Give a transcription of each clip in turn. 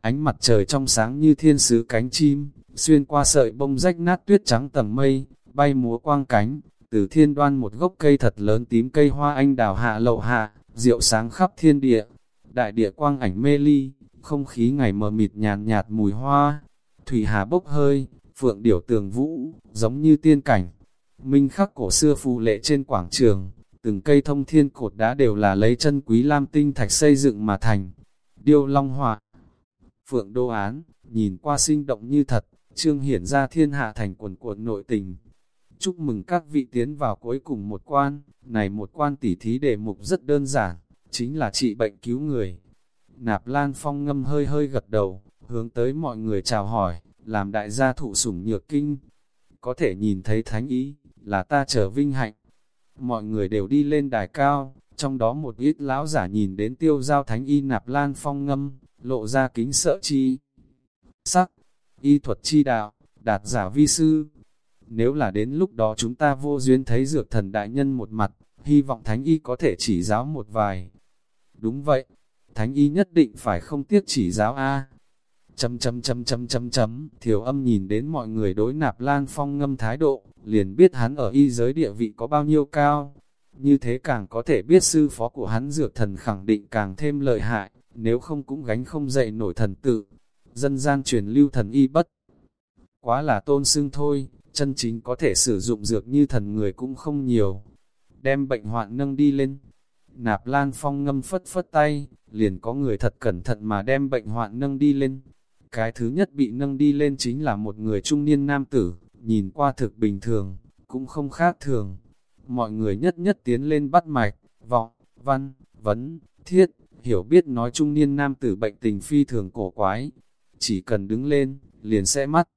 Ánh mặt trời trong sáng như thiên sứ cánh chim, xuyên qua sợi bông rách nát tuyết trắng tầng mây, bay múa quang cánh, từ thiên đoan một gốc cây thật lớn tím cây hoa anh đào hạ lậu hạ, rượu sáng khắp thiên địa. Đại địa quang ảnh mê ly, không khí ngày mờ mịt nhàn nhạt, mùi hoa, thủy hà bốc hơi, phượng điểu tường vũ, giống như tiên cảnh. Minh khắc cổ xưa phù lệ trên quảng trường, từng cây thông thiên cột đá đều là lấy chân quý lam tinh thạch xây dựng mà thành. Điêu long họa, phượng đô án, nhìn qua sinh động như thật, trương hiển ra thiên hạ thành quần cuộn nội tình. Chúc mừng các vị tiến vào cuối cùng một quan, này một quan tỉ thí đề mục rất đơn giản, chính là trị bệnh cứu người. Nạp Lan Phong ngâm hơi hơi gật đầu, hướng tới mọi người chào hỏi, làm đại gia thụ sủng nhược kinh. Có thể nhìn thấy thánh ý, là ta trở vinh hạnh. Mọi người đều đi lên đài cao, trong đó một ít lão giả nhìn đến tiêu giao thánh y Nạp Lan Phong ngâm, lộ ra kính sợ chi. Sắc, y thuật chi đạo, đạt giả vi sư. Nếu là đến lúc đó chúng ta vô duyên thấy dược thần đại nhân một mặt, hy vọng thánh y có thể chỉ giáo một vài. Đúng vậy, thánh y nhất định phải không tiếc chỉ giáo A. Chấm chấm chấm chấm chấm chấm, thiểu âm nhìn đến mọi người đối nạp lan phong ngâm thái độ, liền biết hắn ở y giới địa vị có bao nhiêu cao. Như thế càng có thể biết sư phó của hắn dược thần khẳng định càng thêm lợi hại, nếu không cũng gánh không dậy nổi thần tự. Dân gian truyền lưu thần y bất. Quá là tôn xưng thôi, chân chính có thể sử dụng dược như thần người cũng không nhiều. Đem bệnh hoạn nâng đi lên. Nạp Lan Phong ngâm phất phất tay, liền có người thật cẩn thận mà đem bệnh hoạn nâng đi lên. Cái thứ nhất bị nâng đi lên chính là một người trung niên nam tử, nhìn qua thực bình thường, cũng không khác thường. Mọi người nhất nhất tiến lên bắt mạch, vọng, văn, vấn, thiết, hiểu biết nói trung niên nam tử bệnh tình phi thường cổ quái. Chỉ cần đứng lên, liền sẽ mắt.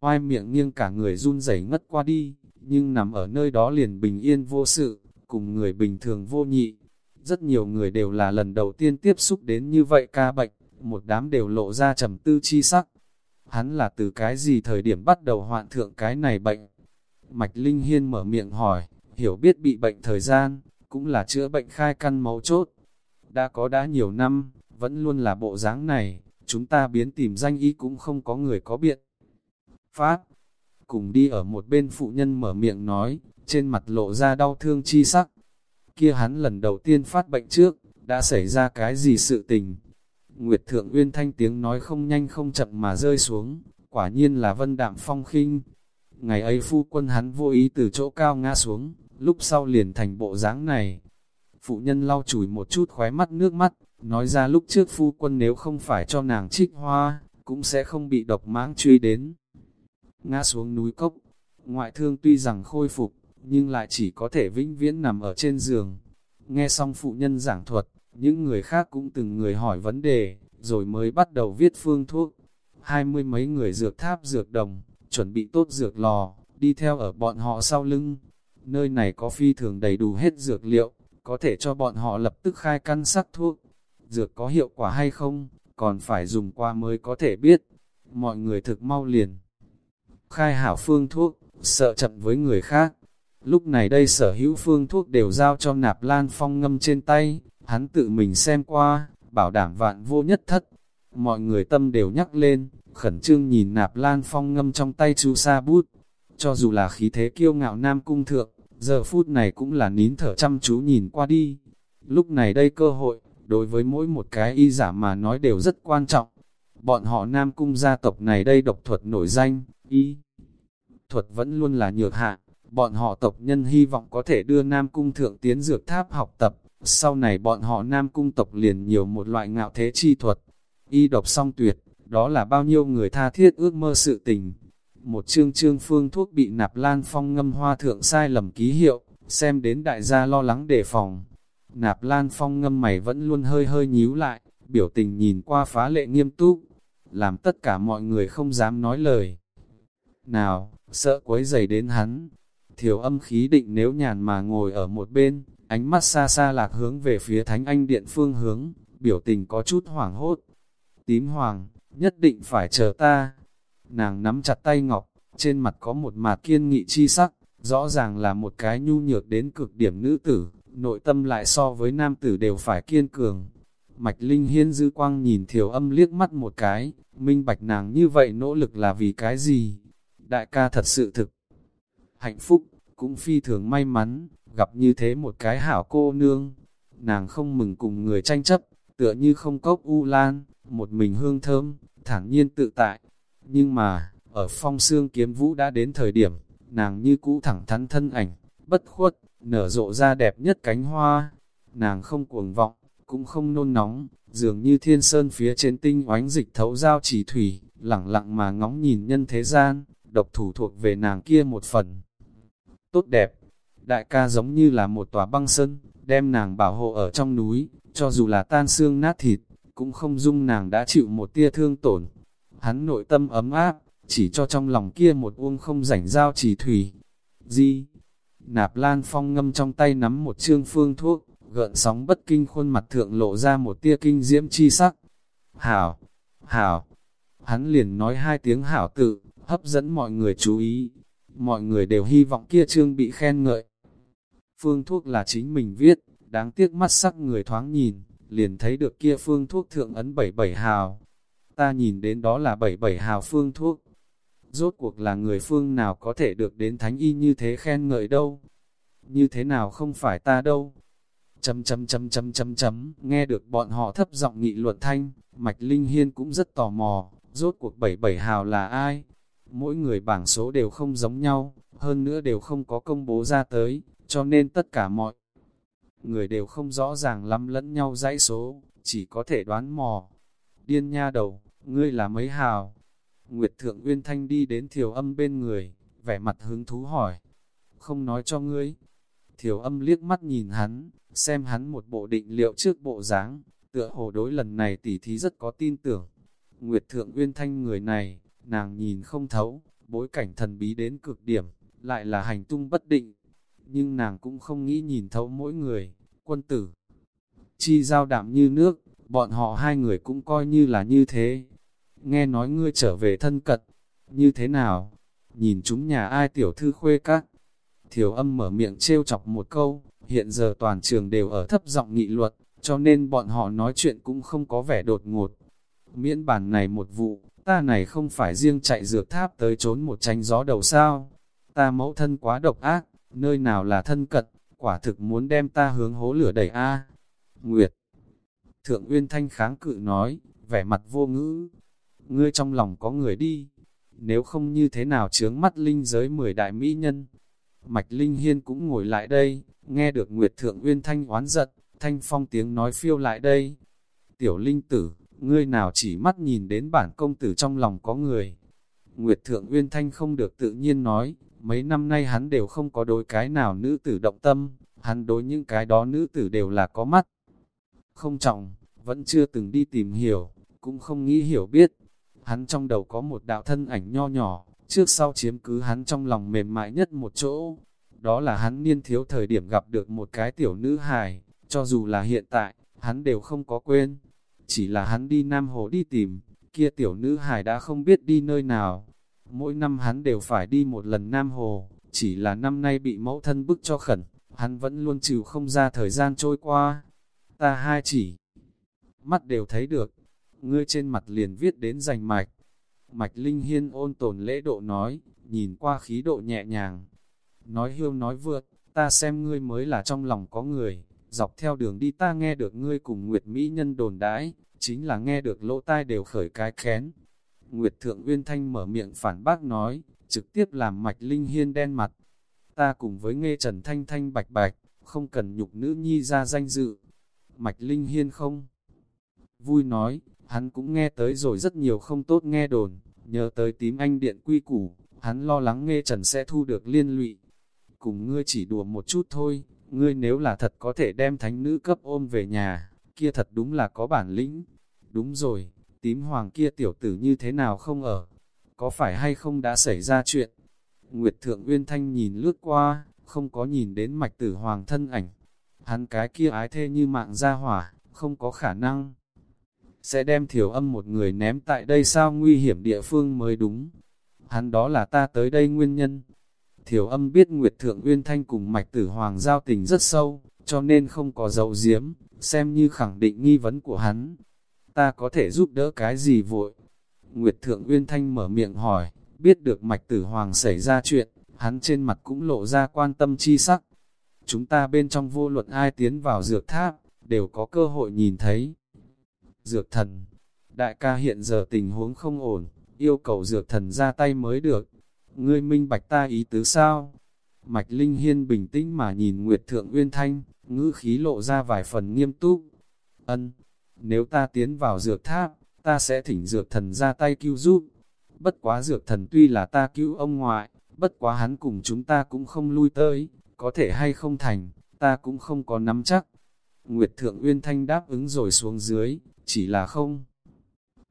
Oai miệng nghiêng cả người run rẩy ngất qua đi, nhưng nằm ở nơi đó liền bình yên vô sự, cùng người bình thường vô nhị. Rất nhiều người đều là lần đầu tiên tiếp xúc đến như vậy ca bệnh, một đám đều lộ ra trầm tư chi sắc. Hắn là từ cái gì thời điểm bắt đầu hoạn thượng cái này bệnh? Mạch Linh Hiên mở miệng hỏi, hiểu biết bị bệnh thời gian, cũng là chữa bệnh khai căn máu chốt. Đã có đã nhiều năm, vẫn luôn là bộ dáng này, chúng ta biến tìm danh ý cũng không có người có biện. Pháp, cùng đi ở một bên phụ nhân mở miệng nói, trên mặt lộ ra đau thương chi sắc. Kia hắn lần đầu tiên phát bệnh trước, đã xảy ra cái gì sự tình, Nguyệt Thượng Uyên thanh tiếng nói không nhanh không chậm mà rơi xuống, quả nhiên là vân đạm phong khinh. Ngày ấy phu quân hắn vô ý từ chỗ cao ngã xuống, lúc sau liền thành bộ dáng này. Phụ nhân lau chùi một chút khóe mắt nước mắt, nói ra lúc trước phu quân nếu không phải cho nàng trích hoa, cũng sẽ không bị độc mãng truy đến. Ngã xuống núi cốc, ngoại thương tuy rằng khôi phục, nhưng lại chỉ có thể vĩnh viễn nằm ở trên giường. Nghe xong phụ nhân giảng thuật, những người khác cũng từng người hỏi vấn đề, rồi mới bắt đầu viết phương thuốc. Hai mươi mấy người dược tháp dược đồng, chuẩn bị tốt dược lò, đi theo ở bọn họ sau lưng. Nơi này có phi thường đầy đủ hết dược liệu, có thể cho bọn họ lập tức khai căn sắc thuốc. Dược có hiệu quả hay không, còn phải dùng qua mới có thể biết. Mọi người thực mau liền. Khai hảo phương thuốc, sợ chậm với người khác. Lúc này đây sở hữu phương thuốc đều giao cho nạp lan phong ngâm trên tay, Hắn tự mình xem qua, bảo đảm vạn vô nhất thất. Mọi người tâm đều nhắc lên, khẩn trương nhìn nạp lan phong ngâm trong tay chú sa bút. Cho dù là khí thế kiêu ngạo nam cung thượng, giờ phút này cũng là nín thở chăm chú nhìn qua đi. Lúc này đây cơ hội, đối với mỗi một cái y giả mà nói đều rất quan trọng. Bọn họ nam cung gia tộc này đây độc thuật nổi danh, y thuật vẫn luôn là nhược hạ. Bọn họ tộc nhân hy vọng có thể đưa Nam Cung Thượng tiến dược tháp học tập, sau này bọn họ nam cung tộc liền nhiều một loại ngạo thế chi thuật. Y độc song tuyệt, đó là bao nhiêu người tha thiết ước mơ sự tình. Một chương chương phương thuốc bị nạp lan phong ngâm hoa thượng sai lầm ký hiệu, xem đến đại gia lo lắng đề phòng. Nạp lan phong ngâm mày vẫn luôn hơi hơi nhíu lại, biểu tình nhìn qua phá lệ nghiêm túc, làm tất cả mọi người không dám nói lời. Nào, sợ quấy dày đến hắn, thiểu âm khí định nếu nhàn mà ngồi ở một bên, ánh mắt xa xa lạc hướng về phía Thánh Anh Điện phương hướng, biểu tình có chút hoảng hốt. Tím hoàng, nhất định phải chờ ta. Nàng nắm chặt tay ngọc, trên mặt có một mạt kiên nghị chi sắc, rõ ràng là một cái nhu nhược đến cực điểm nữ tử, nội tâm lại so với nam tử đều phải kiên cường. Mạch Linh Hiên dư quang nhìn thiểu âm liếc mắt một cái, minh bạch nàng như vậy nỗ lực là vì cái gì? Đại ca thật sự thực, hạnh phúc, cũng phi thường may mắn, gặp như thế một cái hảo cô nương. Nàng không mừng cùng người tranh chấp, tựa như không cốc u lan, một mình hương thơm, thản nhiên tự tại. Nhưng mà, ở phong xương kiếm vũ đã đến thời điểm, nàng như cũ thẳng thắn thân ảnh, bất khuất, nở rộ ra đẹp nhất cánh hoa. Nàng không cuồng vọng, cũng không nôn nóng, dường như thiên sơn phía trên tinh oánh dịch thấu giao chỉ thủy, lặng lặng mà ngóng nhìn nhân thế gian, độc thủ thuộc về nàng kia một phần. Tốt đẹp, đại ca giống như là một tòa băng sơn, đem nàng bảo hộ ở trong núi, cho dù là tan xương nát thịt, cũng không dung nàng đã chịu một tia thương tổn. Hắn nội tâm ấm áp, chỉ cho trong lòng kia một uông không rảnh giao trì thủy. Di, nạp lan phong ngâm trong tay nắm một trương phương thuốc, gợn sóng bất kinh khuôn mặt thượng lộ ra một tia kinh diễm chi sắc. Hảo, hảo, hắn liền nói hai tiếng hảo tự, hấp dẫn mọi người chú ý. Mọi người đều hy vọng kia trương bị khen ngợi. Phương thuốc là chính mình viết, đáng tiếc mắt sắc người thoáng nhìn, liền thấy được kia phương thuốc thượng ấn 77 hào. Ta nhìn đến đó là 77 hào phương thuốc. Rốt cuộc là người phương nào có thể được đến thánh y như thế khen ngợi đâu. Như thế nào không phải ta đâu. Chấm chấm chấm chấm chấm chấm, nghe được bọn họ thấp giọng nghị luận thanh, Mạch Linh Hiên cũng rất tò mò, rốt cuộc 77 hào là ai? Mỗi người bảng số đều không giống nhau, hơn nữa đều không có công bố ra tới, cho nên tất cả mọi người đều không rõ ràng lắm lẫn nhau dãy số, chỉ có thể đoán mò. Điên nha đầu, ngươi là mấy hào? Nguyệt Thượng Uyên Thanh đi đến thiểu âm bên người, vẻ mặt hứng thú hỏi. Không nói cho ngươi. Thiểu âm liếc mắt nhìn hắn, xem hắn một bộ định liệu trước bộ dáng, tựa hồ đối lần này tỉ thí rất có tin tưởng. Nguyệt Thượng Uyên Thanh người này, nàng nhìn không thấu, bối cảnh thần bí đến cực điểm, lại là hành tung bất định, nhưng nàng cũng không nghĩ nhìn thấu mỗi người, quân tử. Chi giao đạm như nước, bọn họ hai người cũng coi như là như thế. Nghe nói ngươi trở về thân cật, như thế nào? Nhìn chúng nhà ai tiểu thư khuê các. Thiểu âm mở miệng trêu chọc một câu, hiện giờ toàn trường đều ở thấp giọng nghị luật, cho nên bọn họ nói chuyện cũng không có vẻ đột ngột. Miễn bản này một vụ, ta này không phải riêng chạy dược tháp tới trốn một tranh gió đầu sao. Ta mẫu thân quá độc ác, nơi nào là thân cật? quả thực muốn đem ta hướng hố lửa đẩy A. Nguyệt Thượng Uyên Thanh kháng cự nói, vẻ mặt vô ngữ, ngươi trong lòng có người đi, nếu không như thế nào chướng mắt linh giới mười đại mỹ nhân. Mạch Linh Hiên cũng ngồi lại đây, nghe được Nguyệt Thượng Uyên Thanh oán giận, Thanh Phong tiếng nói phiêu lại đây. Tiểu Linh Tử, ngươi nào chỉ mắt nhìn đến bản công tử trong lòng có người. Nguyệt Thượng Uyên Thanh không được tự nhiên nói, Mấy năm nay hắn đều không có đối cái nào nữ tử động tâm, hắn đối những cái đó nữ tử đều là có mắt. Không trọng, vẫn chưa từng đi tìm hiểu, cũng không nghĩ hiểu biết. Hắn trong đầu có một đạo thân ảnh nho nhỏ, trước sau chiếm cứ hắn trong lòng mềm mại nhất một chỗ. Đó là hắn niên thiếu thời điểm gặp được một cái tiểu nữ hài, cho dù là hiện tại, hắn đều không có quên. Chỉ là hắn đi Nam Hồ đi tìm, kia tiểu nữ hài đã không biết đi nơi nào, Mỗi năm hắn đều phải đi một lần Nam Hồ, chỉ là năm nay bị mẫu thân bức cho khẩn, hắn vẫn luôn chịu không ra thời gian trôi qua. Ta hai chỉ, mắt đều thấy được, ngươi trên mặt liền viết đến rành mạch. Mạch Linh Hiên ôn tồn lễ độ nói, nhìn qua khí độ nhẹ nhàng. Nói hiêu nói vượt, ta xem ngươi mới là trong lòng có người, dọc theo đường đi ta nghe được ngươi cùng Nguyệt Mỹ Nhân đồn đãi, chính là nghe được lỗ tai đều khởi cái khén, Nguyệt Thượng Uyên Thanh mở miệng phản bác nói, trực tiếp làm mạch linh hiên đen mặt. Ta cùng với nghe Trần Thanh Thanh bạch bạch, không cần nhục nữ nhi ra danh dự. Mạch linh hiên không? Vui nói, hắn cũng nghe tới rồi rất nhiều không tốt nghe đồn, nhớ tới tím anh điện quy củ, hắn lo lắng nghe Trần sẽ thu được liên lụy. Cùng ngươi chỉ đùa một chút thôi, ngươi nếu là thật có thể đem thánh nữ cấp ôm về nhà, kia thật đúng là có bản lĩnh. Đúng rồi, tím hoàng kia tiểu tử như thế nào không ở, có phải hay không đã xảy ra chuyện. Nguyệt Thượng Uyên Thanh nhìn lướt qua, không có nhìn đến mạch tử hoàng thân ảnh. Hắn cái kia ái thê như mạng ra hỏa, không có khả năng. Sẽ đem thiểu âm một người ném tại đây sao nguy hiểm địa phương mới đúng. Hắn đó là ta tới đây nguyên nhân. Thiểu âm biết Nguyệt Thượng Uyên Thanh cùng mạch tử hoàng giao tình rất sâu, cho nên không có dấu diếm, xem như khẳng định nghi vấn của hắn. Ta có thể giúp đỡ cái gì vội? Nguyệt Thượng Uyên Thanh mở miệng hỏi, biết được mạch tử hoàng xảy ra chuyện, hắn trên mặt cũng lộ ra quan tâm chi sắc. Chúng ta bên trong vô luận ai tiến vào dược tháp, đều có cơ hội nhìn thấy. Dược thần, đại ca hiện giờ tình huống không ổn, yêu cầu dược thần ra tay mới được. Ngươi minh bạch ta ý tứ sao? Mạch Linh Hiên bình tĩnh mà nhìn Nguyệt Thượng Uyên Thanh, ngữ khí lộ ra vài phần nghiêm túc. Ân, nếu ta tiến vào dược tháp, ta sẽ thỉnh dược thần ra tay cứu giúp. Bất quá dược thần tuy là ta cứu ông ngoại, bất quá hắn cùng chúng ta cũng không lui tới, có thể hay không thành, ta cũng không có nắm chắc. Nguyệt Thượng Uyên Thanh đáp ứng rồi xuống dưới, chỉ là không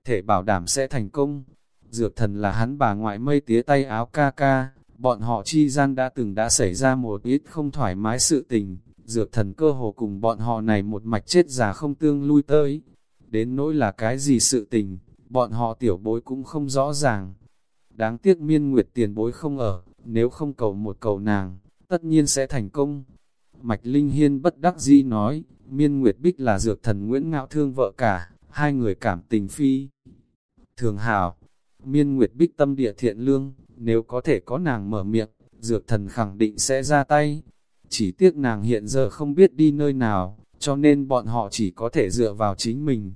thể bảo đảm sẽ thành công. Dược thần là hắn bà ngoại mây tía tay áo ca ca, bọn họ chi gian đã từng đã xảy ra một ít không thoải mái sự tình, dược thần cơ hồ cùng bọn họ này một mạch chết già không tương lui tới. Đến nỗi là cái gì sự tình, bọn họ tiểu bối cũng không rõ ràng. Đáng tiếc miên nguyệt tiền bối không ở, nếu không cầu một cầu nàng, tất nhiên sẽ thành công. Mạch Linh Hiên bất đắc dĩ nói, miên nguyệt bích là dược thần Nguyễn Ngạo thương vợ cả, hai người cảm tình phi. Thường hào, miên nguyệt bích tâm địa thiện lương, nếu có thể có nàng mở miệng, dược thần khẳng định sẽ ra tay. Chỉ tiếc nàng hiện giờ không biết đi nơi nào, cho nên bọn họ chỉ có thể dựa vào chính mình.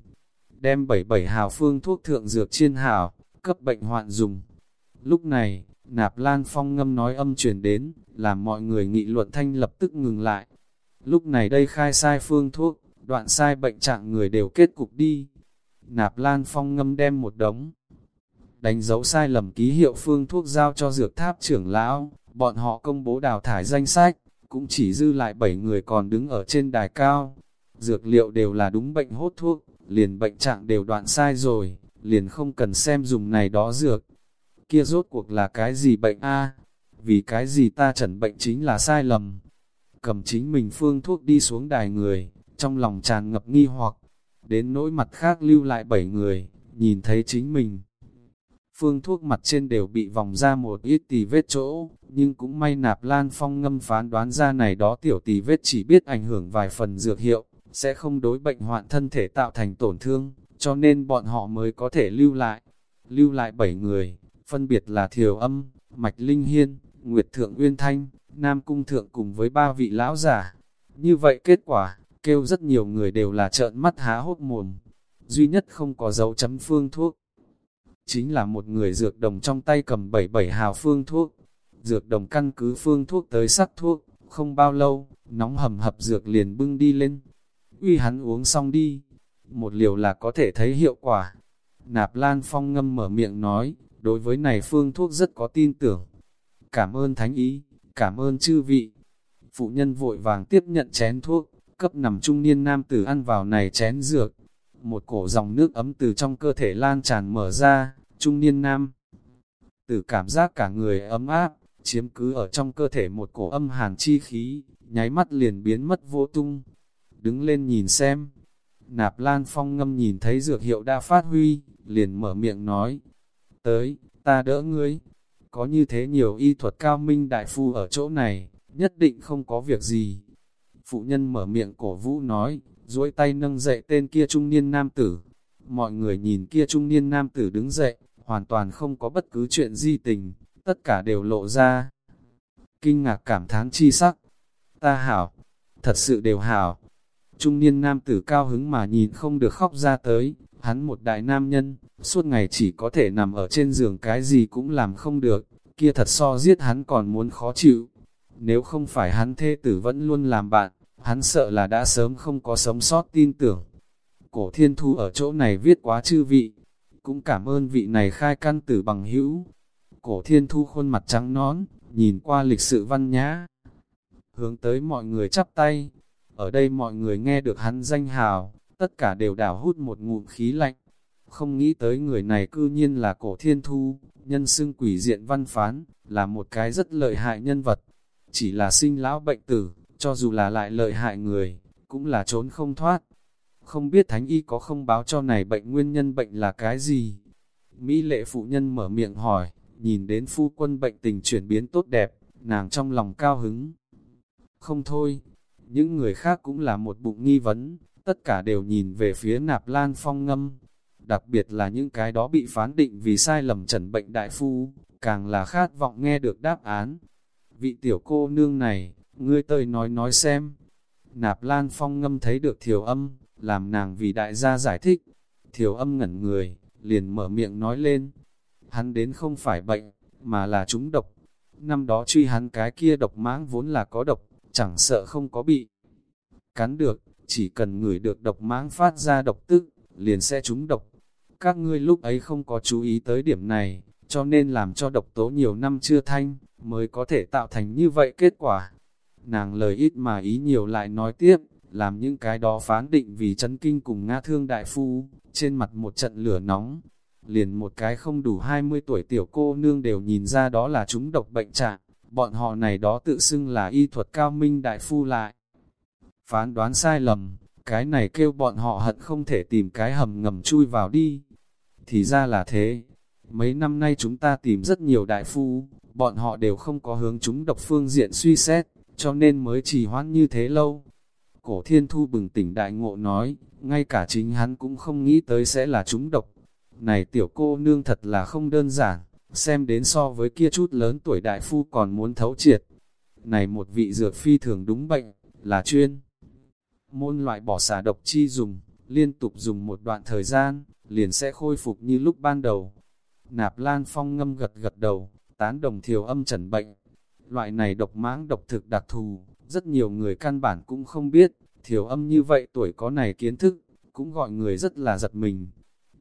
Đem bảy bảy hào phương thuốc thượng dược chiên hào, cấp bệnh hoạn dùng. Lúc này, nạp lan phong ngâm nói âm truyền đến, làm mọi người nghị luận thanh lập tức ngừng lại. Lúc này đây khai sai phương thuốc, đoạn sai bệnh trạng người đều kết cục đi. Nạp lan phong ngâm đem một đống, đánh dấu sai lầm ký hiệu phương thuốc giao cho dược tháp trưởng lão, bọn họ công bố đào thải danh sách, cũng chỉ dư lại 7 người còn đứng ở trên đài cao. Dược liệu đều là đúng bệnh hốt thuốc, liền bệnh trạng đều đoạn sai rồi, liền không cần xem dùng này đó dược. Kia rốt cuộc là cái gì bệnh a? Vì cái gì ta chẩn bệnh chính là sai lầm. Cầm chính mình phương thuốc đi xuống đài người, trong lòng tràn ngập nghi hoặc, đến nỗi mặt khác lưu lại bảy người, nhìn thấy chính mình phương thuốc mặt trên đều bị vòng ra một ít tì vết chỗ, nhưng cũng may nạp lan phong ngâm phán đoán ra này đó tiểu tì vết chỉ biết ảnh hưởng vài phần dược hiệu, sẽ không đối bệnh hoạn thân thể tạo thành tổn thương, cho nên bọn họ mới có thể lưu lại. Lưu lại bảy người, phân biệt là Thiều Âm, Mạch Linh Hiên, Nguyệt Thượng Uyên Thanh, Nam Cung Thượng cùng với ba vị lão giả. Như vậy kết quả, kêu rất nhiều người đều là trợn mắt há hốt mồm. Duy nhất không có dấu chấm phương thuốc, chính là một người dược đồng trong tay cầm 77 hào phương thuốc. Dược đồng căn cứ phương thuốc tới sắc thuốc, không bao lâu, nóng hầm hập dược liền bưng đi lên. Uy hắn uống xong đi, một liều là có thể thấy hiệu quả. Nạp Lan Phong ngâm mở miệng nói, đối với này phương thuốc rất có tin tưởng. Cảm ơn thánh ý, cảm ơn chư vị. Phụ nhân vội vàng tiếp nhận chén thuốc, cấp nằm trung niên nam tử ăn vào này chén dược, một cổ dòng nước ấm từ trong cơ thể lan tràn mở ra, trung niên nam. tử cảm giác cả người ấm áp, chiếm cứ ở trong cơ thể một cổ âm hàn chi khí, nháy mắt liền biến mất vô tung. Đứng lên nhìn xem. Nạp Lan Phong ngâm nhìn thấy dược hiệu đã phát huy, liền mở miệng nói. Tới, ta đỡ ngươi. Có như thế nhiều y thuật cao minh đại phu ở chỗ này, nhất định không có việc gì. Phụ nhân mở miệng cổ vũ nói, duỗi tay nâng dậy tên kia trung niên nam tử. Mọi người nhìn kia trung niên nam tử đứng dậy, hoàn toàn không có bất cứ chuyện di tình, tất cả đều lộ ra. Kinh ngạc cảm thán chi sắc. Ta hảo, thật sự đều hảo. Trung niên nam tử cao hứng mà nhìn không được khóc ra tới, hắn một đại nam nhân, suốt ngày chỉ có thể nằm ở trên giường cái gì cũng làm không được, kia thật so giết hắn còn muốn khó chịu. Nếu không phải hắn thê tử vẫn luôn làm bạn, hắn sợ là đã sớm không có sống sót tin tưởng. Cổ thiên thu ở chỗ này viết quá chư vị, cũng cảm ơn vị này khai căn tử bằng hữu. Cổ thiên thu khuôn mặt trắng nón, nhìn qua lịch sự văn nhã, hướng tới mọi người chắp tay. Ở đây mọi người nghe được hắn danh hào, tất cả đều đảo hút một ngụm khí lạnh. Không nghĩ tới người này cư nhiên là cổ thiên thu, nhân xưng quỷ diện văn phán, là một cái rất lợi hại nhân vật. Chỉ là sinh lão bệnh tử, cho dù là lại lợi hại người, cũng là trốn không thoát. Không biết thánh y có không báo cho này bệnh nguyên nhân bệnh là cái gì? Mỹ lệ phụ nhân mở miệng hỏi, nhìn đến phu quân bệnh tình chuyển biến tốt đẹp, nàng trong lòng cao hứng. Không thôi, Những người khác cũng là một bụng nghi vấn, tất cả đều nhìn về phía nạp lan phong ngâm. Đặc biệt là những cái đó bị phán định vì sai lầm trần bệnh đại phu, càng là khát vọng nghe được đáp án. Vị tiểu cô nương này, ngươi tơi nói nói xem. Nạp lan phong ngâm thấy được thiểu âm, làm nàng vì đại gia giải thích. Thiểu âm ngẩn người, liền mở miệng nói lên. Hắn đến không phải bệnh, mà là chúng độc. Năm đó truy hắn cái kia độc mãng vốn là có độc, chẳng sợ không có bị cắn được, chỉ cần ngửi được độc mãng phát ra độc tức, liền sẽ trúng độc. Các ngươi lúc ấy không có chú ý tới điểm này, cho nên làm cho độc tố nhiều năm chưa thanh, mới có thể tạo thành như vậy kết quả. Nàng lời ít mà ý nhiều lại nói tiếp, làm những cái đó phán định vì chấn kinh cùng Nga thương đại phu, trên mặt một trận lửa nóng. Liền một cái không đủ 20 tuổi tiểu cô nương đều nhìn ra đó là chúng độc bệnh trạng, bọn họ này đó tự xưng là y thuật cao minh đại phu lại. Phán đoán sai lầm, cái này kêu bọn họ hận không thể tìm cái hầm ngầm chui vào đi. Thì ra là thế, mấy năm nay chúng ta tìm rất nhiều đại phu, bọn họ đều không có hướng chúng độc phương diện suy xét, cho nên mới trì hoãn như thế lâu. Cổ thiên thu bừng tỉnh đại ngộ nói, ngay cả chính hắn cũng không nghĩ tới sẽ là chúng độc. Này tiểu cô nương thật là không đơn giản, xem đến so với kia chút lớn tuổi đại phu còn muốn thấu triệt. Này một vị dược phi thường đúng bệnh, là chuyên. Môn loại bỏ xả độc chi dùng, liên tục dùng một đoạn thời gian, liền sẽ khôi phục như lúc ban đầu. Nạp Lan Phong ngâm gật gật đầu, tán đồng thiều âm trần bệnh. Loại này độc mãng độc thực đặc thù, rất nhiều người căn bản cũng không biết, thiều âm như vậy tuổi có này kiến thức, cũng gọi người rất là giật mình.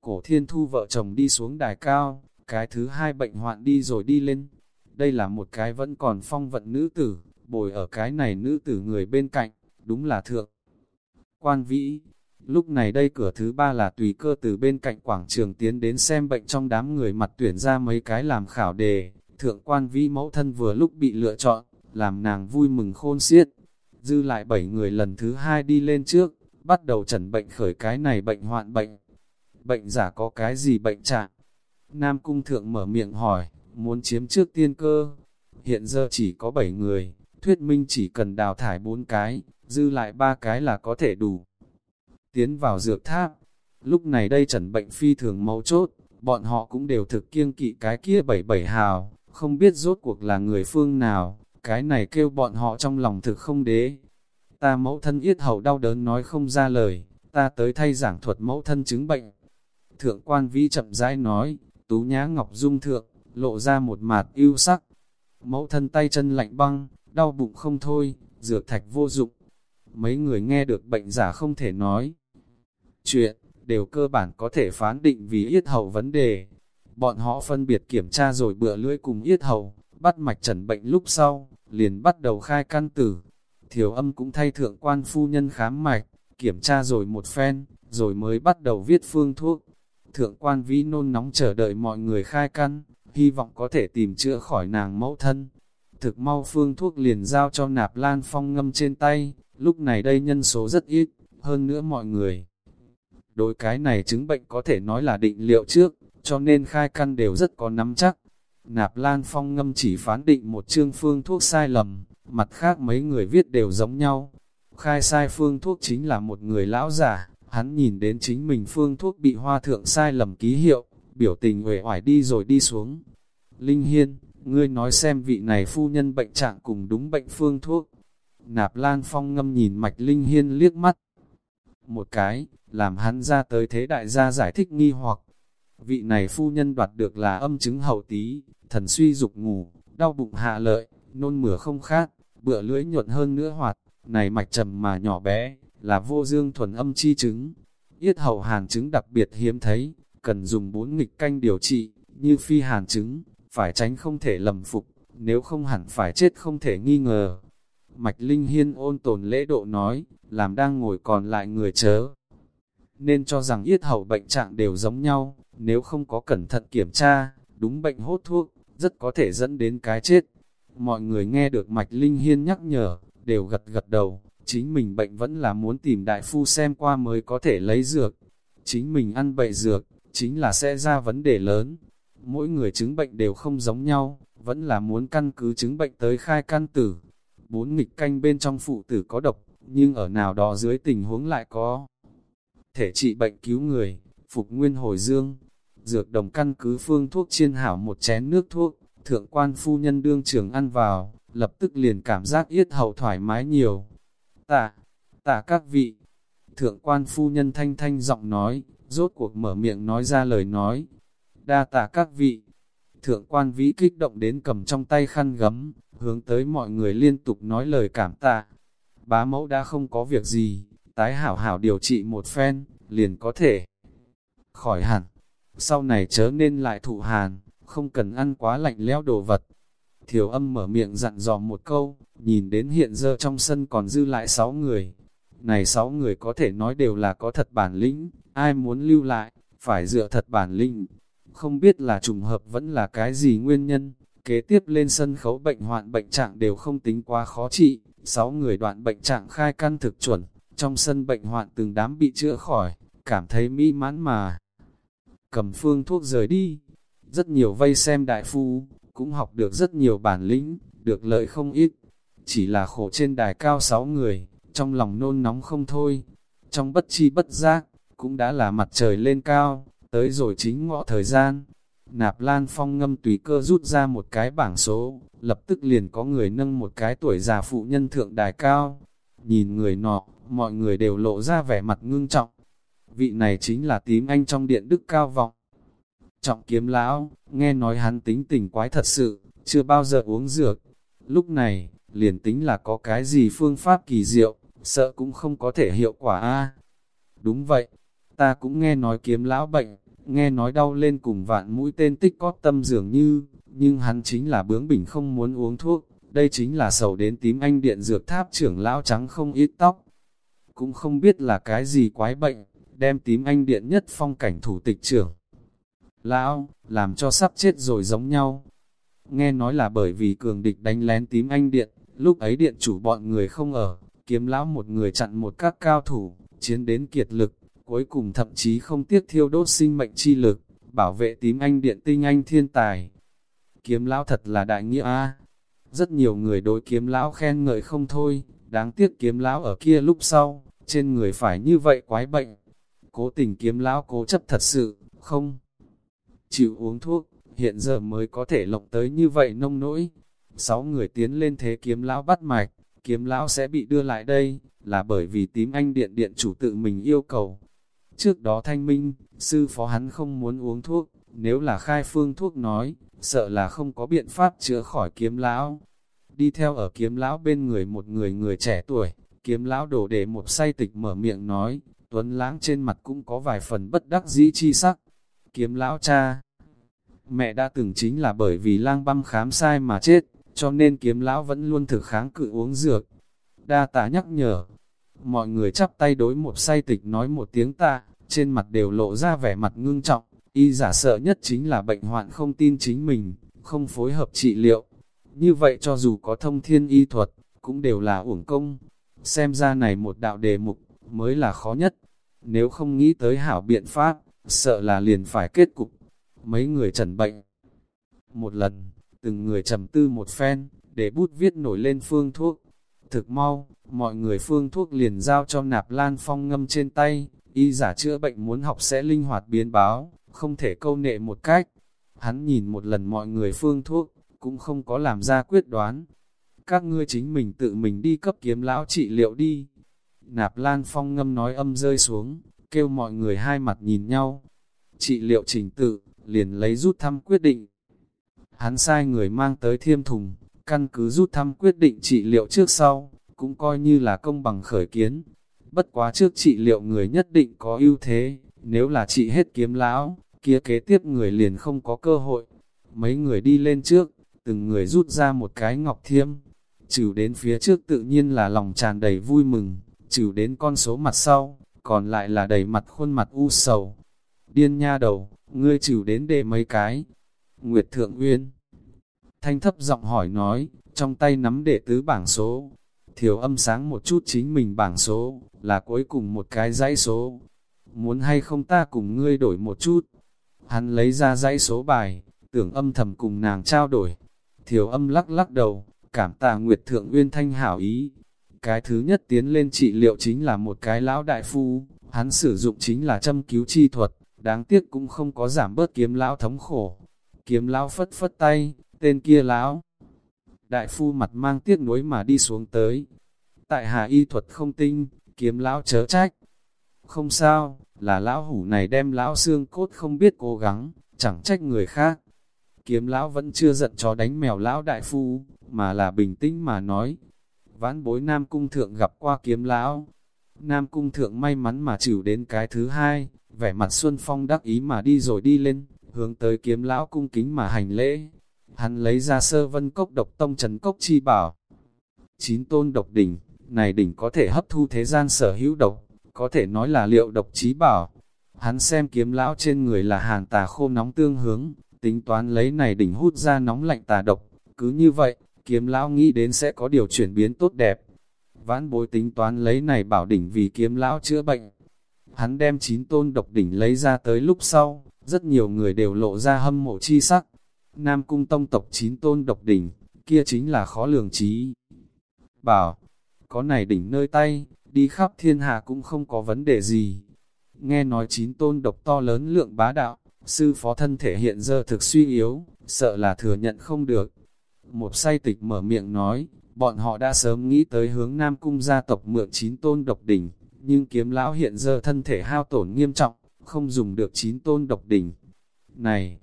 Cổ thiên thu vợ chồng đi xuống đài cao, cái thứ hai bệnh hoạn đi rồi đi lên. Đây là một cái vẫn còn phong vận nữ tử, bồi ở cái này nữ tử người bên cạnh, đúng là thượng. Quan vĩ, lúc này đây cửa thứ ba là tùy cơ từ bên cạnh quảng trường tiến đến xem bệnh trong đám người mặt tuyển ra mấy cái làm khảo đề, thượng quan vi mẫu thân vừa lúc bị lựa chọn, làm nàng vui mừng khôn xiết. Dư lại bảy người lần thứ hai đi lên trước, bắt đầu trần bệnh khởi cái này bệnh hoạn bệnh. Bệnh giả có cái gì bệnh trạng? Nam Cung Thượng mở miệng hỏi, muốn chiếm trước tiên cơ. Hiện giờ chỉ có 7 người, thuyết minh chỉ cần đào thải 4 cái, dư lại ba cái là có thể đủ. Tiến vào dược tháp, lúc này đây trần bệnh phi thường mấu chốt, bọn họ cũng đều thực kiêng kỵ cái kia 77 hào, không biết rốt cuộc là người phương nào, cái này kêu bọn họ trong lòng thực không đế. Ta mẫu thân yết hầu đau đớn nói không ra lời, ta tới thay giảng thuật mẫu thân chứng bệnh. Thượng quan vĩ chậm rãi nói, tú nhá ngọc dung thượng, lộ ra một mạt yêu sắc. Mẫu thân tay chân lạnh băng, đau bụng không thôi, dược thạch vô dụng. Mấy người nghe được bệnh giả không thể nói. Chuyện, đều cơ bản có thể phán định vì yết hầu vấn đề. Bọn họ phân biệt kiểm tra rồi bựa lưỡi cùng yết hầu, bắt mạch trần bệnh lúc sau, liền bắt đầu khai căn tử. Thiểu âm cũng thay thượng quan phu nhân khám mạch, kiểm tra rồi một phen, rồi mới bắt đầu viết phương thuốc. Thượng quan vĩ nôn nóng chờ đợi mọi người khai căn, hy vọng có thể tìm chữa khỏi nàng mẫu thân. Thực mau phương thuốc liền giao cho nạp lan phong ngâm trên tay, lúc này đây nhân số rất ít, hơn nữa mọi người. Đối cái này chứng bệnh có thể nói là định liệu trước, cho nên khai căn đều rất có nắm chắc. Nạp Lan Phong ngâm chỉ phán định một chương phương thuốc sai lầm, mặt khác mấy người viết đều giống nhau. Khai sai phương thuốc chính là một người lão giả, hắn nhìn đến chính mình phương thuốc bị hoa thượng sai lầm ký hiệu, biểu tình uể oải đi rồi đi xuống. Linh Hiên, ngươi nói xem vị này phu nhân bệnh trạng cùng đúng bệnh phương thuốc. Nạp Lan Phong ngâm nhìn mạch Linh Hiên liếc mắt. Một cái, làm hắn ra tới thế đại gia giải thích nghi hoặc. Vị này phu nhân đoạt được là âm chứng hậu tí, thần suy dục ngủ, đau bụng hạ lợi, nôn mửa không khát, bựa lưỡi nhuận hơn nữa hoạt, này mạch trầm mà nhỏ bé, là vô dương thuần âm chi chứng. Yết hậu hàn chứng đặc biệt hiếm thấy, cần dùng bốn nghịch canh điều trị, như phi hàn chứng, phải tránh không thể lầm phục, nếu không hẳn phải chết không thể nghi ngờ. Mạch Linh Hiên ôn tồn lễ độ nói, làm đang ngồi còn lại người chớ. Nên cho rằng yết hầu bệnh trạng đều giống nhau, nếu không có cẩn thận kiểm tra, đúng bệnh hốt thuốc, rất có thể dẫn đến cái chết. Mọi người nghe được Mạch Linh Hiên nhắc nhở, đều gật gật đầu, chính mình bệnh vẫn là muốn tìm đại phu xem qua mới có thể lấy dược. Chính mình ăn bậy dược, chính là sẽ ra vấn đề lớn. Mỗi người chứng bệnh đều không giống nhau, vẫn là muốn căn cứ chứng bệnh tới khai căn tử. Bốn nghịch canh bên trong phụ tử có độc, nhưng ở nào đó dưới tình huống lại có thể trị bệnh cứu người, phục nguyên hồi dương. Dược đồng căn cứ phương thuốc chiên hảo một chén nước thuốc, thượng quan phu nhân đương trường ăn vào, lập tức liền cảm giác yết hậu thoải mái nhiều. Tạ, tạ các vị, thượng quan phu nhân thanh thanh giọng nói, rốt cuộc mở miệng nói ra lời nói. Đa tạ các vị, thượng quan vĩ kích động đến cầm trong tay khăn gấm, hướng tới mọi người liên tục nói lời cảm tạ. Bá mẫu đã không có việc gì, tái hảo hảo điều trị một phen, liền có thể khỏi hẳn. Sau này chớ nên lại thụ hàn, không cần ăn quá lạnh lẽo đồ vật. Thiểu âm mở miệng dặn dò một câu, nhìn đến hiện giờ trong sân còn dư lại sáu người. Này sáu người có thể nói đều là có thật bản lĩnh, ai muốn lưu lại, phải dựa thật bản lĩnh. Không biết là trùng hợp vẫn là cái gì nguyên nhân, kế tiếp lên sân khấu bệnh hoạn bệnh trạng đều không tính quá khó trị. Sáu người đoạn bệnh trạng khai căn thực chuẩn, trong sân bệnh hoạn từng đám bị chữa khỏi, cảm thấy mỹ mãn mà. Cầm phương thuốc rời đi, rất nhiều vây xem đại phu, cũng học được rất nhiều bản lĩnh, được lợi không ít. Chỉ là khổ trên đài cao sáu người, trong lòng nôn nóng không thôi. Trong bất chi bất giác, cũng đã là mặt trời lên cao, tới rồi chính ngọ thời gian. Nạp Lan Phong ngâm tùy cơ rút ra một cái bảng số, lập tức liền có người nâng một cái tuổi già phụ nhân thượng đài cao. Nhìn người nọ, mọi người đều lộ ra vẻ mặt ngưng trọng. Vị này chính là tím anh trong điện đức cao vọng. Trọng kiếm lão, nghe nói hắn tính tình quái thật sự, chưa bao giờ uống dược. Lúc này, liền tính là có cái gì phương pháp kỳ diệu, sợ cũng không có thể hiệu quả a. Đúng vậy, ta cũng nghe nói kiếm lão bệnh, nghe nói đau lên cùng vạn mũi tên tích có tâm dường như, nhưng hắn chính là bướng bỉnh không muốn uống thuốc, đây chính là sầu đến tím anh điện dược tháp trưởng lão trắng không ít tóc. Cũng không biết là cái gì quái bệnh, đem tím anh điện nhất phong cảnh thủ tịch trưởng. Lão, làm cho sắp chết rồi giống nhau. Nghe nói là bởi vì cường địch đánh lén tím anh điện, lúc ấy điện chủ bọn người không ở, kiếm lão một người chặn một các cao thủ, chiến đến kiệt lực, cuối cùng thậm chí không tiếc thiêu đốt sinh mệnh chi lực, bảo vệ tím anh điện tinh anh thiên tài. Kiếm lão thật là đại nghĩa a. Rất nhiều người đối kiếm lão khen ngợi không thôi, đáng tiếc kiếm lão ở kia lúc sau, trên người phải như vậy quái bệnh. Cố tình kiếm lão cố chấp thật sự, không chịu uống thuốc, hiện giờ mới có thể lộng tới như vậy nông nỗi. Sáu người tiến lên thế kiếm lão bắt mạch, kiếm lão sẽ bị đưa lại đây, là bởi vì tím anh điện điện chủ tự mình yêu cầu. Trước đó thanh minh, sư phó hắn không muốn uống thuốc, nếu là khai phương thuốc nói, sợ là không có biện pháp chữa khỏi kiếm lão. Đi theo ở kiếm lão bên người một người người trẻ tuổi, kiếm lão đổ để một say tịch mở miệng nói, tuấn lãng trên mặt cũng có vài phần bất đắc dĩ chi sắc. Kiếm lão cha, mẹ đã từng chính là bởi vì lang băm khám sai mà chết, cho nên kiếm lão vẫn luôn thực kháng cự uống dược. Đa tạ nhắc nhở, mọi người chắp tay đối một say tịch nói một tiếng tạ, trên mặt đều lộ ra vẻ mặt ngưng trọng, y giả sợ nhất chính là bệnh hoạn không tin chính mình, không phối hợp trị liệu. Như vậy cho dù có thông thiên y thuật, cũng đều là uổng công. Xem ra này một đạo đề mục, mới là khó nhất. Nếu không nghĩ tới hảo biện pháp, sợ là liền phải kết cục. Mấy người trần bệnh. Một lần, từng người trầm tư một phen, để bút viết nổi lên phương thuốc. Thực mau, mọi người phương thuốc liền giao cho nạp lan phong ngâm trên tay, y giả chữa bệnh muốn học sẽ linh hoạt biến báo, không thể câu nệ một cách. Hắn nhìn một lần mọi người phương thuốc, cũng không có làm ra quyết đoán. Các ngươi chính mình tự mình đi cấp kiếm lão trị liệu đi. Nạp Lan Phong ngâm nói âm rơi xuống, kêu mọi người hai mặt nhìn nhau. Trị liệu trình tự, liền lấy rút thăm quyết định. Hắn sai người mang tới thiêm thùng, căn cứ rút thăm quyết định trị liệu trước sau, cũng coi như là công bằng khởi kiến. Bất quá trước trị liệu người nhất định có ưu thế, nếu là trị hết kiếm lão, kia kế tiếp người liền không có cơ hội. Mấy người đi lên trước, từng người rút ra một cái ngọc thiêm, trừ đến phía trước tự nhiên là lòng tràn đầy vui mừng, trừ đến con số mặt sau, còn lại là đầy mặt khuôn mặt u sầu. Điên nha đầu, ngươi trừ đến đề mấy cái. Nguyệt Thượng Uyên Thanh thấp giọng hỏi nói, trong tay nắm đệ tứ bảng số. Thiểu âm sáng một chút chính mình bảng số, là cuối cùng một cái dãy số. Muốn hay không ta cùng ngươi đổi một chút. Hắn lấy ra dãy số bài, tưởng âm thầm cùng nàng trao đổi. Thiểu âm lắc lắc đầu, cảm tạ Nguyệt Thượng Uyên Thanh hảo ý. Cái thứ nhất tiến lên trị liệu chính là một cái lão đại phu, hắn sử dụng chính là châm cứu chi thuật, đáng tiếc cũng không có giảm bớt kiếm lão thống khổ. Kiếm lão phất phất tay, tên kia lão. Đại phu mặt mang tiếc nuối mà đi xuống tới. Tại hạ y thuật không tinh, kiếm lão chớ trách. Không sao, là lão hủ này đem lão xương cốt không biết cố gắng, chẳng trách người khác. Kiếm lão vẫn chưa giận chó đánh mèo lão đại phu, mà là bình tĩnh mà nói. Vãn bối Nam Cung Thượng gặp qua kiếm lão. Nam Cung Thượng may mắn mà chịu đến cái thứ hai, vẻ mặt Xuân Phong đắc ý mà đi rồi đi lên, hướng tới kiếm lão cung kính mà hành lễ. Hắn lấy ra sơ vân cốc độc tông trấn cốc chi bảo. Chín tôn độc đỉnh, này đỉnh có thể hấp thu thế gian sở hữu độc, có thể nói là liệu độc trí bảo. Hắn xem kiếm lão trên người là hàn tà khô nóng tương hướng, tính toán lấy này đỉnh hút ra nóng lạnh tà độc. Cứ như vậy, kiếm lão nghĩ đến sẽ có điều chuyển biến tốt đẹp. Vãn bối tính toán lấy này bảo đỉnh vì kiếm lão chữa bệnh. Hắn đem chín tôn độc đỉnh lấy ra tới lúc sau, rất nhiều người đều lộ ra hâm mộ chi sắc. Nam cung tông tộc chín tôn độc đỉnh, kia chính là khó lường trí. Bảo, có này đỉnh nơi tay, đi khắp thiên hạ cũng không có vấn đề gì. Nghe nói chín tôn độc to lớn lượng bá đạo, sư phó thân thể hiện giờ thực suy yếu, sợ là thừa nhận không được. Một say tịch mở miệng nói, bọn họ đã sớm nghĩ tới hướng Nam Cung gia tộc mượn chín tôn độc đỉnh, nhưng kiếm lão hiện giờ thân thể hao tổn nghiêm trọng, không dùng được chín tôn độc đỉnh. Này,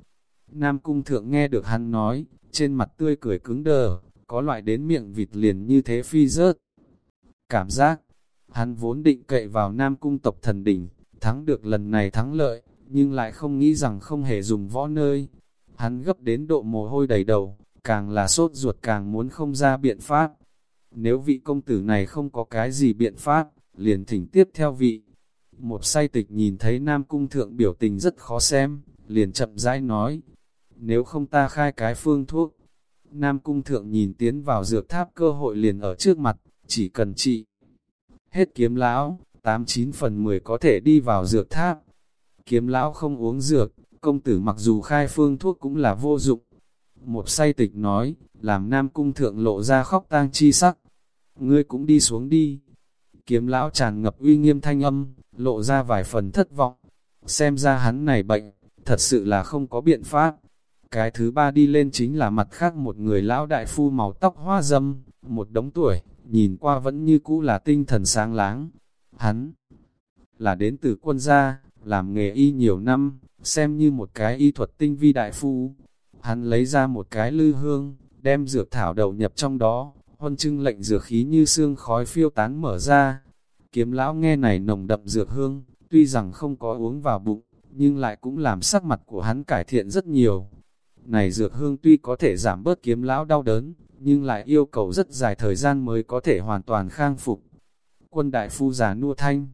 Nam Cung thượng nghe được hắn nói, trên mặt tươi cười cứng đờ, có loại đến miệng vịt liền như thế phi rớt. Cảm giác, hắn vốn định cậy vào Nam Cung tộc thần đỉnh, thắng được lần này thắng lợi, nhưng lại không nghĩ rằng không hề dùng võ nơi. Hắn gấp đến độ mồ hôi đầy đầu, càng là sốt ruột càng muốn không ra biện pháp. Nếu vị công tử này không có cái gì biện pháp, liền thỉnh tiếp theo vị. Một say tịch nhìn thấy Nam Cung Thượng biểu tình rất khó xem, liền chậm rãi nói, nếu không ta khai cái phương thuốc. Nam Cung Thượng nhìn tiến vào dược tháp cơ hội liền ở trước mặt, chỉ cần trị. Hết kiếm lão, 89 phần 10 có thể đi vào dược tháp. Kiếm lão không uống dược, công tử mặc dù khai phương thuốc cũng là vô dụng. Một say tịch nói, làm Nam Cung Thượng lộ ra khóc tang chi sắc. Ngươi cũng đi xuống đi. Kiếm lão tràn ngập uy nghiêm thanh âm, lộ ra vài phần thất vọng. Xem ra hắn này bệnh, thật sự là không có biện pháp. Cái thứ ba đi lên chính là mặt khác một người lão đại phu màu tóc hoa dâm, một đống tuổi, nhìn qua vẫn như cũ là tinh thần sáng láng. Hắn là đến từ quân gia, làm nghề y nhiều năm, xem như một cái y thuật tinh vi đại phu. Hắn lấy ra một cái lư hương, đem dược thảo đầu nhập trong đó, huân trưng lệnh dược khí như xương khói phiêu tán mở ra. Kiếm lão nghe này nồng đậm dược hương, tuy rằng không có uống vào bụng, nhưng lại cũng làm sắc mặt của hắn cải thiện rất nhiều. Này dược hương tuy có thể giảm bớt kiếm lão đau đớn, nhưng lại yêu cầu rất dài thời gian mới có thể hoàn toàn khang phục. Quân đại phu già nua thanh,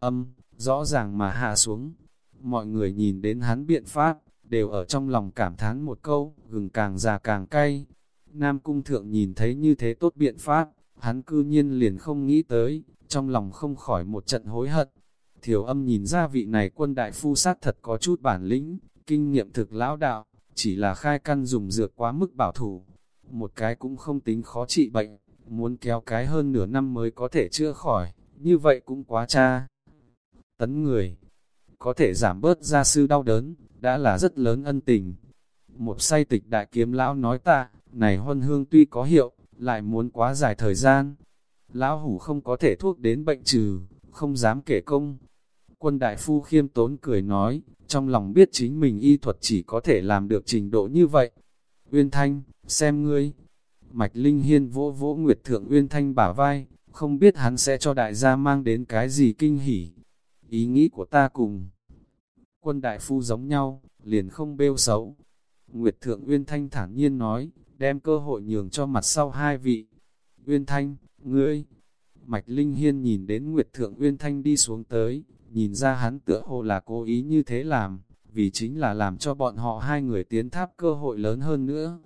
âm, rõ ràng mà hạ xuống. Mọi người nhìn đến hắn biện pháp, đều ở trong lòng cảm thán một câu, gừng càng già càng cay. Nam cung thượng nhìn thấy như thế tốt biện pháp, hắn cư nhiên liền không nghĩ tới, trong lòng không khỏi một trận hối hận. Thiểu âm nhìn ra vị này quân đại phu sát thật có chút bản lĩnh, kinh nghiệm thực lão đạo, chỉ là khai căn dùng dược quá mức bảo thủ. Một cái cũng không tính khó trị bệnh, muốn kéo cái hơn nửa năm mới có thể chữa khỏi, như vậy cũng quá cha. Tấn người, có thể giảm bớt gia sư đau đớn, đã là rất lớn ân tình. Một say tịch đại kiếm lão nói ta, này huân hương tuy có hiệu, lại muốn quá dài thời gian. Lão hủ không có thể thuốc đến bệnh trừ, không dám kể công. Quân đại phu khiêm tốn cười nói, trong lòng biết chính mình y thuật chỉ có thể làm được trình độ như vậy. Uyên Thanh, xem ngươi. Mạch Linh Hiên vỗ vỗ Nguyệt Thượng Uyên Thanh bả vai, không biết hắn sẽ cho đại gia mang đến cái gì kinh hỉ. Ý nghĩ của ta cùng quân đại phu giống nhau, liền không bêu xấu. Nguyệt Thượng Uyên Thanh thản nhiên nói, đem cơ hội nhường cho mặt sau hai vị. Uyên Thanh, ngươi, Mạch Linh Hiên nhìn đến Nguyệt Thượng Uyên Thanh đi xuống tới, nhìn ra hắn tựa hồ là cố ý như thế làm, vì chính là làm cho bọn họ hai người tiến tháp cơ hội lớn hơn nữa.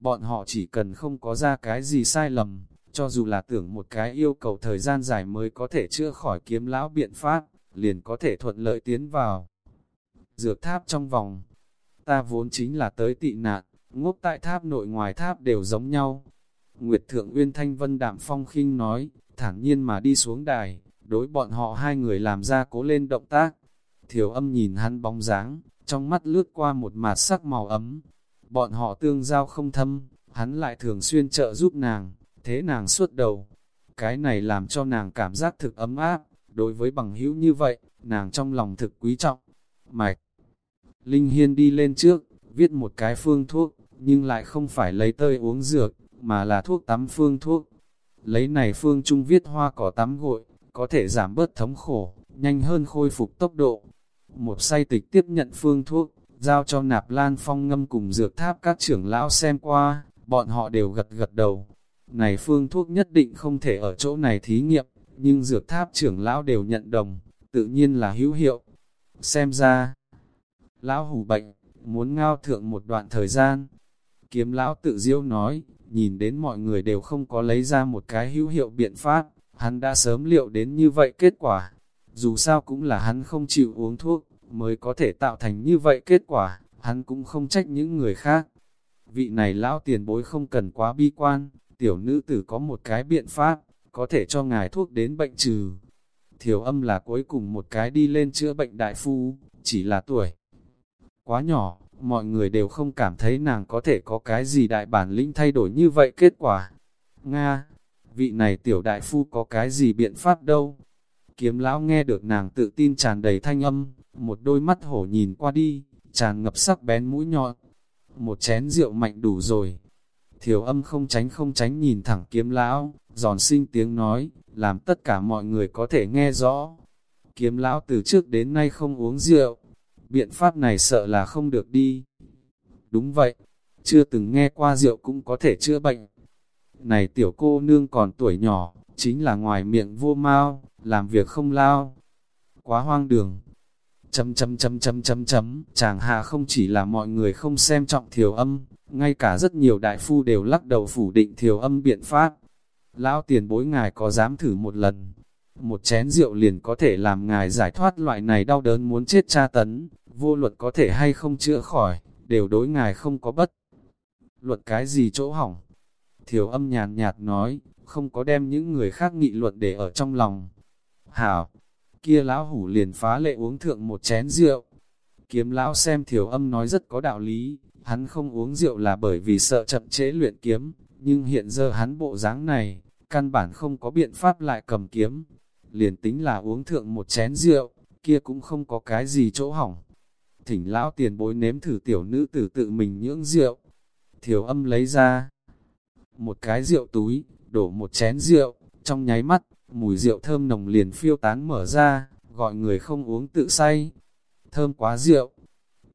Bọn họ chỉ cần không có ra cái gì sai lầm, cho dù là tưởng một cái yêu cầu thời gian dài mới có thể chữa khỏi kiếm lão biện pháp, liền có thể thuận lợi tiến vào. Dược tháp trong vòng, ta vốn chính là tới tị nạn, ngốc tại tháp nội ngoài tháp đều giống nhau. Nguyệt Thượng Uyên Thanh Vân Đạm Phong khinh nói, thản nhiên mà đi xuống đài, đối bọn họ hai người làm ra cố lên động tác. Thiểu âm nhìn hắn bóng dáng, trong mắt lướt qua một mạt sắc màu ấm. Bọn họ tương giao không thâm, hắn lại thường xuyên trợ giúp nàng, thế nàng suốt đầu. Cái này làm cho nàng cảm giác thực ấm áp, đối với bằng hữu như vậy, nàng trong lòng thực quý trọng. Mạch Linh Hiên đi lên trước, viết một cái phương thuốc, nhưng lại không phải lấy tơi uống dược, mà là thuốc tắm phương thuốc. Lấy này phương trung viết hoa cỏ tắm gội, có thể giảm bớt thống khổ, nhanh hơn khôi phục tốc độ. Một say tịch tiếp nhận phương thuốc, giao cho nạp lan phong ngâm cùng dược tháp các trưởng lão xem qua, bọn họ đều gật gật đầu. Này phương thuốc nhất định không thể ở chỗ này thí nghiệm, nhưng dược tháp trưởng lão đều nhận đồng, tự nhiên là hữu hiệu. Xem ra, lão hủ bệnh, muốn ngao thượng một đoạn thời gian. Kiếm lão tự diêu nói, nhìn đến mọi người đều không có lấy ra một cái hữu hiệu biện pháp, hắn đã sớm liệu đến như vậy kết quả. Dù sao cũng là hắn không chịu uống thuốc, mới có thể tạo thành như vậy kết quả, hắn cũng không trách những người khác. Vị này lão tiền bối không cần quá bi quan, tiểu nữ tử có một cái biện pháp, có thể cho ngài thuốc đến bệnh trừ. Thiểu âm là cuối cùng một cái đi lên chữa bệnh đại phu, chỉ là tuổi. Quá nhỏ, mọi người đều không cảm thấy nàng có thể có cái gì đại bản lĩnh thay đổi như vậy kết quả. Nga, vị này tiểu đại phu có cái gì biện pháp đâu? Kiếm lão nghe được nàng tự tin tràn đầy thanh âm, một đôi mắt hổ nhìn qua đi, tràn ngập sắc bén mũi nhọn. Một chén rượu mạnh đủ rồi. Thiểu âm không tránh không tránh nhìn thẳng kiếm lão, giòn sinh tiếng nói, làm tất cả mọi người có thể nghe rõ. Kiếm lão từ trước đến nay không uống rượu, biện pháp này sợ là không được đi. Đúng vậy, chưa từng nghe qua rượu cũng có thể chữa bệnh. Này tiểu cô nương còn tuổi nhỏ, chính là ngoài miệng vô mau, làm việc không lao. Quá hoang đường. Chấm chấm chấm chấm chấm chấm, chàng hạ không chỉ là mọi người không xem trọng thiểu âm, ngay cả rất nhiều đại phu đều lắc đầu phủ định thiểu âm biện pháp. Lão tiền bối ngài có dám thử một lần, một chén rượu liền có thể làm ngài giải thoát loại này đau đớn muốn chết tra tấn, vô luật có thể hay không chữa khỏi, đều đối ngài không có bất. Luật cái gì chỗ hỏng? Thiểu âm nhàn nhạt nói, không có đem những người khác nghị luận để ở trong lòng. Hảo, kia lão hủ liền phá lệ uống thượng một chén rượu. Kiếm lão xem thiểu âm nói rất có đạo lý, hắn không uống rượu là bởi vì sợ chậm chế luyện kiếm, nhưng hiện giờ hắn bộ dáng này, căn bản không có biện pháp lại cầm kiếm. Liền tính là uống thượng một chén rượu, kia cũng không có cái gì chỗ hỏng thỉnh lão tiền bối nếm thử tiểu nữ tử tự mình nhưỡng rượu. Thiểu âm lấy ra một cái rượu túi, đổ một chén rượu, trong nháy mắt, mùi rượu thơm nồng liền phiêu tán mở ra, gọi người không uống tự say. Thơm quá rượu,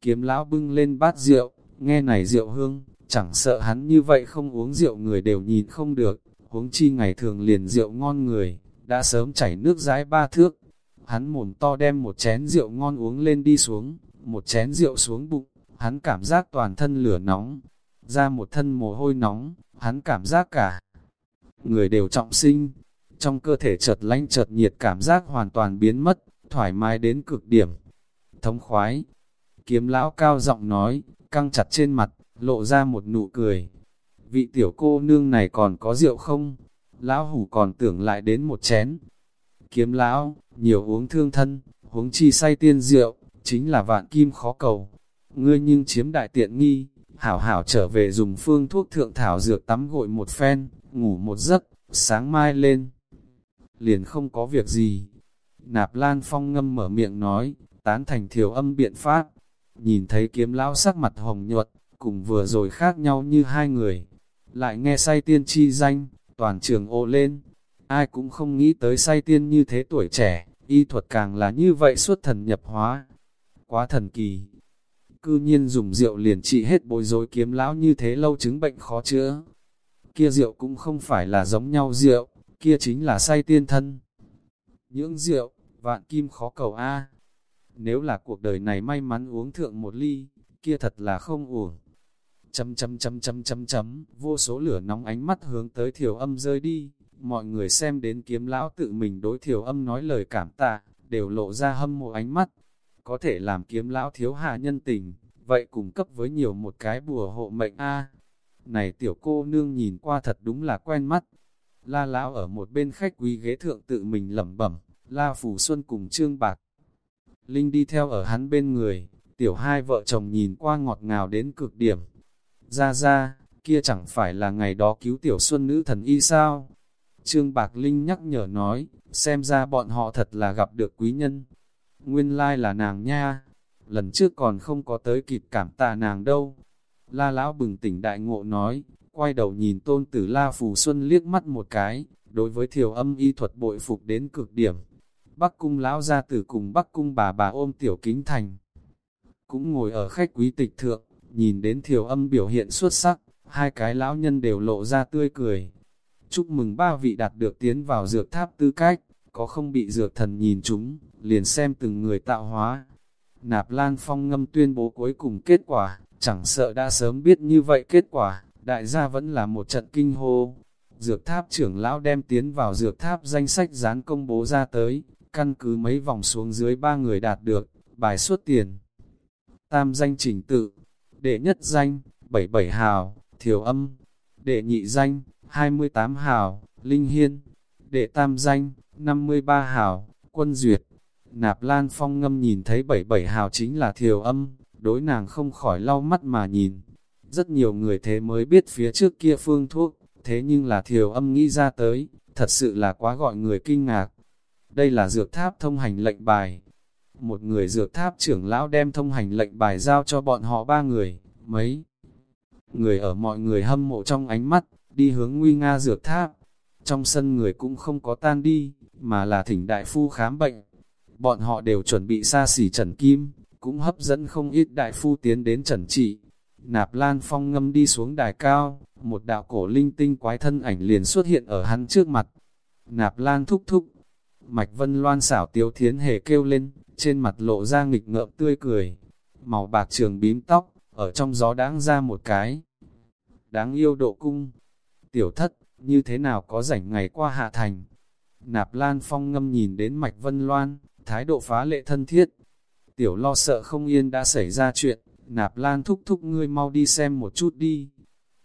kiếm lão bưng lên bát rượu, nghe này rượu hương, chẳng sợ hắn như vậy không uống rượu người đều nhìn không được, huống chi ngày thường liền rượu ngon người, đã sớm chảy nước rái ba thước. Hắn mồm to đem một chén rượu ngon uống lên đi xuống, một chén rượu xuống bụng, hắn cảm giác toàn thân lửa nóng, ra một thân mồ hôi nóng, hắn cảm giác cả. Người đều trọng sinh, trong cơ thể chợt lanh chợt nhiệt cảm giác hoàn toàn biến mất, thoải mái đến cực điểm. Thống khoái, kiếm lão cao giọng nói, căng chặt trên mặt, lộ ra một nụ cười. Vị tiểu cô nương này còn có rượu không? Lão hủ còn tưởng lại đến một chén. Kiếm lão, nhiều uống thương thân, huống chi say tiên rượu, chính là vạn kim khó cầu. Ngươi nhưng chiếm đại tiện nghi, hảo hảo trở về dùng phương thuốc thượng thảo dược tắm gội một phen, ngủ một giấc, sáng mai lên. Liền không có việc gì. Nạp Lan Phong ngâm mở miệng nói, tán thành thiểu âm biện pháp. Nhìn thấy kiếm lão sắc mặt hồng nhuận, cùng vừa rồi khác nhau như hai người. Lại nghe say tiên chi danh, toàn trường ô lên. Ai cũng không nghĩ tới say tiên như thế tuổi trẻ, y thuật càng là như vậy suốt thần nhập hóa quá thần kỳ. Cư nhiên dùng rượu liền trị hết bối rối kiếm lão như thế lâu chứng bệnh khó chữa. Kia rượu cũng không phải là giống nhau rượu, kia chính là say tiên thân. Những rượu, vạn kim khó cầu A. Nếu là cuộc đời này may mắn uống thượng một ly, kia thật là không uổng. Chấm chấm chấm chấm chấm chấm, vô số lửa nóng ánh mắt hướng tới thiểu âm rơi đi. Mọi người xem đến kiếm lão tự mình đối thiểu âm nói lời cảm tạ, đều lộ ra hâm mộ ánh mắt có thể làm kiếm lão thiếu hạ nhân tình, vậy cùng cấp với nhiều một cái bùa hộ mệnh A. này tiểu cô nương nhìn qua thật đúng là quen mắt. La lão ở một bên khách quý ghế thượng tự mình lẩm bẩm, La Phủ Xuân cùng Trương Bạc. Linh đi theo ở hắn bên người, tiểu hai vợ chồng nhìn qua ngọt ngào đến cực điểm. Ra ra, kia chẳng phải là ngày đó cứu tiểu xuân nữ thần y sao? Trương Bạc Linh nhắc nhở nói, xem ra bọn họ thật là gặp được quý nhân. Nguyên lai là nàng nha, lần trước còn không có tới kịp cảm tạ nàng đâu. La lão bừng tỉnh đại ngộ nói, quay đầu nhìn tôn tử La Phù Xuân liếc mắt một cái, đối với thiểu âm y thuật bội phục đến cực điểm. Bắc cung lão gia tử cùng Bắc cung bà bà ôm tiểu kính thành. Cũng ngồi ở khách quý tịch thượng, nhìn đến thiểu âm biểu hiện xuất sắc, hai cái lão nhân đều lộ ra tươi cười. Chúc mừng ba vị đạt được tiến vào dược tháp tư cách, có không bị dược thần nhìn chúng, liền xem từng người tạo hóa. Nạp Lan Phong ngâm tuyên bố cuối cùng kết quả, chẳng sợ đã sớm biết như vậy kết quả, đại gia vẫn là một trận kinh hô. Dược tháp trưởng lão đem tiến vào dược tháp danh sách dán công bố ra tới, căn cứ mấy vòng xuống dưới ba người đạt được, bài xuất tiền. Tam danh chỉnh tự, đệ nhất danh, 77 hào, thiểu âm, đệ nhị danh, 28 hào, linh hiên, đệ tam danh, 53 hào, quân duyệt. Nạp Lan Phong ngâm nhìn thấy 77 hào chính là thiểu âm, đối nàng không khỏi lau mắt mà nhìn. Rất nhiều người thế mới biết phía trước kia phương thuốc, thế nhưng là thiểu âm nghĩ ra tới, thật sự là quá gọi người kinh ngạc. Đây là dược tháp thông hành lệnh bài. Một người dược tháp trưởng lão đem thông hành lệnh bài giao cho bọn họ ba người, mấy người ở mọi người hâm mộ trong ánh mắt, đi hướng nguy nga dược tháp. Trong sân người cũng không có tan đi, mà là thỉnh đại phu khám bệnh. Bọn họ đều chuẩn bị xa xỉ trần kim, cũng hấp dẫn không ít đại phu tiến đến trần trị. Nạp Lan Phong ngâm đi xuống đài cao, một đạo cổ linh tinh quái thân ảnh liền xuất hiện ở hắn trước mặt. Nạp Lan thúc thúc, Mạch Vân Loan xảo tiếu thiến hề kêu lên, trên mặt lộ ra nghịch ngợm tươi cười. Màu bạc trường bím tóc, ở trong gió đáng ra một cái. Đáng yêu độ cung. Tiểu thất, như thế nào có rảnh ngày qua hạ thành. Nạp Lan Phong ngâm nhìn đến Mạch Vân Loan, thái độ phá lệ thân thiết. Tiểu lo sợ không yên đã xảy ra chuyện, Nạp Lan thúc thúc ngươi mau đi xem một chút đi.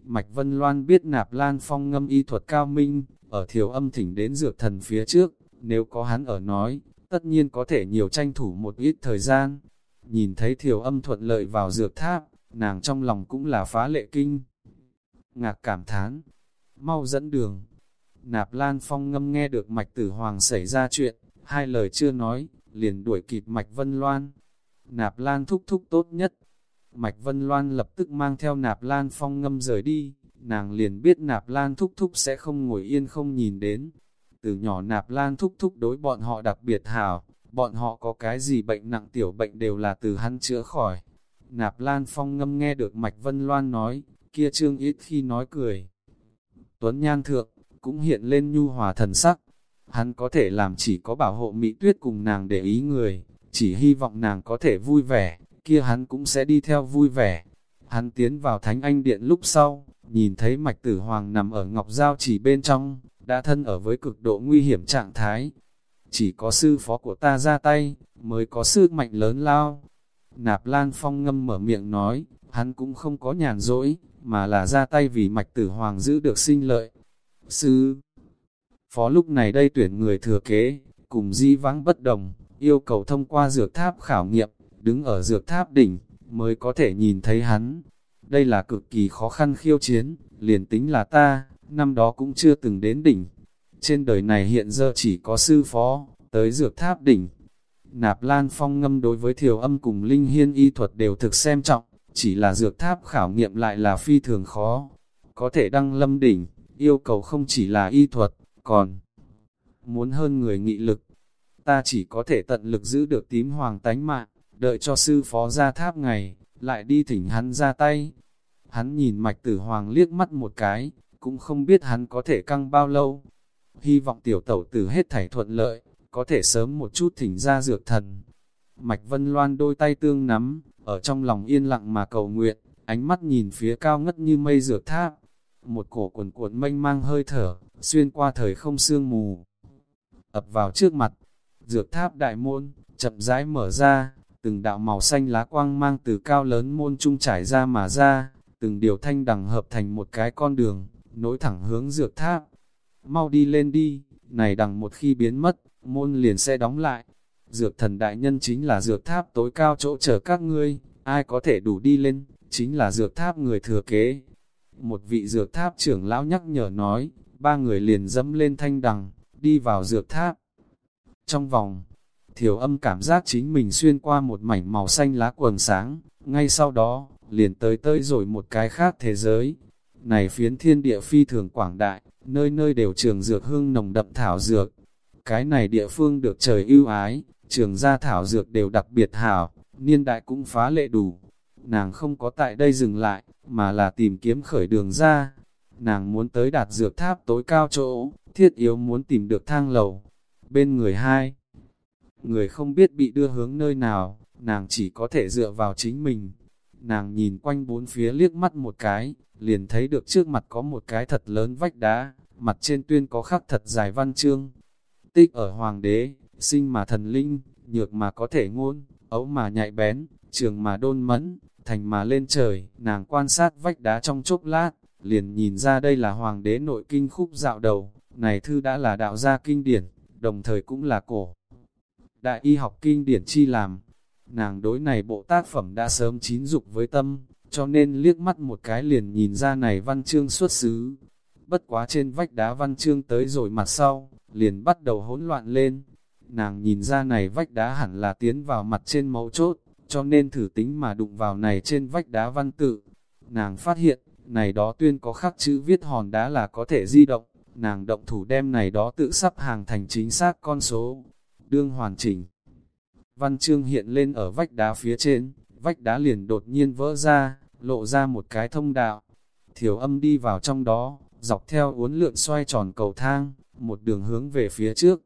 Mạch Vân Loan biết Nạp Lan Phong ngâm y thuật cao minh, ở thiểu âm thỉnh đến dược thần phía trước, nếu có hắn ở nói, tất nhiên có thể nhiều tranh thủ một ít thời gian. Nhìn thấy thiểu âm thuận lợi vào dược tháp, nàng trong lòng cũng là phá lệ kinh. Ngạc cảm thán, mau dẫn đường. Nạp Lan Phong ngâm nghe được Mạch Tử Hoàng xảy ra chuyện, hai lời chưa nói, liền đuổi kịp Mạch Vân Loan. Nạp Lan thúc thúc tốt nhất. Mạch Vân Loan lập tức mang theo Nạp Lan Phong ngâm rời đi, nàng liền biết Nạp Lan thúc thúc sẽ không ngồi yên không nhìn đến. Từ nhỏ Nạp Lan thúc thúc đối bọn họ đặc biệt hảo, bọn họ có cái gì bệnh nặng tiểu bệnh đều là từ hắn chữa khỏi. Nạp Lan Phong ngâm nghe được Mạch Vân Loan nói, kia trương ít khi nói cười. Tuấn Nhan Thượng, cũng hiện lên nhu hòa thần sắc. Hắn có thể làm chỉ có bảo hộ Mỹ Tuyết cùng nàng để ý người, chỉ hy vọng nàng có thể vui vẻ, kia hắn cũng sẽ đi theo vui vẻ. Hắn tiến vào Thánh Anh Điện lúc sau, nhìn thấy Mạch Tử Hoàng nằm ở Ngọc Giao chỉ bên trong, đã thân ở với cực độ nguy hiểm trạng thái. Chỉ có sư phó của ta ra tay, mới có sức mạnh lớn lao. Nạp Lan Phong ngâm mở miệng nói, hắn cũng không có nhàn rỗi, mà là ra tay vì mạch tử hoàng giữ được sinh lợi. Sư Phó lúc này đây tuyển người thừa kế, cùng di vắng bất đồng, yêu cầu thông qua dược tháp khảo nghiệm, đứng ở dược tháp đỉnh, mới có thể nhìn thấy hắn. Đây là cực kỳ khó khăn khiêu chiến, liền tính là ta, năm đó cũng chưa từng đến đỉnh. Trên đời này hiện giờ chỉ có sư phó, tới dược tháp đỉnh. Nạp Lan Phong ngâm đối với thiểu âm cùng linh hiên y thuật đều thực xem trọng, chỉ là dược tháp khảo nghiệm lại là phi thường khó. Có thể đăng lâm đỉnh, yêu cầu không chỉ là y thuật, còn muốn hơn người nghị lực. Ta chỉ có thể tận lực giữ được tím hoàng tánh mạng, đợi cho sư phó ra tháp ngày, lại đi thỉnh hắn ra tay. Hắn nhìn mạch tử hoàng liếc mắt một cái, cũng không biết hắn có thể căng bao lâu. Hy vọng tiểu tẩu tử hết thảy thuận lợi, có thể sớm một chút thỉnh ra dược thần. Mạch Vân Loan đôi tay tương nắm, ở trong lòng yên lặng mà cầu nguyện, ánh mắt nhìn phía cao ngất như mây dược tháp. Một cổ cuộn cuộn mênh mang hơi thở, xuyên qua thời không sương mù. Ập vào trước mặt, dược tháp đại môn, chậm rãi mở ra, từng đạo màu xanh lá quang mang từ cao lớn môn trung trải ra mà ra, từng điều thanh đằng hợp thành một cái con đường, nối thẳng hướng dược tháp. Mau đi lên đi, này đằng một khi biến mất, môn liền sẽ đóng lại. Dược thần đại nhân chính là dược tháp tối cao chỗ chờ các ngươi, ai có thể đủ đi lên, chính là dược tháp người thừa kế. Một vị dược tháp trưởng lão nhắc nhở nói, ba người liền dẫm lên thanh đằng, đi vào dược tháp. Trong vòng, thiểu âm cảm giác chính mình xuyên qua một mảnh màu xanh lá quần sáng, ngay sau đó, liền tới tới rồi một cái khác thế giới. Này phiến thiên địa phi thường quảng đại, nơi nơi đều trường dược hương nồng đậm thảo dược. Cái này địa phương được trời ưu ái, trường gia thảo dược đều đặc biệt hảo, niên đại cũng phá lệ đủ. Nàng không có tại đây dừng lại, mà là tìm kiếm khởi đường ra. Nàng muốn tới đạt dược tháp tối cao chỗ, thiết yếu muốn tìm được thang lầu. Bên người hai, người không biết bị đưa hướng nơi nào, nàng chỉ có thể dựa vào chính mình. Nàng nhìn quanh bốn phía liếc mắt một cái, liền thấy được trước mặt có một cái thật lớn vách đá, mặt trên tuyên có khắc thật dài văn chương. Tích ở hoàng đế, sinh mà thần linh, nhược mà có thể ngôn, ấu mà nhạy bén, trường mà đôn mẫn, thành mà lên trời, nàng quan sát vách đá trong chốc lát, liền nhìn ra đây là hoàng đế nội kinh khúc dạo đầu, này thư đã là đạo gia kinh điển, đồng thời cũng là cổ. Đại y học kinh điển chi làm, nàng đối này bộ tác phẩm đã sớm chín dục với tâm, cho nên liếc mắt một cái liền nhìn ra này văn chương xuất xứ. Bất quá trên vách đá văn chương tới rồi mặt sau, liền bắt đầu hỗn loạn lên. Nàng nhìn ra này vách đá hẳn là tiến vào mặt trên mấu chốt, cho nên thử tính mà đụng vào này trên vách đá văn tự. Nàng phát hiện, này đó tuyên có khắc chữ viết hòn đá là có thể di động, nàng động thủ đem này đó tự sắp hàng thành chính xác con số, đương hoàn chỉnh. Văn chương hiện lên ở vách đá phía trên, vách đá liền đột nhiên vỡ ra, lộ ra một cái thông đạo. Thiểu âm đi vào trong đó, dọc theo uốn lượn xoay tròn cầu thang, một đường hướng về phía trước.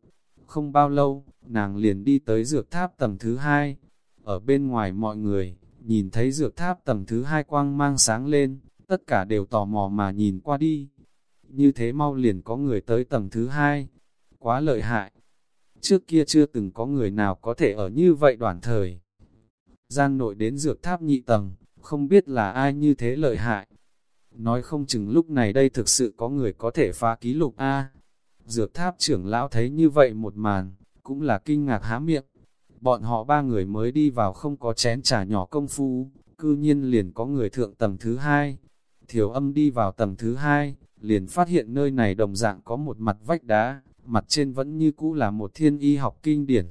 Không bao lâu, nàng liền đi tới dược tháp tầng thứ hai. Ở bên ngoài mọi người, nhìn thấy dược tháp tầng thứ hai quang mang sáng lên, tất cả đều tò mò mà nhìn qua đi. Như thế mau liền có người tới tầng thứ hai. Quá lợi hại. Trước kia chưa từng có người nào có thể ở như vậy đoạn thời. Gian nội đến dược tháp nhị tầng, không biết là ai như thế lợi hại. Nói không chừng lúc này đây thực sự có người có thể phá ký lục A. Dược tháp trưởng lão thấy như vậy một màn, cũng là kinh ngạc há miệng. Bọn họ ba người mới đi vào không có chén trà nhỏ công phu, cư nhiên liền có người thượng tầng thứ hai. Thiểu âm đi vào tầng thứ hai, liền phát hiện nơi này đồng dạng có một mặt vách đá, mặt trên vẫn như cũ là một thiên y học kinh điển.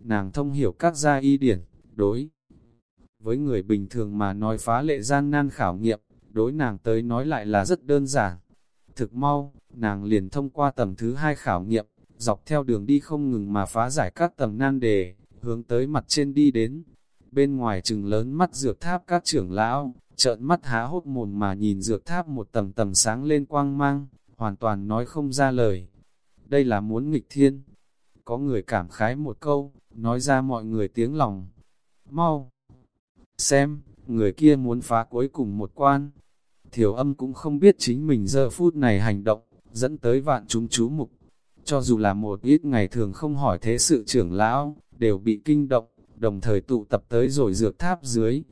Nàng thông hiểu các gia y điển, đối. Với người bình thường mà nói phá lệ gian nan khảo nghiệm, đối nàng tới nói lại là rất đơn giản. Thực mau, nàng liền thông qua tầng thứ hai khảo nghiệm, dọc theo đường đi không ngừng mà phá giải các tầng nan đề, hướng tới mặt trên đi đến. Bên ngoài trừng lớn mắt dược tháp các trưởng lão, trợn mắt há hốt mồm mà nhìn dược tháp một tầng tầng sáng lên quang mang, hoàn toàn nói không ra lời. Đây là muốn nghịch thiên. Có người cảm khái một câu, nói ra mọi người tiếng lòng. Mau! Xem, người kia muốn phá cuối cùng một quan. Thiểu âm cũng không biết chính mình giờ phút này hành động, dẫn tới vạn chúng chú mục. Cho dù là một ít ngày thường không hỏi thế sự trưởng lão, đều bị kinh động, đồng thời tụ tập tới rồi dược tháp dưới.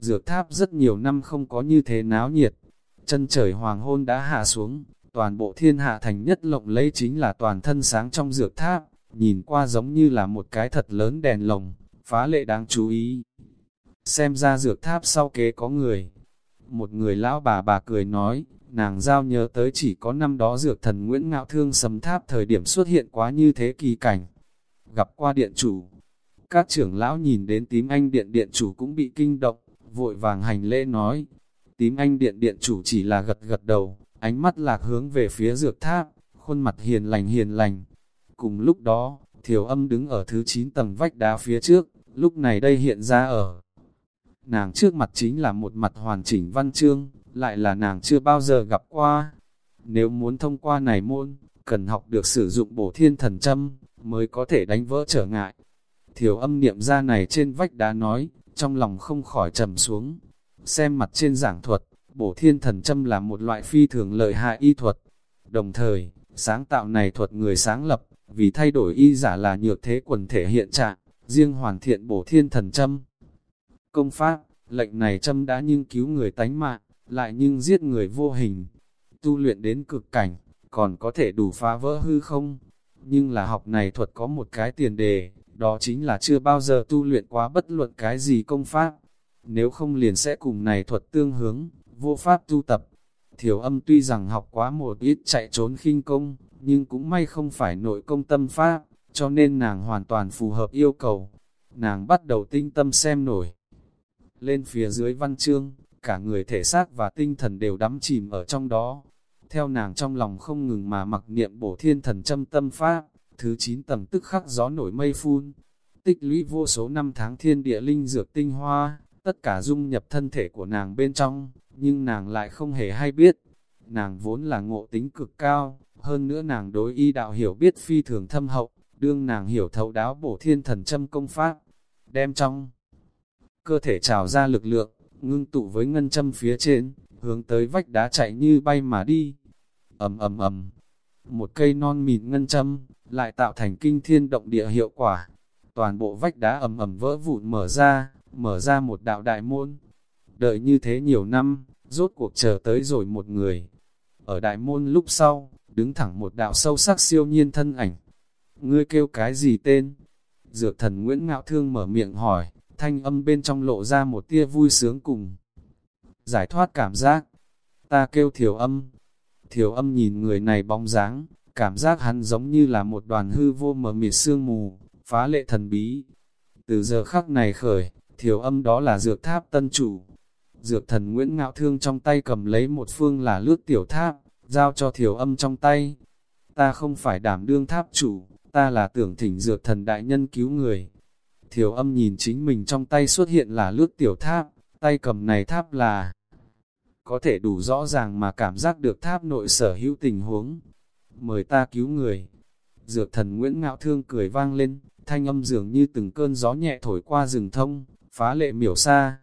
Dược tháp rất nhiều năm không có như thế náo nhiệt. Chân trời hoàng hôn đã hạ xuống, toàn bộ thiên hạ thành nhất lộng lấy chính là toàn thân sáng trong dược tháp, nhìn qua giống như là một cái thật lớn đèn lồng, phá lệ đáng chú ý. Xem ra dược tháp sau kế có người. Một người lão bà bà cười nói, nàng giao nhớ tới chỉ có năm đó dược thần Nguyễn Ngạo Thương sầm tháp thời điểm xuất hiện quá như thế kỳ cảnh. Gặp qua điện chủ, các trưởng lão nhìn đến tím anh điện điện chủ cũng bị kinh động, vội vàng hành lễ nói. Tím anh điện điện chủ chỉ là gật gật đầu, ánh mắt lạc hướng về phía dược tháp, khuôn mặt hiền lành hiền lành. Cùng lúc đó, thiểu âm đứng ở thứ 9 tầng vách đá phía trước, lúc này đây hiện ra ở. Nàng trước mặt chính là một mặt hoàn chỉnh văn chương, lại là nàng chưa bao giờ gặp qua. Nếu muốn thông qua này môn, cần học được sử dụng bổ thiên thần châm, mới có thể đánh vỡ trở ngại. Thiểu âm niệm ra này trên vách đá nói, trong lòng không khỏi trầm xuống. Xem mặt trên giảng thuật, bổ thiên thần châm là một loại phi thường lợi hại y thuật. Đồng thời, sáng tạo này thuật người sáng lập, vì thay đổi y giả là nhược thế quần thể hiện trạng, riêng hoàn thiện bổ thiên thần châm. Công pháp, lệnh này châm đã nhưng cứu người tánh mạng, lại nhưng giết người vô hình. Tu luyện đến cực cảnh, còn có thể đủ phá vỡ hư không? Nhưng là học này thuật có một cái tiền đề, đó chính là chưa bao giờ tu luyện quá bất luận cái gì công pháp. Nếu không liền sẽ cùng này thuật tương hướng, vô pháp tu tập. Thiểu âm tuy rằng học quá một ít chạy trốn khinh công, nhưng cũng may không phải nội công tâm pháp, cho nên nàng hoàn toàn phù hợp yêu cầu. Nàng bắt đầu tinh tâm xem nổi. Lên phía dưới văn chương, cả người thể xác và tinh thần đều đắm chìm ở trong đó. Theo nàng trong lòng không ngừng mà mặc niệm bổ thiên thần châm tâm pháp, thứ 9 tầng tức khắc gió nổi mây phun. Tích lũy vô số năm tháng thiên địa linh dược tinh hoa, tất cả dung nhập thân thể của nàng bên trong, nhưng nàng lại không hề hay biết. Nàng vốn là ngộ tính cực cao, hơn nữa nàng đối y đạo hiểu biết phi thường thâm hậu, đương nàng hiểu thấu đáo bổ thiên thần châm công pháp, đem trong cơ thể trào ra lực lượng, ngưng tụ với ngân châm phía trên, hướng tới vách đá chạy như bay mà đi. ầm ầm ầm, một cây non mịn ngân châm, lại tạo thành kinh thiên động địa hiệu quả. Toàn bộ vách đá ầm ầm vỡ vụn mở ra, mở ra một đạo đại môn. Đợi như thế nhiều năm, rốt cuộc chờ tới rồi một người. Ở đại môn lúc sau, đứng thẳng một đạo sâu sắc siêu nhiên thân ảnh. Ngươi kêu cái gì tên? Dược thần Nguyễn Ngạo Thương mở miệng hỏi, thanh âm bên trong lộ ra một tia vui sướng cùng. Giải thoát cảm giác. Ta kêu thiểu âm. Thiểu âm nhìn người này bóng dáng, cảm giác hắn giống như là một đoàn hư vô mờ mịt sương mù, phá lệ thần bí. Từ giờ khắc này khởi, thiểu âm đó là dược tháp tân chủ. Dược thần Nguyễn Ngạo Thương trong tay cầm lấy một phương là lướt tiểu tháp, giao cho thiểu âm trong tay. Ta không phải đảm đương tháp chủ, ta là tưởng thỉnh dược thần đại nhân cứu người. Thiểu âm nhìn chính mình trong tay xuất hiện là lướt tiểu tháp, tay cầm này tháp là có thể đủ rõ ràng mà cảm giác được tháp nội sở hữu tình huống. Mời ta cứu người. Dược thần Nguyễn Ngạo Thương cười vang lên, thanh âm dường như từng cơn gió nhẹ thổi qua rừng thông, phá lệ miểu xa.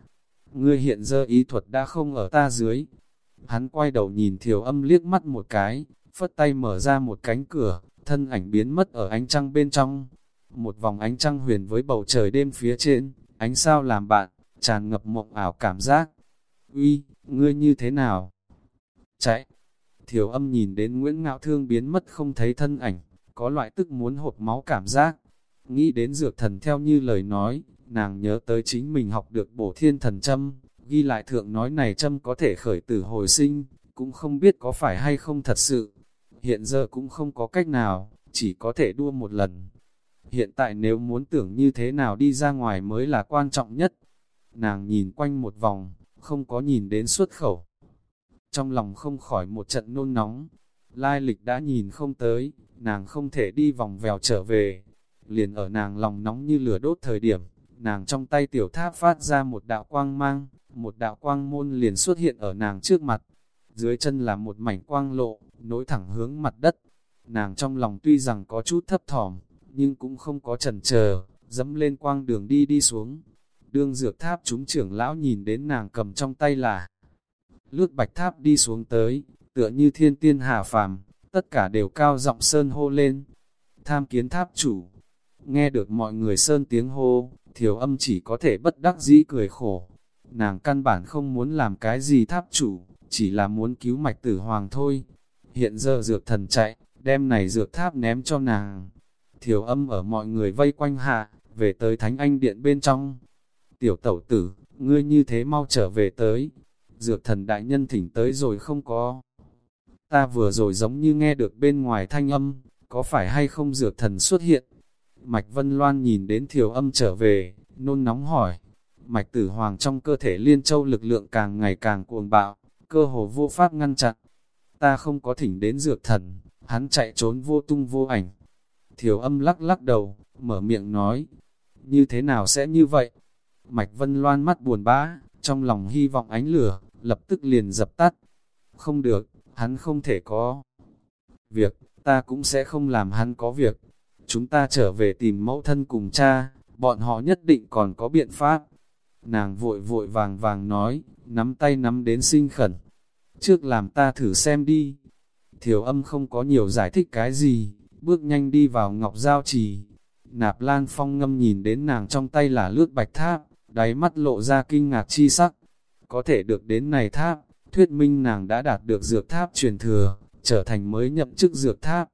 Ngươi hiện giờ ý thuật đã không ở ta dưới. Hắn quay đầu nhìn thiểu âm liếc mắt một cái, phất tay mở ra một cánh cửa, thân ảnh biến mất ở ánh trăng bên trong. Một vòng ánh trăng huyền với bầu trời đêm phía trên, ánh sao làm bạn, tràn ngập mộng ảo cảm giác. Uy, ngươi như thế nào? Chạy! Thiểu âm nhìn đến Nguyễn Ngạo Thương biến mất không thấy thân ảnh, có loại tức muốn hộp máu cảm giác. Nghĩ đến dược thần theo như lời nói, nàng nhớ tới chính mình học được bổ thiên thần châm, ghi lại thượng nói này châm có thể khởi tử hồi sinh, cũng không biết có phải hay không thật sự. Hiện giờ cũng không có cách nào, chỉ có thể đua một lần. Hiện tại nếu muốn tưởng như thế nào đi ra ngoài mới là quan trọng nhất. Nàng nhìn quanh một vòng, không có nhìn đến xuất khẩu. Trong lòng không khỏi một trận nôn nóng, lai lịch đã nhìn không tới, nàng không thể đi vòng vèo trở về. Liền ở nàng lòng nóng như lửa đốt thời điểm, nàng trong tay tiểu tháp phát ra một đạo quang mang, một đạo quang môn liền xuất hiện ở nàng trước mặt. Dưới chân là một mảnh quang lộ, nối thẳng hướng mặt đất. Nàng trong lòng tuy rằng có chút thấp thỏm, nhưng cũng không có chần chờ, dẫm lên quang đường đi đi xuống. Đương dược tháp chúng trưởng lão nhìn đến nàng cầm trong tay là lướt bạch tháp đi xuống tới, tựa như thiên tiên hà phàm, tất cả đều cao giọng sơn hô lên. Tham kiến tháp chủ, nghe được mọi người sơn tiếng hô, thiểu âm chỉ có thể bất đắc dĩ cười khổ. Nàng căn bản không muốn làm cái gì tháp chủ, chỉ là muốn cứu mạch tử hoàng thôi. Hiện giờ dược thần chạy, đem này dược tháp ném cho nàng. Thiểu âm ở mọi người vây quanh hạ, về tới thánh anh điện bên trong. Tiểu tẩu tử, ngươi như thế mau trở về tới. Dược thần đại nhân thỉnh tới rồi không có. Ta vừa rồi giống như nghe được bên ngoài thanh âm, có phải hay không dược thần xuất hiện? Mạch Vân Loan nhìn đến thiểu âm trở về, nôn nóng hỏi. Mạch tử hoàng trong cơ thể liên châu lực lượng càng ngày càng cuồng bạo, cơ hồ vô pháp ngăn chặn. Ta không có thỉnh đến dược thần, hắn chạy trốn vô tung vô ảnh. Thiểu âm lắc lắc đầu, mở miệng nói, như thế nào sẽ như vậy? Mạch Vân Loan mắt buồn bã, trong lòng hy vọng ánh lửa, lập tức liền dập tắt. Không được, hắn không thể có việc, ta cũng sẽ không làm hắn có việc. Chúng ta trở về tìm mẫu thân cùng cha, bọn họ nhất định còn có biện pháp. Nàng vội vội vàng vàng nói, nắm tay nắm đến sinh khẩn. Trước làm ta thử xem đi. Thiểu âm không có nhiều giải thích cái gì, bước nhanh đi vào ngọc giao trì. Nạp Lan Phong ngâm nhìn đến nàng trong tay là lướt bạch tháp, đáy mắt lộ ra kinh ngạc chi sắc. Có thể được đến này tháp, thuyết minh nàng đã đạt được dược tháp truyền thừa, trở thành mới nhậm chức dược tháp.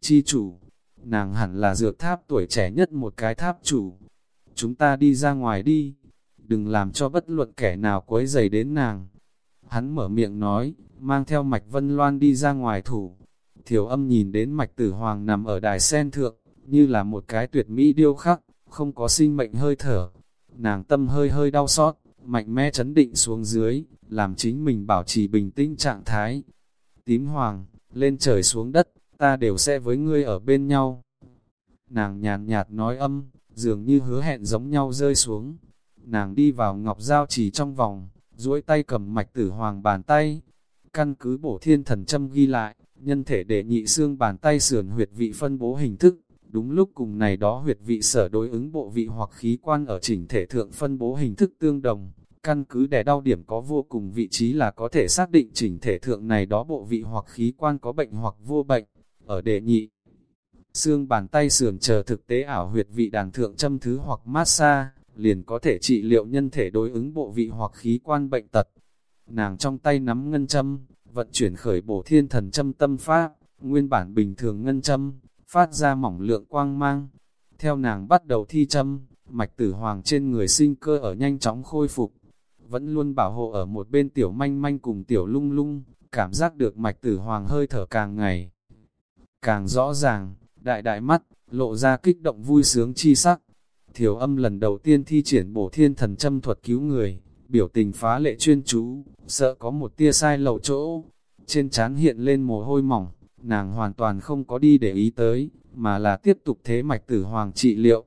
Chi chủ, nàng hẳn là dược tháp tuổi trẻ nhất một cái tháp chủ. Chúng ta đi ra ngoài đi, đừng làm cho bất luận kẻ nào quấy dày đến nàng. Hắn mở miệng nói, mang theo mạch vân loan đi ra ngoài thủ. Thiểu âm nhìn đến mạch tử hoàng nằm ở đài sen thượng, như là một cái tuyệt mỹ điêu khắc, không có sinh mệnh hơi thở. Nàng tâm hơi hơi đau xót, mạnh mẽ chấn định xuống dưới, làm chính mình bảo trì bình tĩnh trạng thái. Tím hoàng, lên trời xuống đất, ta đều sẽ với ngươi ở bên nhau. Nàng nhàn nhạt nói âm, dường như hứa hẹn giống nhau rơi xuống. Nàng đi vào ngọc giao chỉ trong vòng, duỗi tay cầm mạch tử hoàng bàn tay. Căn cứ bổ thiên thần châm ghi lại, nhân thể để nhị xương bàn tay sườn huyệt vị phân bố hình thức, đúng lúc cùng này đó huyệt vị sở đối ứng bộ vị hoặc khí quan ở chỉnh thể thượng phân bố hình thức tương đồng. Căn cứ đè đau điểm có vô cùng vị trí là có thể xác định chỉnh thể thượng này đó bộ vị hoặc khí quan có bệnh hoặc vô bệnh. Ở đệ nhị, xương bàn tay sườn chờ thực tế ảo huyệt vị đàn thượng châm thứ hoặc massage, liền có thể trị liệu nhân thể đối ứng bộ vị hoặc khí quan bệnh tật. Nàng trong tay nắm ngân châm, vận chuyển khởi bổ thiên thần châm tâm pháp, nguyên bản bình thường ngân châm, phát ra mỏng lượng quang mang. Theo nàng bắt đầu thi châm, mạch tử hoàng trên người sinh cơ ở nhanh chóng khôi phục, vẫn luôn bảo hộ ở một bên tiểu manh manh cùng tiểu lung lung, cảm giác được mạch tử hoàng hơi thở càng ngày. Càng rõ ràng, đại đại mắt, lộ ra kích động vui sướng chi sắc. Thiểu âm lần đầu tiên thi triển bổ thiên thần châm thuật cứu người, biểu tình phá lệ chuyên chú, sợ có một tia sai lậu chỗ. Trên trán hiện lên mồ hôi mỏng, nàng hoàn toàn không có đi để ý tới, mà là tiếp tục thế mạch tử hoàng trị liệu.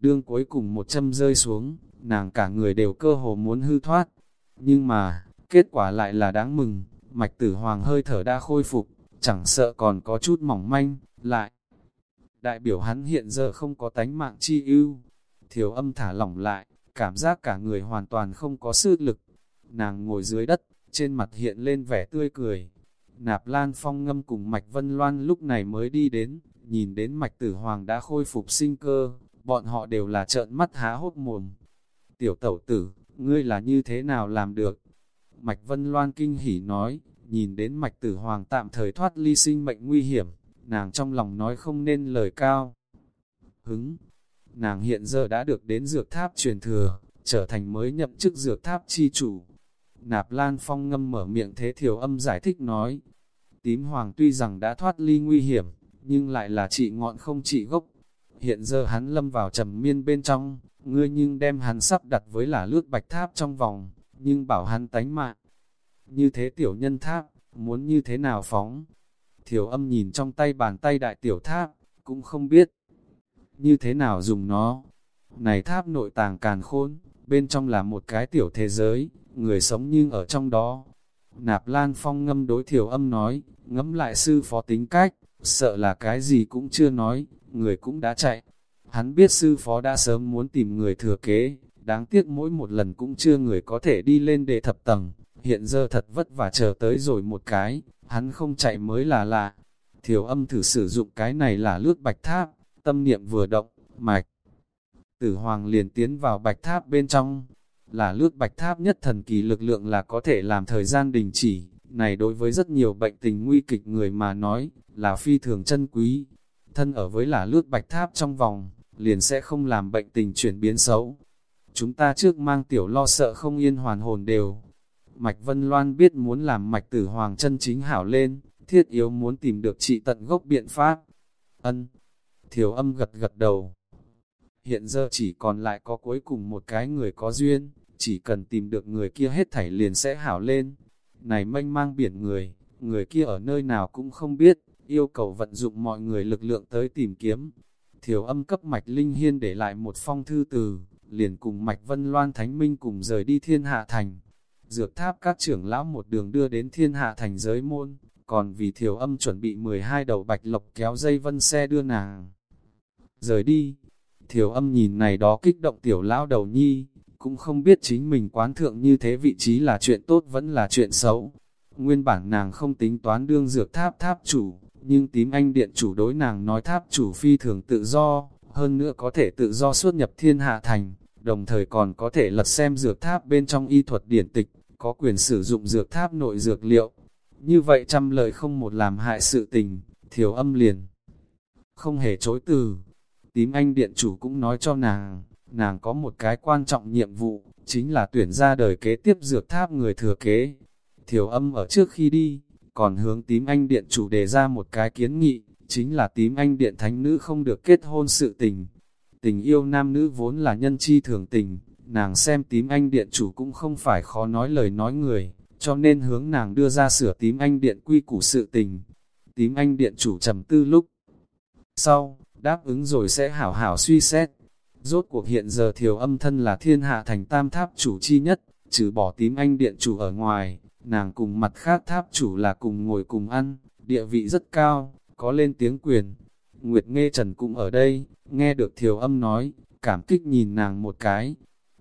Đương cuối cùng một châm rơi xuống, nàng cả người đều cơ hồ muốn hư thoát. Nhưng mà, kết quả lại là đáng mừng, mạch tử hoàng hơi thở đã khôi phục, chẳng sợ còn có chút mỏng manh, lại. Đại biểu hắn hiện giờ không có tánh mạng chi ưu, thiểu âm thả lỏng lại, cảm giác cả người hoàn toàn không có sức lực. Nàng ngồi dưới đất, trên mặt hiện lên vẻ tươi cười. Nạp Lan Phong ngâm cùng Mạch Vân Loan lúc này mới đi đến, nhìn đến Mạch Tử Hoàng đã khôi phục sinh cơ, bọn họ đều là trợn mắt há hốt mồm. Tiểu tẩu tử, ngươi là như thế nào làm được? Mạch Vân Loan kinh hỉ nói, nhìn đến Mạch Tử Hoàng tạm thời thoát ly sinh mệnh nguy hiểm, nàng trong lòng nói không nên lời cao. Hứng, nàng hiện giờ đã được đến dược tháp truyền thừa, trở thành mới nhậm chức dược tháp chi chủ. Nạp Lan Phong ngâm mở miệng thế thiểu âm giải thích nói, tím hoàng tuy rằng đã thoát ly nguy hiểm, nhưng lại là trị ngọn không trị gốc. Hiện giờ hắn lâm vào trầm miên bên trong, ngươi nhưng đem hắn sắp đặt với là lướt bạch tháp trong vòng, nhưng bảo hắn tánh mạng. Như thế tiểu nhân tháp, muốn như thế nào phóng? Thiểu âm nhìn trong tay bàn tay đại tiểu tháp, cũng không biết như thế nào dùng nó. Này tháp nội tàng càn khôn, bên trong là một cái tiểu thế giới, người sống nhưng ở trong đó. Nạp Lan Phong ngâm đối thiểu âm nói, ngẫm lại sư phó tính cách, sợ là cái gì cũng chưa nói, người cũng đã chạy. Hắn biết sư phó đã sớm muốn tìm người thừa kế, đáng tiếc mỗi một lần cũng chưa người có thể đi lên để thập tầng, hiện giờ thật vất vả chờ tới rồi một cái, hắn không chạy mới là lạ. Thiểu âm thử sử dụng cái này là lướt bạch tháp, tâm niệm vừa động, mạch. Tử hoàng liền tiến vào bạch tháp bên trong, là lướt bạch tháp nhất thần kỳ lực lượng là có thể làm thời gian đình chỉ, này đối với rất nhiều bệnh tình nguy kịch người mà nói, là phi thường chân quý. Thân ở với là lướt bạch tháp trong vòng, liền sẽ không làm bệnh tình chuyển biến xấu. Chúng ta trước mang tiểu lo sợ không yên hoàn hồn đều. Mạch Vân Loan biết muốn làm mạch tử hoàng chân chính hảo lên, thiết yếu muốn tìm được trị tận gốc biện pháp. Ân, thiểu âm gật gật đầu. Hiện giờ chỉ còn lại có cuối cùng một cái người có duyên, chỉ cần tìm được người kia hết thảy liền sẽ hảo lên. Này mênh mang biển người, người kia ở nơi nào cũng không biết, yêu cầu vận dụng mọi người lực lượng tới tìm kiếm. Thiểu âm cấp Mạch Linh Hiên để lại một phong thư từ, liền cùng Mạch Vân Loan Thánh Minh cùng rời đi thiên hạ thành. Dược tháp các trưởng lão một đường đưa đến thiên hạ thành giới môn, còn vì thiểu âm chuẩn bị 12 đầu bạch lộc kéo dây vân xe đưa nàng. Rời đi, thiểu âm nhìn này đó kích động tiểu lão đầu nhi, cũng không biết chính mình quán thượng như thế vị trí là chuyện tốt vẫn là chuyện xấu. Nguyên bản nàng không tính toán đương dược tháp tháp chủ, nhưng tím anh điện chủ đối nàng nói tháp chủ phi thường tự do, hơn nữa có thể tự do xuất nhập thiên hạ thành, đồng thời còn có thể lật xem dược tháp bên trong y thuật điển tịch, có quyền sử dụng dược tháp nội dược liệu. Như vậy trăm lời không một làm hại sự tình, thiếu âm liền. Không hề chối từ. Tím anh điện chủ cũng nói cho nàng, nàng có một cái quan trọng nhiệm vụ, chính là tuyển ra đời kế tiếp dược tháp người thừa kế. Thiểu âm ở trước khi đi, còn hướng tím anh điện chủ đề ra một cái kiến nghị, chính là tím anh điện thánh nữ không được kết hôn sự tình. Tình yêu nam nữ vốn là nhân chi thường tình, nàng xem tím anh điện chủ cũng không phải khó nói lời nói người, cho nên hướng nàng đưa ra sửa tím anh điện quy củ sự tình. Tím anh điện chủ trầm tư lúc sau, đáp ứng rồi sẽ hảo hảo suy xét. Rốt cuộc hiện giờ thiểu âm thân là thiên hạ thành tam tháp chủ chi nhất, trừ bỏ tím anh điện chủ ở ngoài, nàng cùng mặt khác tháp chủ là cùng ngồi cùng ăn, địa vị rất cao, có lên tiếng quyền. Nguyệt Nghe Trần cũng ở đây, nghe được thiểu âm nói, cảm kích nhìn nàng một cái.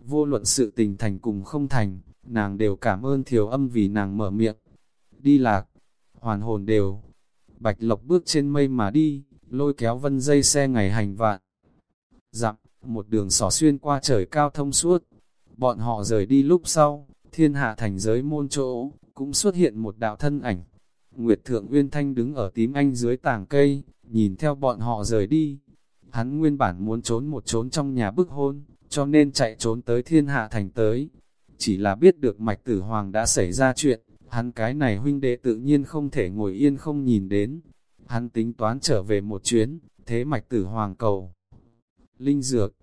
Vô luận sự tình thành cùng không thành, nàng đều cảm ơn thiểu âm vì nàng mở miệng. Đi lạc, hoàn hồn đều. Bạch Lộc bước trên mây mà đi, lôi kéo vân dây xe ngày hành vạn. Dặm, một đường sỏ xuyên qua trời cao thông suốt. Bọn họ rời đi lúc sau, thiên hạ thành giới môn chỗ, cũng xuất hiện một đạo thân ảnh. Nguyệt Thượng Uyên Thanh đứng ở tím anh dưới tàng cây, nhìn theo bọn họ rời đi. Hắn nguyên bản muốn trốn một trốn trong nhà bức hôn, cho nên chạy trốn tới thiên hạ thành tới. Chỉ là biết được mạch tử hoàng đã xảy ra chuyện, hắn cái này huynh đệ tự nhiên không thể ngồi yên không nhìn đến. Hắn tính toán trở về một chuyến, thế mạch tử hoàng cầu. Linh dược,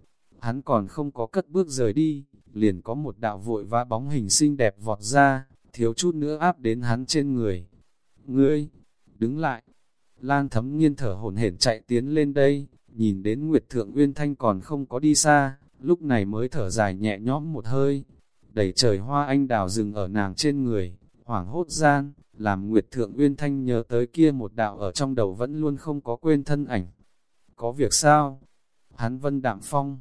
hắn còn không có cất bước rời đi, liền có một đạo vội vã bóng hình xinh đẹp vọt ra, thiếu chút nữa áp đến hắn trên người. Ngươi, đứng lại. Lan thấm nghiên thở hổn hển chạy tiến lên đây, nhìn đến Nguyệt Thượng Uyên Thanh còn không có đi xa, lúc này mới thở dài nhẹ nhõm một hơi. Đẩy trời hoa anh đào rừng ở nàng trên người, hoảng hốt gian, làm Nguyệt Thượng Uyên Thanh nhớ tới kia một đạo ở trong đầu vẫn luôn không có quên thân ảnh. Có việc sao? Hắn vân đạm phong.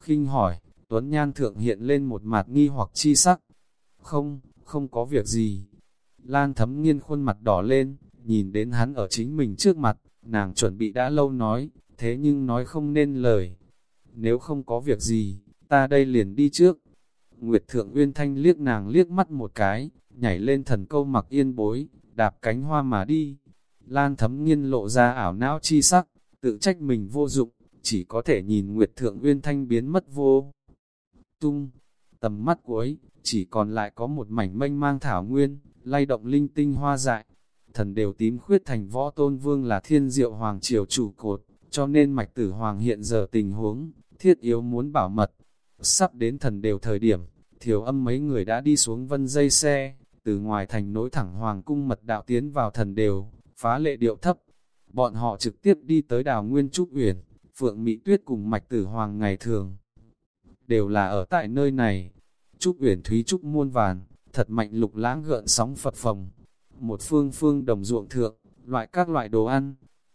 khinh hỏi, Tuấn Nhan Thượng hiện lên một mặt nghi hoặc chi sắc. Không, không có việc gì. Lan thấm nghiên khuôn mặt đỏ lên, nhìn đến hắn ở chính mình trước mặt, nàng chuẩn bị đã lâu nói, thế nhưng nói không nên lời. Nếu không có việc gì, ta đây liền đi trước. Nguyệt Thượng Uyên Thanh liếc nàng liếc mắt một cái, nhảy lên thần câu mặc yên bối, đạp cánh hoa mà đi. Lan thấm nghiên lộ ra ảo não chi sắc, tự trách mình vô dụng, chỉ có thể nhìn Nguyệt Thượng Uyên Thanh biến mất vô. Tung, tầm mắt cuối, chỉ còn lại có một mảnh mênh mang thảo nguyên, lay động linh tinh hoa dại. Thần đều tím khuyết thành võ tôn vương là thiên diệu hoàng triều chủ cột, cho nên mạch tử hoàng hiện giờ tình huống, thiết yếu muốn bảo mật. Sắp đến thần đều thời điểm, thiểu âm mấy người đã đi xuống vân dây xe, từ ngoài thành nối thẳng hoàng cung mật đạo tiến vào thần đều, phá lệ điệu thấp. Bọn họ trực tiếp đi tới đào Nguyên Trúc Uyển, Phượng Mỹ Tuyết cùng mạch tử hoàng ngày thường. Đều là ở tại nơi này. Trúc Uyển Thúy Trúc muôn vàn, thật mạnh lục lãng gợn sóng Phật phồng Một phương phương đồng ruộng thượng, loại các loại đồ ăn,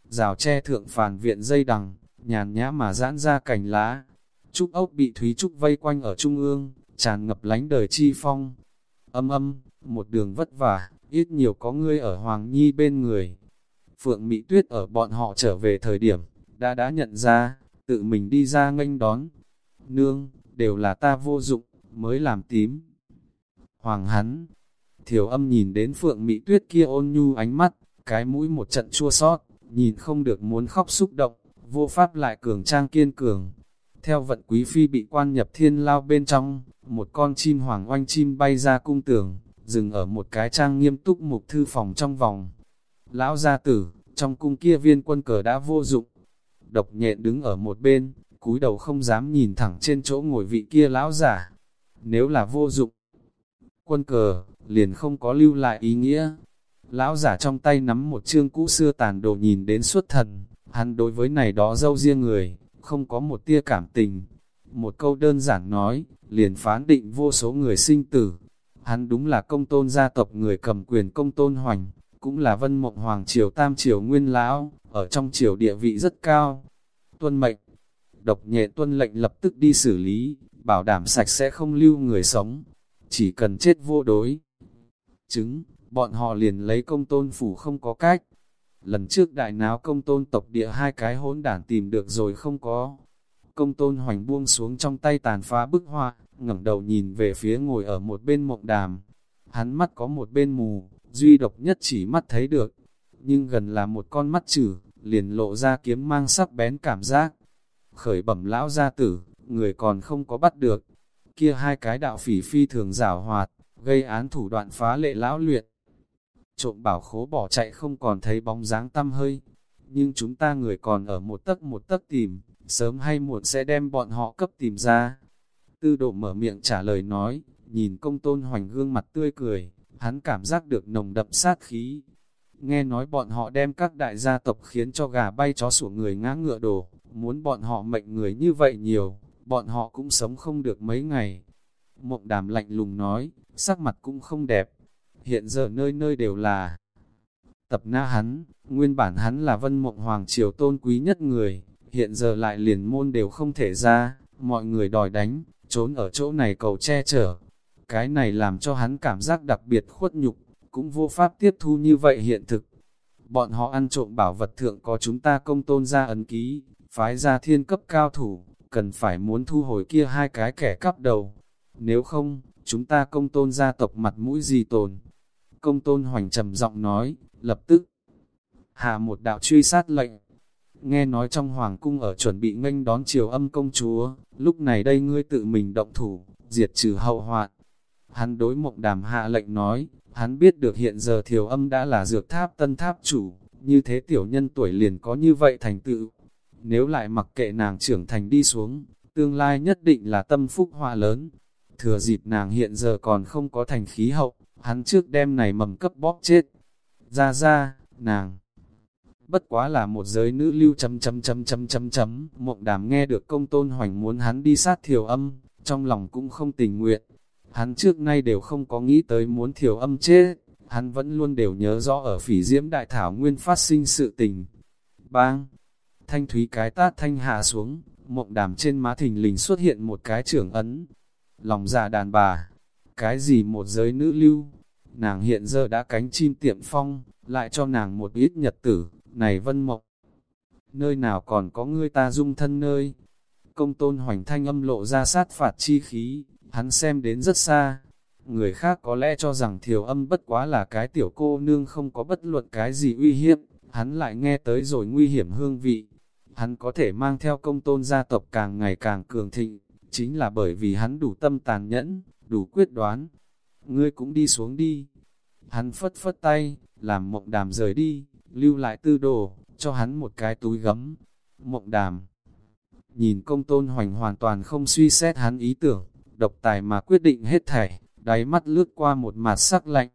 rào tre thượng phàn viện dây đằng, nhàn nhã mà giãn ra cành lá. Trúc ốc bị Thúy Trúc vây quanh ở trung ương, tràn ngập lánh đời chi phong. Âm âm, một đường vất vả, ít nhiều có ngươi ở Hoàng Nhi bên người. Phượng Mỹ Tuyết ở bọn họ trở về thời điểm, đã đã nhận ra, tự mình đi ra nghênh đón. Nương, đều là ta vô dụng, mới làm tím. Hoàng hắn, thiểu âm nhìn đến Phượng Mỹ Tuyết kia ôn nhu ánh mắt, cái mũi một trận chua sót, nhìn không được muốn khóc xúc động, vô pháp lại cường trang kiên cường. Theo vận quý phi bị quan nhập thiên lao bên trong, một con chim hoàng oanh chim bay ra cung tường, dừng ở một cái trang nghiêm túc mục thư phòng trong vòng. Lão gia tử, trong cung kia viên quân cờ đã vô dụng. Độc nhện đứng ở một bên, cúi đầu không dám nhìn thẳng trên chỗ ngồi vị kia lão giả. Nếu là vô dụng, quân cờ, liền không có lưu lại ý nghĩa. Lão giả trong tay nắm một chương cũ xưa tàn đồ nhìn đến suốt thần, hắn đối với này đó dâu riêng người, không có một tia cảm tình. Một câu đơn giản nói, liền phán định vô số người sinh tử. Hắn đúng là công tôn gia tộc người cầm quyền công tôn hoành, cũng là vân mộng hoàng triều tam triều nguyên lão, ở trong triều địa vị rất cao. Tuân mệnh, độc nhẹ tuân lệnh lập tức đi xử lý, bảo đảm sạch sẽ không lưu người sống, chỉ cần chết vô đối. Chứng, bọn họ liền lấy công tôn phủ không có cách. Lần trước đại náo công tôn tộc địa hai cái hỗn đản tìm được rồi không có. Công tôn hoành buông xuống trong tay tàn phá bức hoa, ngẩng đầu nhìn về phía ngồi ở một bên mộng đàm. Hắn mắt có một bên mù, duy độc nhất chỉ mắt thấy được, nhưng gần là một con mắt chử, liền lộ ra kiếm mang sắc bén cảm giác. Khởi bẩm lão gia tử, người còn không có bắt được. Kia hai cái đạo phỉ phi thường rảo hoạt, gây án thủ đoạn phá lệ lão luyện. Trộm bảo khố bỏ chạy không còn thấy bóng dáng tâm hơi, nhưng chúng ta người còn ở một tấc một tấc tìm, sớm hay muộn sẽ đem bọn họ cấp tìm ra. Tư độ mở miệng trả lời nói, nhìn công tôn hoành gương mặt tươi cười, hắn cảm giác được nồng đậm sát khí. Nghe nói bọn họ đem các đại gia tộc khiến cho gà bay chó sủa người ngã ngựa đổ, muốn bọn họ mệnh người như vậy nhiều, bọn họ cũng sống không được mấy ngày. Mộng đàm lạnh lùng nói, sắc mặt cũng không đẹp, hiện giờ nơi nơi đều là tập na hắn, nguyên bản hắn là vân mộng hoàng triều tôn quý nhất người, hiện giờ lại liền môn đều không thể ra, mọi người đòi đánh, trốn ở chỗ này cầu che chở. Cái này làm cho hắn cảm giác đặc biệt khuất nhục, cũng vô pháp tiếp thu như vậy hiện thực. Bọn họ ăn trộm bảo vật thượng có chúng ta công tôn ra ấn ký, phái ra thiên cấp cao thủ, cần phải muốn thu hồi kia hai cái kẻ cắp đầu. Nếu không, chúng ta công tôn gia tộc mặt mũi gì tồn. Công tôn hoành trầm giọng nói, lập tức hạ một đạo truy sát lệnh. Nghe nói trong hoàng cung ở chuẩn bị nghênh đón triều âm công chúa, lúc này đây ngươi tự mình động thủ, diệt trừ hậu hoạn. Hắn đối mộng đàm hạ lệnh nói, hắn biết được hiện giờ thiều âm đã là dược tháp tân tháp chủ, như thế tiểu nhân tuổi liền có như vậy thành tựu. Nếu lại mặc kệ nàng trưởng thành đi xuống, tương lai nhất định là tâm phúc hoa lớn. Thừa dịp nàng hiện giờ còn không có thành khí hậu, hắn trước đêm này mầm cấp bóp chết. Ra ra, nàng bất quá là một giới nữ lưu chấm chấm chấm chấm chấm chấm, mộng đàm nghe được công tôn hoành muốn hắn đi sát thiểu âm, trong lòng cũng không tình nguyện. Hắn trước nay đều không có nghĩ tới muốn thiểu âm chết, hắn vẫn luôn đều nhớ rõ ở phỉ diễm đại thảo nguyên phát sinh sự tình. Bang! Thanh thúy cái tát thanh hạ xuống, mộng đàm trên má thình lình xuất hiện một cái trưởng ấn. Lòng già đàn bà, cái gì một giới nữ lưu, nàng hiện giờ đã cánh chim tiệm phong, lại cho nàng một ít nhật tử, này vân mộc nơi nào còn có ngươi ta dung thân nơi. Công tôn hoành thanh âm lộ ra sát phạt chi khí, hắn xem đến rất xa. Người khác có lẽ cho rằng thiểu âm bất quá là cái tiểu cô nương không có bất luận cái gì uy hiếp, hắn lại nghe tới rồi nguy hiểm hương vị. Hắn có thể mang theo công tôn gia tộc càng ngày càng cường thịnh, chính là bởi vì hắn đủ tâm tàn nhẫn, đủ quyết đoán. Ngươi cũng đi xuống đi. Hắn phất phất tay, làm mộng đàm rời đi lưu lại tư đồ, cho hắn một cái túi gấm. Mộng đàm, nhìn công tôn hoành hoàn toàn không suy xét hắn ý tưởng, độc tài mà quyết định hết thảy, đáy mắt lướt qua một mặt sắc lạnh.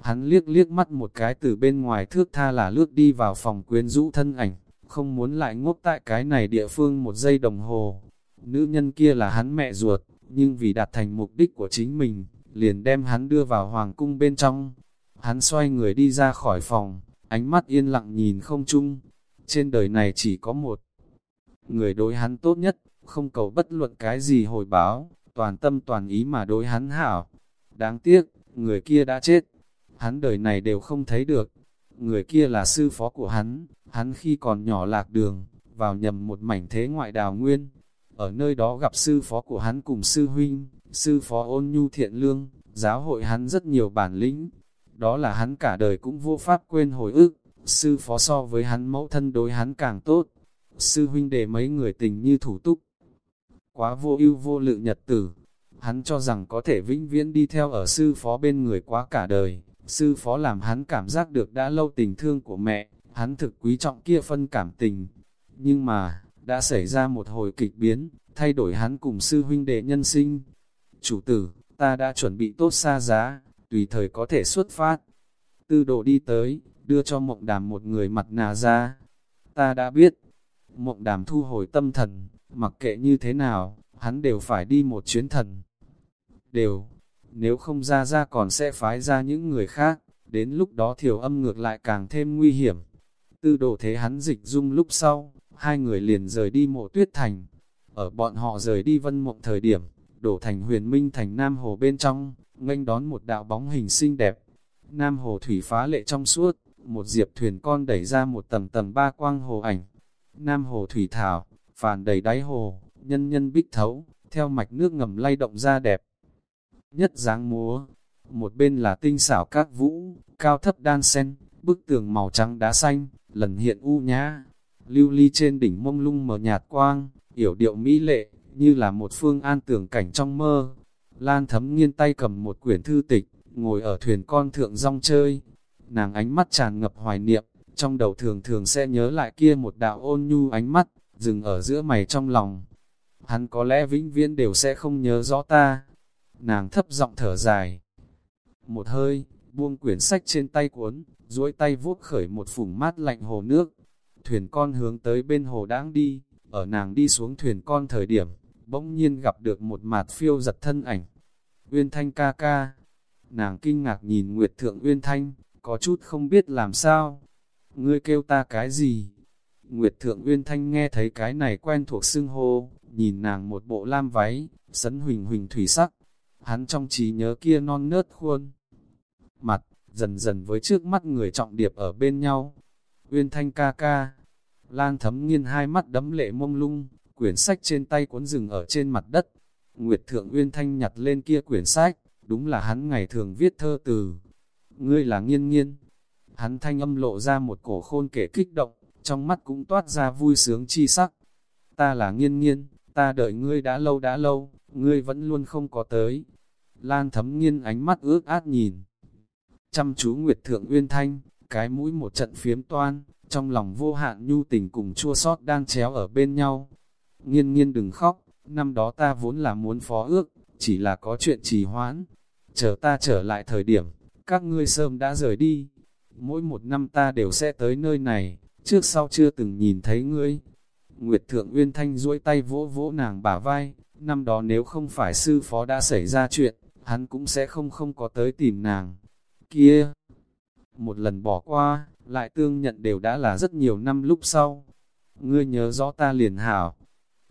Hắn liếc liếc mắt một cái từ bên ngoài thước tha là lướt đi vào phòng quyến rũ thân ảnh, không muốn lại ngốc tại cái này địa phương một giây đồng hồ. Nữ nhân kia là hắn mẹ ruột, nhưng vì đạt thành mục đích của chính mình, liền đem hắn đưa vào hoàng cung bên trong. Hắn xoay người đi ra khỏi phòng, ánh mắt yên lặng nhìn không chung. Trên đời này chỉ có một người đối hắn tốt nhất, không cầu bất luận cái gì hồi báo, toàn tâm toàn ý mà đối hắn hảo. Đáng tiếc, người kia đã chết, hắn đời này đều không thấy được. Người kia là sư phó của hắn, hắn khi còn nhỏ lạc đường, vào nhầm một mảnh thế ngoại đào nguyên. Ở nơi đó gặp sư phó của hắn cùng sư huynh, sư phó ôn nhu thiện lương, giáo hội hắn rất nhiều bản lĩnh, đó là hắn cả đời cũng vô pháp quên hồi ức, sư phó so với hắn mẫu thân đối hắn càng tốt, sư huynh để mấy người tình như thủ túc. Quá vô ưu vô lự nhật tử, hắn cho rằng có thể vĩnh viễn đi theo ở sư phó bên người quá cả đời, sư phó làm hắn cảm giác được đã lâu tình thương của mẹ, hắn thực quý trọng kia phân cảm tình. Nhưng mà, đã xảy ra một hồi kịch biến, thay đổi hắn cùng sư huynh đệ nhân sinh. Chủ tử, ta đã chuẩn bị tốt xa giá, tùy thời có thể xuất phát. Tư đồ đi tới, đưa cho mộng đàm một người mặt nà ra. Ta đã biết, mộng đàm thu hồi tâm thần, mặc kệ như thế nào, hắn đều phải đi một chuyến thần. Đều, nếu không ra ra còn sẽ phái ra những người khác, đến lúc đó thiểu âm ngược lại càng thêm nguy hiểm. Tư đồ thế hắn dịch dung lúc sau, hai người liền rời đi mộ tuyết thành. Ở bọn họ rời đi vân mộng thời điểm, đổ thành huyền minh thành Nam Hồ bên trong, nghênh đón một đạo bóng hình xinh đẹp. Nam hồ thủy phá lệ trong suốt, một diệp thuyền con đẩy ra một tầng tầng ba quang hồ ảnh. Nam hồ thủy thảo, phàn đầy đáy hồ, nhân nhân bích thấu, theo mạch nước ngầm lay động ra đẹp. Nhất dáng múa, một bên là tinh xảo các vũ, cao thấp đan sen, bức tường màu trắng đá xanh, lần hiện u nhã. Lưu ly trên đỉnh mông lung mờ nhạt quang, yểu điệu mỹ lệ, như là một phương an tưởng cảnh trong mơ. Lan thấm nghiên tay cầm một quyển thư tịch, ngồi ở thuyền con thượng rong chơi. Nàng ánh mắt tràn ngập hoài niệm, trong đầu thường thường sẽ nhớ lại kia một đạo ôn nhu ánh mắt, dừng ở giữa mày trong lòng. Hắn có lẽ vĩnh viễn đều sẽ không nhớ rõ ta. Nàng thấp giọng thở dài. Một hơi, buông quyển sách trên tay cuốn, duỗi tay vuốt khởi một phủng mát lạnh hồ nước. Thuyền con hướng tới bên hồ đáng đi, ở nàng đi xuống thuyền con thời điểm, bỗng nhiên gặp được một mạt phiêu giật thân ảnh. Uyên Thanh ca ca. Nàng kinh ngạc nhìn Nguyệt Thượng Uyên Thanh, có chút không biết làm sao. Ngươi kêu ta cái gì? Nguyệt Thượng Uyên Thanh nghe thấy cái này quen thuộc xưng hô, nhìn nàng một bộ lam váy, sấn huỳnh huỳnh thủy sắc. Hắn trong trí nhớ kia non nớt khuôn. Mặt, dần dần với trước mắt người trọng điệp ở bên nhau. Uyên Thanh ca ca. Lan thấm nghiên hai mắt đấm lệ mông lung, quyển sách trên tay cuốn rừng ở trên mặt đất. Nguyệt Thượng Uyên Thanh nhặt lên kia quyển sách, đúng là hắn ngày thường viết thơ từ. Ngươi là nghiên nghiên. Hắn thanh âm lộ ra một cổ khôn kể kích động, trong mắt cũng toát ra vui sướng chi sắc. Ta là nghiên nghiên, ta đợi ngươi đã lâu đã lâu, ngươi vẫn luôn không có tới. Lan thấm nghiên ánh mắt ước át nhìn. Chăm chú Nguyệt Thượng Uyên Thanh, cái mũi một trận phiếm toan, trong lòng vô hạn nhu tình cùng chua sót đang chéo ở bên nhau. Nghiên nghiên đừng khóc, năm đó ta vốn là muốn phó ước, chỉ là có chuyện trì hoãn. Chờ ta trở lại thời điểm, các ngươi sớm đã rời đi. Mỗi một năm ta đều sẽ tới nơi này, trước sau chưa từng nhìn thấy ngươi. Nguyệt Thượng Uyên Thanh duỗi tay vỗ vỗ nàng bả vai, năm đó nếu không phải sư phó đã xảy ra chuyện, hắn cũng sẽ không không có tới tìm nàng. Kia! Một lần bỏ qua, lại tương nhận đều đã là rất nhiều năm lúc sau. Ngươi nhớ rõ ta liền hảo.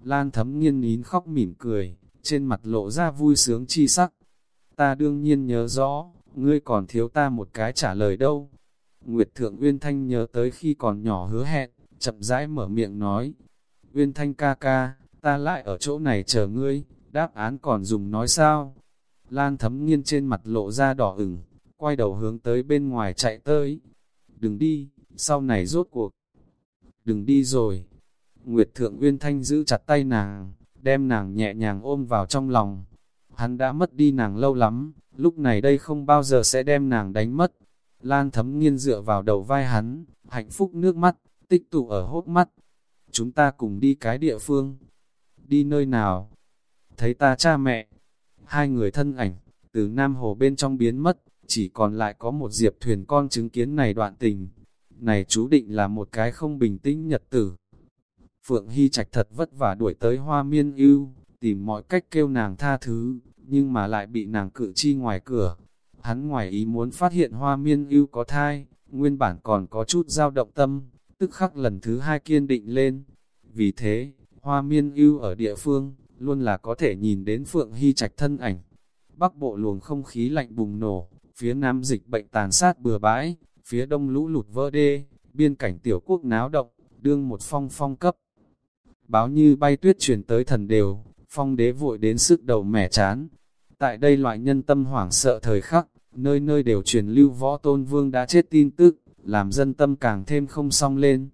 Lan thấm nghiên nín khóc mỉm cười, trên mặt lộ ra vui sướng chi sắc. Ta đương nhiên nhớ rõ, ngươi còn thiếu ta một cái trả lời đâu. Nguyệt Thượng Uyên Thanh nhớ tới khi còn nhỏ hứa hẹn, chậm rãi mở miệng nói. Uyên Thanh ca ca, ta lại ở chỗ này chờ ngươi, đáp án còn dùng nói sao? Lan thấm nghiên trên mặt lộ ra đỏ ửng, quay đầu hướng tới bên ngoài chạy tới. Đừng đi, sau này rốt cuộc. Đừng đi rồi. Nguyệt Thượng Uyên Thanh giữ chặt tay nàng, đem nàng nhẹ nhàng ôm vào trong lòng. Hắn đã mất đi nàng lâu lắm, lúc này đây không bao giờ sẽ đem nàng đánh mất. Lan thấm nghiên dựa vào đầu vai hắn, hạnh phúc nước mắt, tích tụ ở hốt mắt. Chúng ta cùng đi cái địa phương. Đi nơi nào? Thấy ta cha mẹ. Hai người thân ảnh, từ Nam Hồ bên trong biến mất, chỉ còn lại có một diệp thuyền con chứng kiến này đoạn tình. Này chú định là một cái không bình tĩnh nhật tử. Phượng Hy Trạch thật vất vả đuổi tới hoa miên ưu, tìm mọi cách kêu nàng tha thứ, nhưng mà lại bị nàng cự chi ngoài cửa. Hắn ngoài ý muốn phát hiện hoa miên ưu có thai, nguyên bản còn có chút dao động tâm, tức khắc lần thứ hai kiên định lên. Vì thế, hoa miên ưu ở địa phương, luôn là có thể nhìn đến Phượng Hy Trạch thân ảnh. Bắc bộ luồng không khí lạnh bùng nổ, phía nam dịch bệnh tàn sát bừa bãi, phía đông lũ lụt vỡ đê, biên cảnh tiểu quốc náo động, đương một phong phong cấp. Báo như bay tuyết truyền tới thần đều, phong đế vội đến sức đầu mẻ chán. Tại đây loại nhân tâm hoảng sợ thời khắc, nơi nơi đều truyền lưu võ tôn vương đã chết tin tức, làm dân tâm càng thêm không song lên.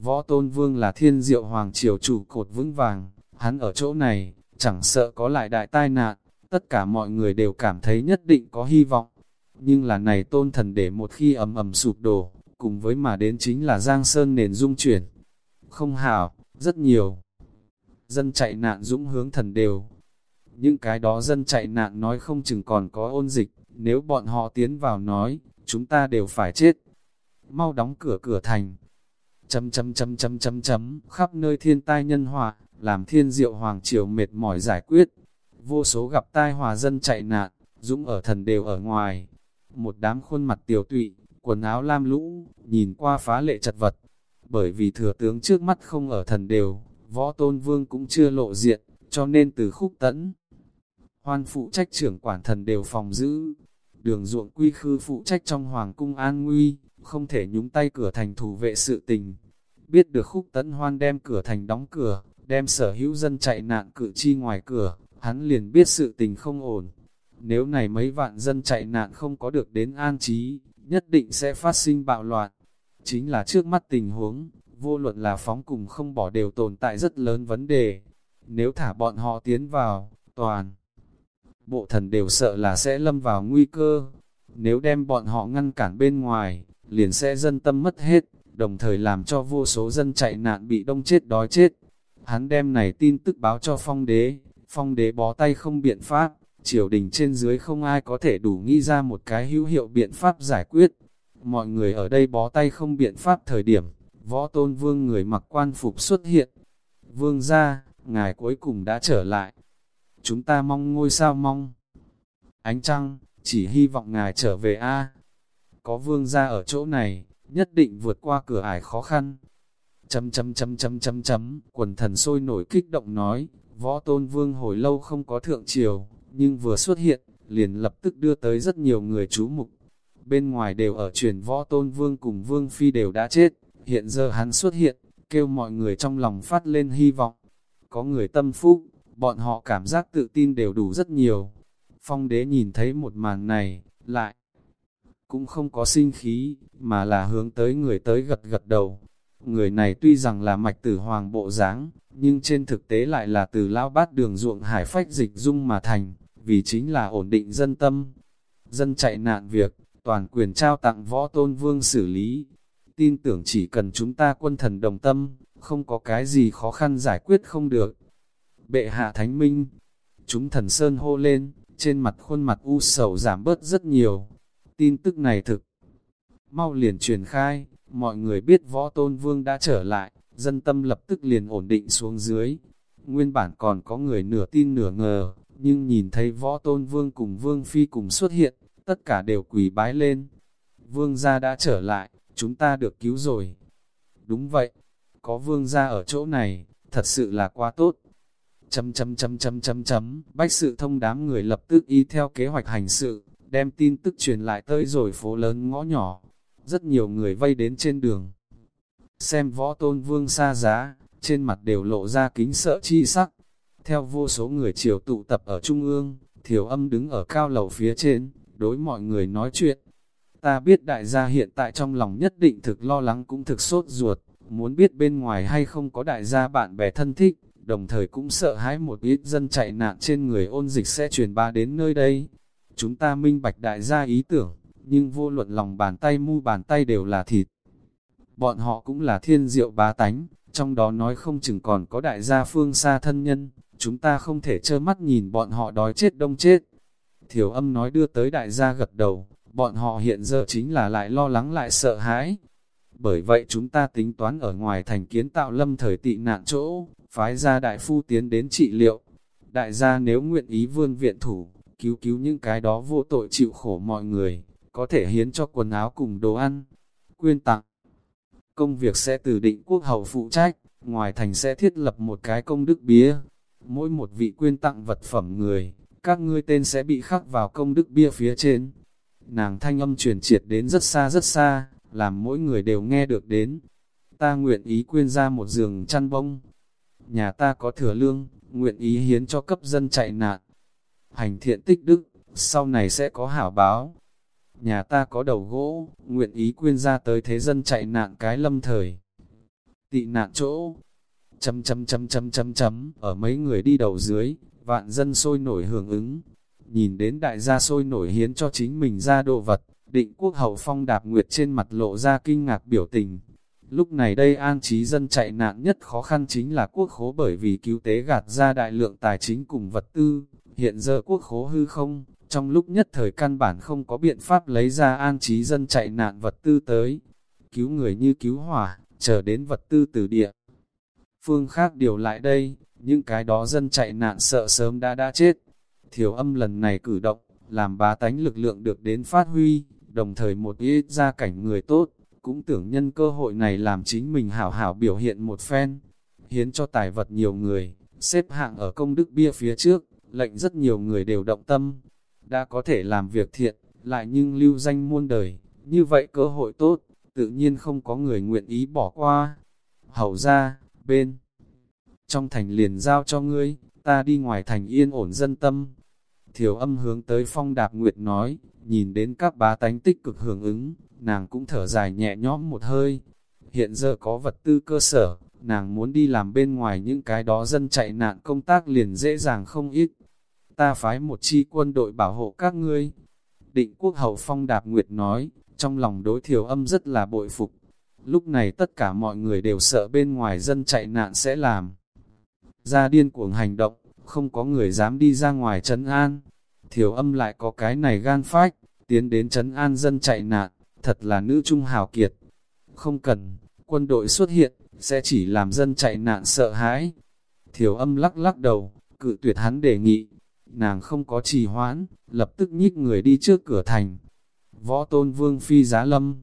Võ tôn vương là thiên diệu hoàng triều chủ cột vững vàng, hắn ở chỗ này, chẳng sợ có lại đại tai nạn, tất cả mọi người đều cảm thấy nhất định có hy vọng. Nhưng là này tôn thần để một khi ầm ầm sụp đổ, cùng với mà đến chính là Giang Sơn nền dung chuyển. Không hảo, rất nhiều. Dân chạy nạn dũng hướng thần đều. Những cái đó dân chạy nạn nói không chừng còn có ôn dịch, nếu bọn họ tiến vào nói, chúng ta đều phải chết. Mau đóng cửa cửa thành. Chấm chấm chấm chấm chấm chấm, khắp nơi thiên tai nhân họa, làm thiên diệu hoàng triều mệt mỏi giải quyết. Vô số gặp tai hòa dân chạy nạn, dũng ở thần đều ở ngoài. Một đám khuôn mặt tiểu tụy, quần áo lam lũ, nhìn qua phá lệ chật vật. Bởi vì thừa tướng trước mắt không ở thần đều, võ tôn vương cũng chưa lộ diện, cho nên từ khúc tẫn. Hoan phụ trách trưởng quản thần đều phòng giữ, đường ruộng quy khư phụ trách trong hoàng cung an nguy, không thể nhúng tay cửa thành thủ vệ sự tình. Biết được khúc tấn hoan đem cửa thành đóng cửa, đem sở hữu dân chạy nạn cự chi ngoài cửa, hắn liền biết sự tình không ổn. Nếu này mấy vạn dân chạy nạn không có được đến an trí, nhất định sẽ phát sinh bạo loạn. Chính là trước mắt tình huống, vô luận là phóng cùng không bỏ đều tồn tại rất lớn vấn đề. Nếu thả bọn họ tiến vào, toàn, bộ thần đều sợ là sẽ lâm vào nguy cơ. Nếu đem bọn họ ngăn cản bên ngoài, liền sẽ dân tâm mất hết, đồng thời làm cho vô số dân chạy nạn bị đông chết đói chết. Hắn đem này tin tức báo cho phong đế, phong đế bó tay không biện pháp, triều đình trên dưới không ai có thể đủ nghĩ ra một cái hữu hiệu biện pháp giải quyết. Mọi người ở đây bó tay không biện pháp thời điểm, võ tôn vương người mặc quan phục xuất hiện. Vương ra, ngài cuối cùng đã trở lại. Chúng ta mong ngôi sao mong. Ánh trăng, chỉ hy vọng ngài trở về A. Có vương ra ở chỗ này, nhất định vượt qua cửa ải khó khăn. Chấm chấm chấm chấm chấm chấm, quần thần sôi nổi kích động nói, võ tôn vương hồi lâu không có thượng triều, nhưng vừa xuất hiện, liền lập tức đưa tới rất nhiều người chú mục. Bên ngoài đều ở truyền võ tôn vương cùng vương phi đều đã chết, hiện giờ hắn xuất hiện, kêu mọi người trong lòng phát lên hy vọng. Có người tâm phúc, bọn họ cảm giác tự tin đều đủ rất nhiều. Phong đế nhìn thấy một màn này, lại cũng không có sinh khí, mà là hướng tới người tới gật gật đầu. Người này tuy rằng là mạch tử hoàng bộ dáng, nhưng trên thực tế lại là từ lao bát đường ruộng hải phách dịch dung mà thành, vì chính là ổn định dân tâm. Dân chạy nạn việc, toàn quyền trao tặng võ tôn vương xử lý. Tin tưởng chỉ cần chúng ta quân thần đồng tâm, không có cái gì khó khăn giải quyết không được. Bệ hạ thánh minh, chúng thần sơn hô lên, trên mặt khuôn mặt u sầu giảm bớt rất nhiều. Tin tức này thực, mau liền truyền khai, mọi người biết võ tôn vương đã trở lại, dân tâm lập tức liền ổn định xuống dưới. Nguyên bản còn có người nửa tin nửa ngờ, nhưng nhìn thấy võ tôn vương cùng vương phi cùng xuất hiện, tất cả đều quỳ bái lên. Vương gia đã trở lại, chúng ta được cứu rồi. Đúng vậy, có vương gia ở chỗ này, thật sự là quá tốt. Chấm chấm chấm chấm chấm chấm, bách sự thông đám người lập tức y theo kế hoạch hành sự, đem tin tức truyền lại tới rồi phố lớn ngõ nhỏ. Rất nhiều người vây đến trên đường. Xem võ tôn vương xa giá, trên mặt đều lộ ra kính sợ chi sắc. Theo vô số người chiều tụ tập ở trung ương, thiểu âm đứng ở cao lầu phía trên, đối mọi người nói chuyện. Ta biết đại gia hiện tại trong lòng nhất định thực lo lắng cũng thực sốt ruột, muốn biết bên ngoài hay không có đại gia bạn bè thân thích, đồng thời cũng sợ hãi một ít dân chạy nạn trên người ôn dịch sẽ truyền ba đến nơi đây. Chúng ta minh bạch đại gia ý tưởng, nhưng vô luận lòng bàn tay mu bàn tay đều là thịt. Bọn họ cũng là thiên diệu bá tánh, trong đó nói không chừng còn có đại gia phương xa thân nhân, chúng ta không thể trơ mắt nhìn bọn họ đói chết đông chết. Thiểu âm nói đưa tới đại gia gật đầu, bọn họ hiện giờ chính là lại lo lắng lại sợ hãi. Bởi vậy chúng ta tính toán ở ngoài thành kiến tạo lâm thời tị nạn chỗ, phái ra đại phu tiến đến trị liệu. Đại gia nếu nguyện ý vương viện thủ, cứu cứu những cái đó vô tội chịu khổ mọi người, có thể hiến cho quần áo cùng đồ ăn, quyên tặng. Công việc sẽ từ định quốc hậu phụ trách, ngoài thành sẽ thiết lập một cái công đức bia. Mỗi một vị quyên tặng vật phẩm người, các ngươi tên sẽ bị khắc vào công đức bia phía trên. Nàng thanh âm truyền triệt đến rất xa rất xa, làm mỗi người đều nghe được đến. Ta nguyện ý quyên ra một giường chăn bông. Nhà ta có thừa lương, nguyện ý hiến cho cấp dân chạy nạn. Hành thiện tích đức, sau này sẽ có hảo báo. Nhà ta có đầu gỗ, nguyện ý quyên ra tới thế dân chạy nạn cái lâm thời. Tị nạn chỗ, chấm chấm chấm chấm chấm chấm, ở mấy người đi đầu dưới, vạn dân sôi nổi hưởng ứng. Nhìn đến đại gia sôi nổi hiến cho chính mình ra đồ vật, định quốc hậu phong đạp nguyệt trên mặt lộ ra kinh ngạc biểu tình. Lúc này đây an trí dân chạy nạn nhất khó khăn chính là quốc khố bởi vì cứu tế gạt ra đại lượng tài chính cùng vật tư, hiện giờ quốc khố hư không, trong lúc nhất thời căn bản không có biện pháp lấy ra an trí dân chạy nạn vật tư tới. Cứu người như cứu hỏa, chờ đến vật tư từ địa. Phương khác điều lại đây, những cái đó dân chạy nạn sợ sớm đã đã chết. Thiểu âm lần này cử động, làm bá tánh lực lượng được đến phát huy, đồng thời một ít ra cảnh người tốt, cũng tưởng nhân cơ hội này làm chính mình hảo hảo biểu hiện một phen, hiến cho tài vật nhiều người, xếp hạng ở công đức bia phía trước, lệnh rất nhiều người đều động tâm, đã có thể làm việc thiện, lại nhưng lưu danh muôn đời, như vậy cơ hội tốt, tự nhiên không có người nguyện ý bỏ qua. Hầu ra, bên trong thành liền giao cho ngươi, ta đi ngoài thành yên ổn dân tâm. Thiểu âm hướng tới phong đạp nguyệt nói, nhìn đến các bá tánh tích cực hưởng ứng, nàng cũng thở dài nhẹ nhõm một hơi. Hiện giờ có vật tư cơ sở, nàng muốn đi làm bên ngoài những cái đó dân chạy nạn công tác liền dễ dàng không ít. Ta phái một chi quân đội bảo hộ các ngươi. Định quốc hậu phong đạp nguyệt nói, trong lòng đối thiểu âm rất là bội phục. Lúc này tất cả mọi người đều sợ bên ngoài dân chạy nạn sẽ làm. Ra điên cuồng hành động, không có người dám đi ra ngoài trấn an. Thiểu âm lại có cái này gan phách, tiến đến trấn an dân chạy nạn, thật là nữ trung hào kiệt. Không cần, quân đội xuất hiện, sẽ chỉ làm dân chạy nạn sợ hãi. Thiểu âm lắc lắc đầu, cự tuyệt hắn đề nghị. Nàng không có trì hoãn, lập tức nhích người đi trước cửa thành. Võ tôn vương phi giá lâm,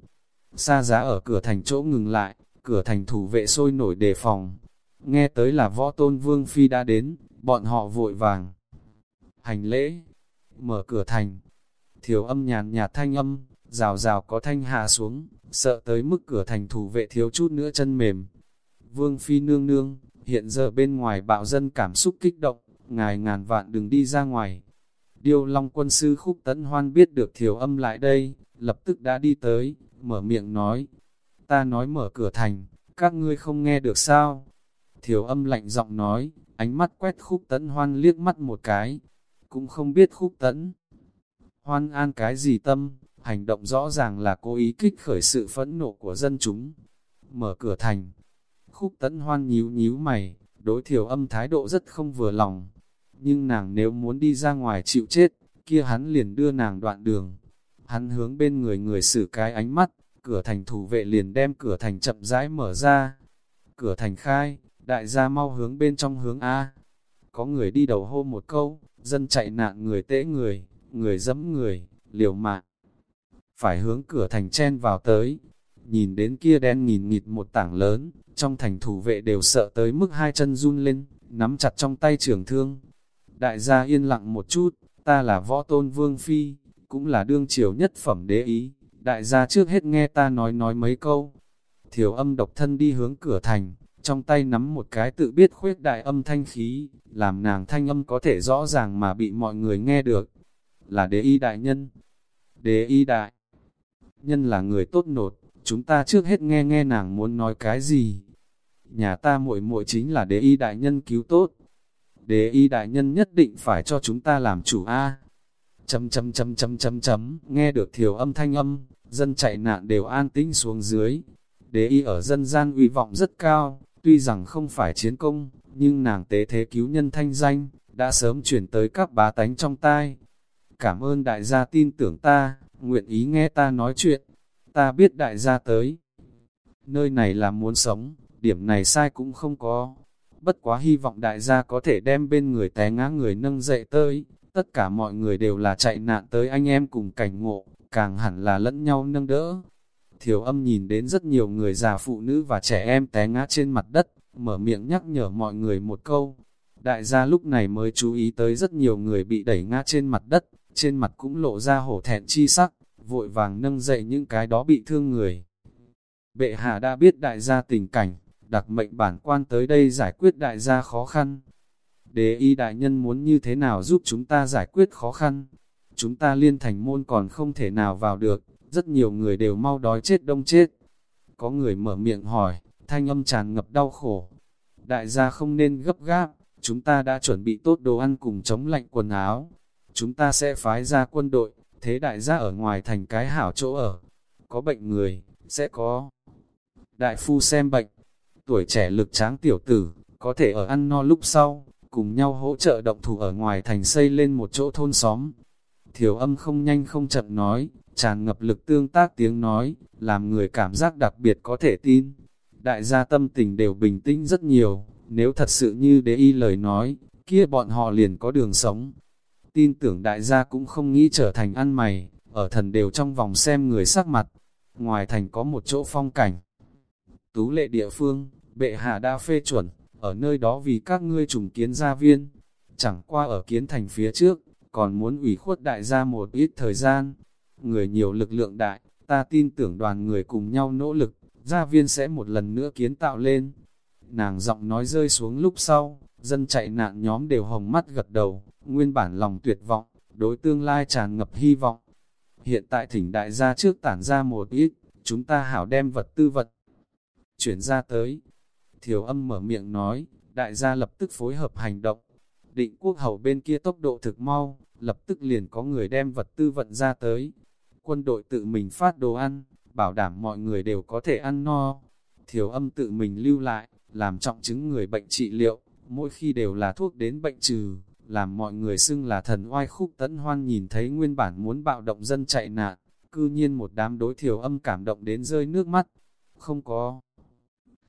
xa giá ở cửa thành chỗ ngừng lại, cửa thành thủ vệ sôi nổi đề phòng. Nghe tới là võ tôn vương phi đã đến, bọn họ vội vàng. Hành lễ, mở cửa thành, thiếu âm nhàn nhạt thanh âm, rào rào có thanh hạ xuống, sợ tới mức cửa thành thủ vệ thiếu chút nữa chân mềm. Vương phi nương nương, hiện giờ bên ngoài bạo dân cảm xúc kích động, ngài ngàn vạn đừng đi ra ngoài. Điêu Long quân sư khúc tấn hoan biết được thiếu âm lại đây, lập tức đã đi tới, mở miệng nói, ta nói mở cửa thành, các ngươi không nghe được sao? Thiểu âm lạnh giọng nói, ánh mắt quét khúc tấn hoan liếc mắt một cái, cũng không biết khúc tấn. Hoan an cái gì tâm, hành động rõ ràng là cố ý kích khởi sự phẫn nộ của dân chúng. Mở cửa thành, khúc tấn hoan nhíu nhíu mày, đối thiểu âm thái độ rất không vừa lòng. Nhưng nàng nếu muốn đi ra ngoài chịu chết, kia hắn liền đưa nàng đoạn đường. Hắn hướng bên người người xử cái ánh mắt, cửa thành thủ vệ liền đem cửa thành chậm rãi mở ra. Cửa thành khai, đại gia mau hướng bên trong hướng A. Có người đi đầu hô một câu, dân chạy nạn người tễ người, người dẫm người, liều mạng. Phải hướng cửa thành chen vào tới. Nhìn đến kia đen nghìn nghịt một tảng lớn, trong thành thủ vệ đều sợ tới mức hai chân run lên, nắm chặt trong tay trường thương. Đại gia yên lặng một chút, ta là võ tôn vương phi, cũng là đương triều nhất phẩm đế ý, đại gia trước hết nghe ta nói nói mấy câu. Thiểu âm độc thân đi hướng cửa thành, trong tay nắm một cái tự biết khuyết đại âm thanh khí, làm nàng thanh âm có thể rõ ràng mà bị mọi người nghe được. Là đế y đại nhân. Đế y đại nhân là người tốt nột, chúng ta trước hết nghe nghe nàng muốn nói cái gì. Nhà ta muội muội chính là đế y đại nhân cứu tốt. Đế y đại nhân nhất định phải cho chúng ta làm chủ A chấm chấm chấm chấm chấm chấm, nghe được thiểu âm thanh âm, dân chạy nạn đều an tĩnh xuống dưới. Đế y ở dân gian uy vọng rất cao, tuy rằng không phải chiến công, nhưng nàng tế thế cứu nhân thanh danh, đã sớm chuyển tới các bá tánh trong tai. Cảm ơn đại gia tin tưởng ta, nguyện ý nghe ta nói chuyện, ta biết đại gia tới. Nơi này là muốn sống, điểm này sai cũng không có. Bất quá hy vọng đại gia có thể đem bên người té ngã người nâng dậy tới, tất cả mọi người đều là chạy nạn tới anh em cùng cảnh ngộ, càng hẳn là lẫn nhau nâng đỡ. Thiểu âm nhìn đến rất nhiều người già phụ nữ và trẻ em té ngã trên mặt đất, mở miệng nhắc nhở mọi người một câu. Đại gia lúc này mới chú ý tới rất nhiều người bị đẩy ngã trên mặt đất, trên mặt cũng lộ ra hổ thẹn chi sắc, vội vàng nâng dậy những cái đó bị thương người. Bệ hạ đã biết đại gia tình cảnh, đặc mệnh bản quan tới đây giải quyết đại gia khó khăn, Đế y đại nhân muốn như thế nào giúp chúng ta giải quyết khó khăn? Chúng ta liên thành môn còn không thể nào vào được, rất nhiều người đều mau đói chết đông chết. Có người mở miệng hỏi, thanh âm tràn ngập đau khổ. Đại gia không nên gấp gáp, chúng ta đã chuẩn bị tốt đồ ăn cùng chống lạnh quần áo. Chúng ta sẽ phái ra quân đội, thế đại gia ở ngoài thành cái hảo chỗ ở. Có bệnh người, sẽ có đại phu xem bệnh. Tuổi trẻ lực tráng tiểu tử, có thể ở ăn no lúc sau, cùng nhau hỗ trợ động thủ ở ngoài thành xây lên một chỗ thôn xóm. Thiểu âm không nhanh không chậm nói, tràn ngập lực tương tác tiếng nói, làm người cảm giác đặc biệt có thể tin. Đại gia tâm tình đều bình tĩnh rất nhiều, nếu thật sự như đế y lời nói, kia bọn họ liền có đường sống. Tin tưởng đại gia cũng không nghĩ trở thành ăn mày, ở thần đều trong vòng xem người sắc mặt. Ngoài thành có một chỗ phong cảnh. Tú lệ địa phương, bệ hạ đa phê chuẩn, ở nơi đó vì các ngươi trùng kiến gia viên, chẳng qua ở kiến thành phía trước, còn muốn ủy khuất đại gia một ít thời gian. Người nhiều lực lượng đại, ta tin tưởng đoàn người cùng nhau nỗ lực, gia viên sẽ một lần nữa kiến tạo lên. Nàng giọng nói rơi xuống lúc sau, Dân chạy nạn nhóm đều hồng mắt gật đầu, nguyên bản lòng tuyệt vọng, đối tương lai tràn ngập hy vọng. Hiện tại thỉnh đại gia trước tản ra một ít, chúng ta hảo đem vật tư vật. Chuyển ra tới. Thiểu âm mở miệng nói, đại gia lập tức phối hợp hành động. Định quốc hầu bên kia tốc độ thực mau, lập tức liền có người đem vật tư vận ra tới. Quân đội tự mình phát đồ ăn, bảo đảm mọi người đều có thể ăn no. Thiểu âm tự mình lưu lại, làm trọng chứng người bệnh trị liệu, mỗi khi đều là thuốc đến bệnh trừ, làm mọi người xưng là thần oai khúc tấn hoan nhìn thấy nguyên bản muốn bạo động dân chạy nạn, cư nhiên một đám đối thiểu âm cảm động đến rơi nước mắt, không có.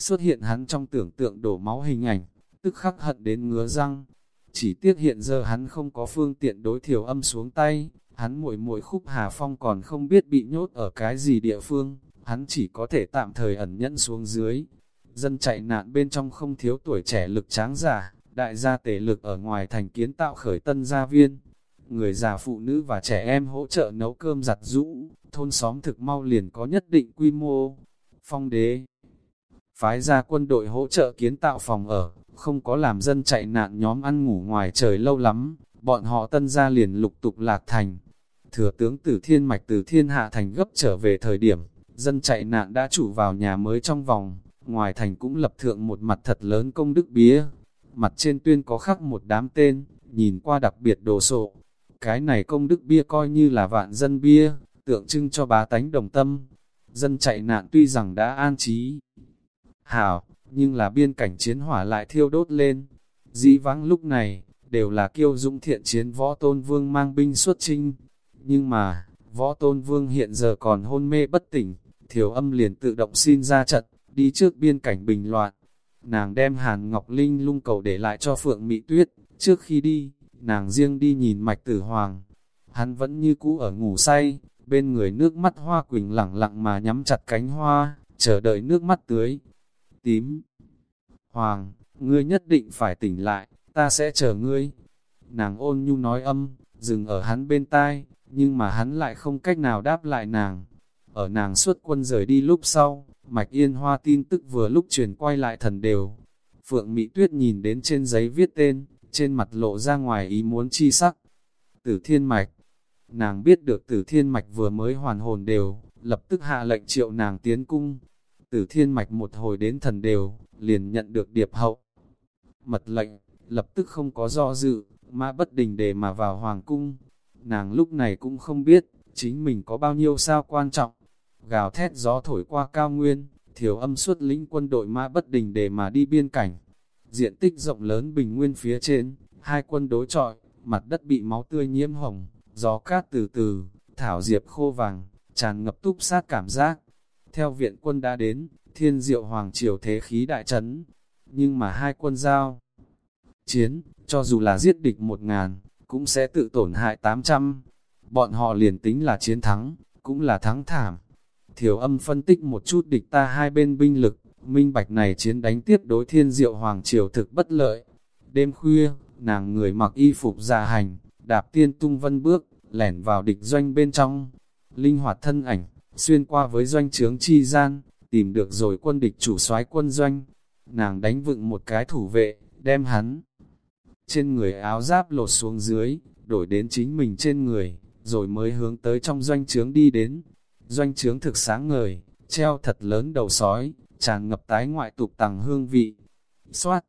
Xuất hiện hắn trong tưởng tượng đổ máu hình ảnh, tức khắc hận đến ngứa răng, chỉ tiếc hiện giờ hắn không có phương tiện đối thiểu âm xuống tay, hắn muội muội khúc Hà Phong còn không biết bị nhốt ở cái gì địa phương, hắn chỉ có thể tạm thời ẩn nhẫn xuống dưới. Dân chạy nạn bên trong không thiếu tuổi trẻ lực tráng giả, đại gia tể lực ở ngoài thành kiến tạo khởi tân gia viên. Người già phụ nữ và trẻ em hỗ trợ nấu cơm giặt rũ, thôn xóm thực mau liền có nhất định quy mô. Phong đế phái ra quân đội hỗ trợ kiến tạo phòng ở, không có làm dân chạy nạn nhóm ăn ngủ ngoài trời lâu lắm, bọn họ tân ra liền lục tục lạc thành. Thừa tướng tử thiên mạch từ thiên hạ thành gấp trở về thời điểm, dân chạy nạn đã chủ vào nhà mới trong vòng, ngoài thành cũng lập thượng một mặt thật lớn công đức bía. Mặt trên tuyên có khắc một đám tên, nhìn qua đặc biệt đồ sộ. Cái này công đức bia coi như là vạn dân bia, tượng trưng cho bá tánh đồng tâm. Dân chạy nạn tuy rằng đã an trí. Hảo, nhưng là biên cảnh chiến hỏa lại thiêu đốt lên. Dĩ vãng lúc này, đều là kiêu dũng thiện chiến võ tôn vương mang binh xuất chinh. Nhưng mà, võ tôn vương hiện giờ còn hôn mê bất tỉnh, thiểu âm liền tự động xin ra trận, đi trước biên cảnh bình loạn. Nàng đem Hàn Ngọc Linh lung cầu để lại cho Phượng Mỹ Tuyết, trước khi đi, nàng riêng đi nhìn mạch tử hoàng. Hắn vẫn như cũ ở ngủ say, bên người nước mắt hoa quỳnh lẳng lặng mà nhắm chặt cánh hoa, chờ đợi nước mắt tưới. Tím, Hoàng, ngươi nhất định phải tỉnh lại, ta sẽ chờ ngươi. Nàng ôn nhu nói âm, dừng ở hắn bên tai, nhưng mà hắn lại không cách nào đáp lại nàng. Ở nàng xuất quân rời đi lúc sau, Mạch Yên Hoa tin tức vừa lúc truyền quay lại thần đều. Phượng Mỹ Tuyết nhìn đến trên giấy viết tên, trên mặt lộ ra ngoài ý muốn chi sắc. Tử Thiên Mạch Nàng biết được Tử Thiên Mạch vừa mới hoàn hồn đều, lập tức hạ lệnh triệu nàng tiến cung từ Thiên Mạch một hồi đến thần đều, liền nhận được điệp hậu. Mật lệnh, lập tức không có do dự, mã bất đình để mà vào hoàng cung. Nàng lúc này cũng không biết, chính mình có bao nhiêu sao quan trọng. Gào thét gió thổi qua cao nguyên, thiểu âm suốt lĩnh quân đội mã bất đình để mà đi biên cảnh. Diện tích rộng lớn bình nguyên phía trên, hai quân đối trọi, mặt đất bị máu tươi nhiễm hồng, gió cát từ từ, thảo diệp khô vàng, tràn ngập túc sát cảm giác. Theo viện quân đã đến, thiên diệu hoàng triều thế khí đại trấn, nhưng mà hai quân giao chiến, cho dù là giết địch một ngàn, cũng sẽ tự tổn hại tám trăm. Bọn họ liền tính là chiến thắng, cũng là thắng thảm. Thiểu âm phân tích một chút địch ta hai bên binh lực, minh bạch này chiến đánh tiếp đối thiên diệu hoàng triều thực bất lợi. Đêm khuya, nàng người mặc y phục già hành, đạp tiên tung vân bước, lẻn vào địch doanh bên trong. Linh hoạt thân ảnh, xuyên qua với doanh trướng chi gian, tìm được rồi quân địch chủ soái quân doanh. Nàng đánh vựng một cái thủ vệ, đem hắn trên người áo giáp lột xuống dưới, đổi đến chính mình trên người, rồi mới hướng tới trong doanh trướng đi đến. Doanh trướng thực sáng ngời, treo thật lớn đầu sói, tràn ngập tái ngoại tục tàng hương vị. Xoát!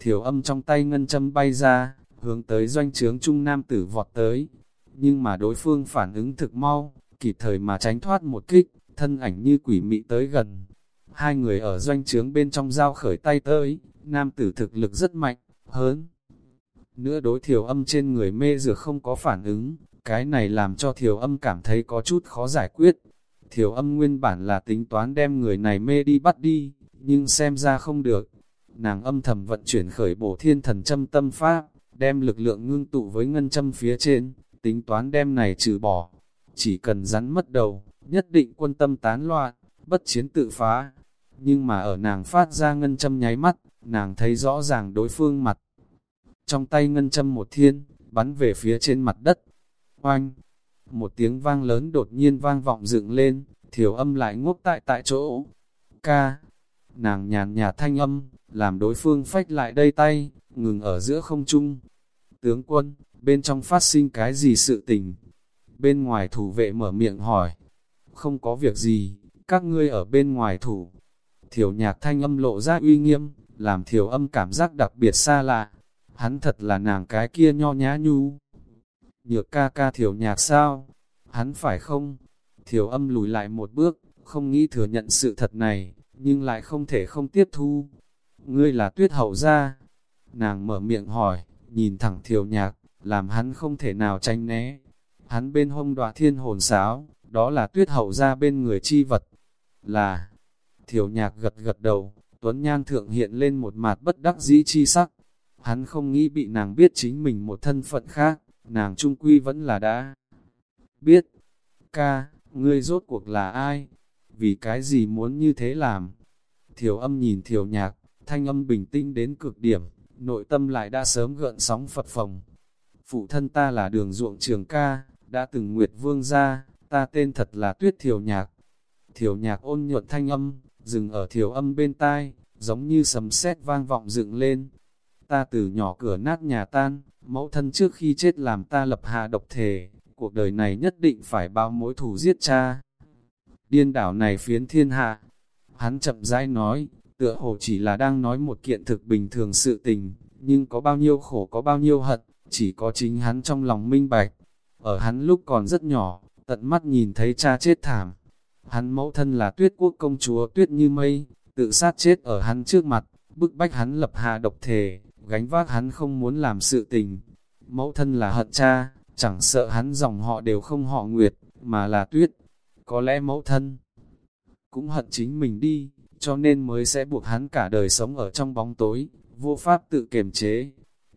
Thiểu âm trong tay ngân châm bay ra, hướng tới doanh trướng trung nam tử vọt tới. Nhưng mà đối phương phản ứng thực mau, kịp thời mà tránh thoát một kích, thân ảnh như quỷ mị tới gần. Hai người ở doanh trướng bên trong giao khởi tay tới, nam tử thực lực rất mạnh, hơn. Nữa đối thiểu âm trên người mê dược không có phản ứng, cái này làm cho thiểu âm cảm thấy có chút khó giải quyết. Thiểu âm nguyên bản là tính toán đem người này mê đi bắt đi, nhưng xem ra không được. Nàng âm thầm vận chuyển khởi bổ thiên thần châm tâm pháp, đem lực lượng ngưng tụ với ngân châm phía trên, tính toán đem này trừ bỏ. Chỉ cần rắn mất đầu, nhất định quân tâm tán loạn, bất chiến tự phá. Nhưng mà ở nàng phát ra ngân châm nháy mắt, nàng thấy rõ ràng đối phương mặt. Trong tay ngân châm một thiên, bắn về phía trên mặt đất. Oanh! Một tiếng vang lớn đột nhiên vang vọng dựng lên, thiểu âm lại ngốc tại tại chỗ. Ca! Nàng nhàn nhạt thanh âm, làm đối phương phách lại đây tay, ngừng ở giữa không trung. Tướng quân, bên trong phát sinh cái gì sự tình? Bên ngoài thủ vệ mở miệng hỏi. Không có việc gì, các ngươi ở bên ngoài thủ. Thiểu nhạc thanh âm lộ ra uy nghiêm, làm thiểu âm cảm giác đặc biệt xa lạ. Hắn thật là nàng cái kia nho nhã nhu. Nhược ca ca thiểu nhạc sao? Hắn phải không? Thiểu âm lùi lại một bước, không nghĩ thừa nhận sự thật này, nhưng lại không thể không tiếp thu. Ngươi là tuyết hậu gia. Nàng mở miệng hỏi, nhìn thẳng thiểu nhạc, làm hắn không thể nào tránh né. Hắn bên hông đọa thiên hồn sáo, đó là tuyết hậu gia bên người chi vật. Là, thiểu nhạc gật gật đầu, Tuấn Nhan thượng hiện lên một mặt bất đắc dĩ chi sắc. Hắn không nghĩ bị nàng biết chính mình một thân phận khác, nàng trung quy vẫn là đã biết. Ca, ngươi rốt cuộc là ai? Vì cái gì muốn như thế làm? Thiểu âm nhìn thiểu nhạc, thanh âm bình tĩnh đến cực điểm, nội tâm lại đã sớm gợn sóng phật phồng. Phụ thân ta là đường ruộng trường ca, đã từng nguyệt vương ra, ta tên thật là tuyết thiểu nhạc. Thiểu nhạc ôn nhuận thanh âm, dừng ở thiểu âm bên tai, giống như sấm sét vang vọng dựng lên. Ta từ nhỏ cửa nát nhà tan, mẫu thân trước khi chết làm ta lập hạ độc thể, cuộc đời này nhất định phải bao mối thủ giết cha. Điên đảo này phiến thiên hạ, hắn chậm rãi nói, tựa hồ chỉ là đang nói một kiện thực bình thường sự tình, nhưng có bao nhiêu khổ có bao nhiêu hận, chỉ có chính hắn trong lòng minh bạch. Ở hắn lúc còn rất nhỏ, tận mắt nhìn thấy cha chết thảm. Hắn mẫu thân là tuyết quốc công chúa tuyết như mây, tự sát chết ở hắn trước mặt, bức bách hắn lập hạ độc thể, gánh vác hắn không muốn làm sự tình. Mẫu thân là hận cha, chẳng sợ hắn dòng họ đều không họ nguyệt, mà là tuyết. Có lẽ mẫu thân cũng hận chính mình đi, cho nên mới sẽ buộc hắn cả đời sống ở trong bóng tối, vô pháp tự kiềm chế.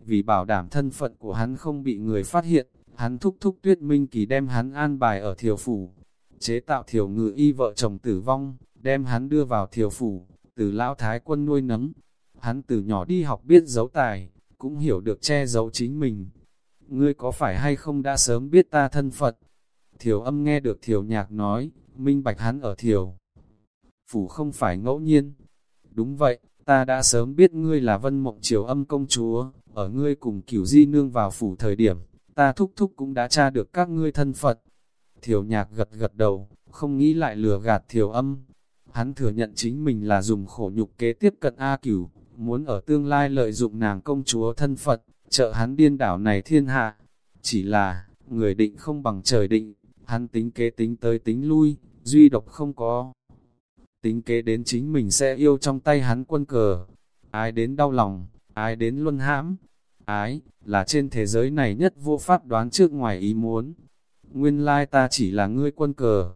Vì bảo đảm thân phận của hắn không bị người phát hiện, hắn thúc thúc tuyết minh kỳ đem hắn an bài ở thiều phủ, chế tạo thiều ngự y vợ chồng tử vong, đem hắn đưa vào thiều phủ, từ lão thái quân nuôi nấng. Hắn từ nhỏ đi học biết giấu tài, cũng hiểu được che giấu chính mình. Ngươi có phải hay không đã sớm biết ta thân Phật? Thiều âm nghe được thiều nhạc nói, minh bạch hắn ở thiều. Phủ không phải ngẫu nhiên. Đúng vậy, ta đã sớm biết ngươi là vân mộng triều âm công chúa, ở ngươi cùng cửu di nương vào phủ thời điểm, ta thúc thúc cũng đã tra được các ngươi thân Phật. Thiều nhạc gật gật đầu, không nghĩ lại lừa gạt thiều âm. Hắn thừa nhận chính mình là dùng khổ nhục kế tiếp cận A cửu, muốn ở tương lai lợi dụng nàng công chúa thân Phật, trợ hắn điên đảo này thiên hạ. Chỉ là, người định không bằng trời định, hắn tính kế tính tới tính lui, duy độc không có. Tính kế đến chính mình sẽ yêu trong tay hắn quân cờ. Ai đến đau lòng, ai đến luân hãm. Ái, là trên thế giới này nhất vô pháp đoán trước ngoài ý muốn. Nguyên lai ta chỉ là ngươi quân cờ.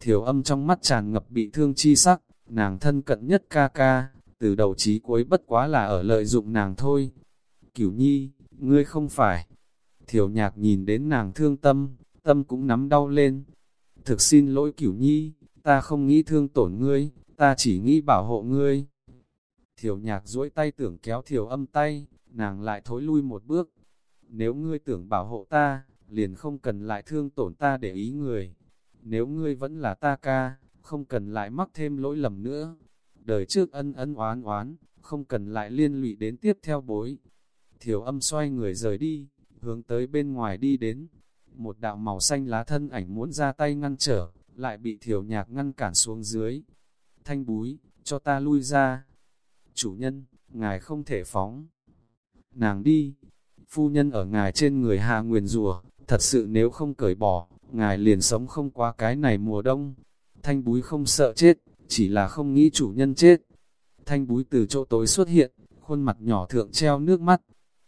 Thiểu âm trong mắt tràn ngập bị thương chi sắc, nàng thân cận nhất ca ca, từ đầu chí cuối bất quá là ở lợi dụng nàng thôi. Cửu nhi, ngươi không phải. Thiểu nhạc nhìn đến nàng thương tâm, tâm cũng nắm đau lên. Thực xin lỗi cửu nhi, ta không nghĩ thương tổn ngươi, ta chỉ nghĩ bảo hộ ngươi. Thiểu nhạc duỗi tay tưởng kéo thiểu âm tay, nàng lại thối lui một bước. Nếu ngươi tưởng bảo hộ ta, liền không cần lại thương tổn ta để ý người. Nếu ngươi vẫn là ta ca, không cần lại mắc thêm lỗi lầm nữa. Đời trước ân ân oán oán, không cần lại liên lụy đến tiếp theo bối. Thiểu âm xoay người rời đi, hướng tới bên ngoài đi đến. Một đạo màu xanh lá thân ảnh muốn ra tay ngăn trở, lại bị thiểu nhạc ngăn cản xuống dưới. Thanh búi, cho ta lui ra. Chủ nhân, ngài không thể phóng. Nàng đi, phu nhân ở ngài trên người hạ nguyền rùa, thật sự nếu không cởi bỏ, ngài liền sống không qua cái này mùa đông. Thanh búi không sợ chết, chỉ là không nghĩ chủ nhân chết. Thanh búi từ chỗ tối xuất hiện, khuôn mặt nhỏ thượng treo nước mắt.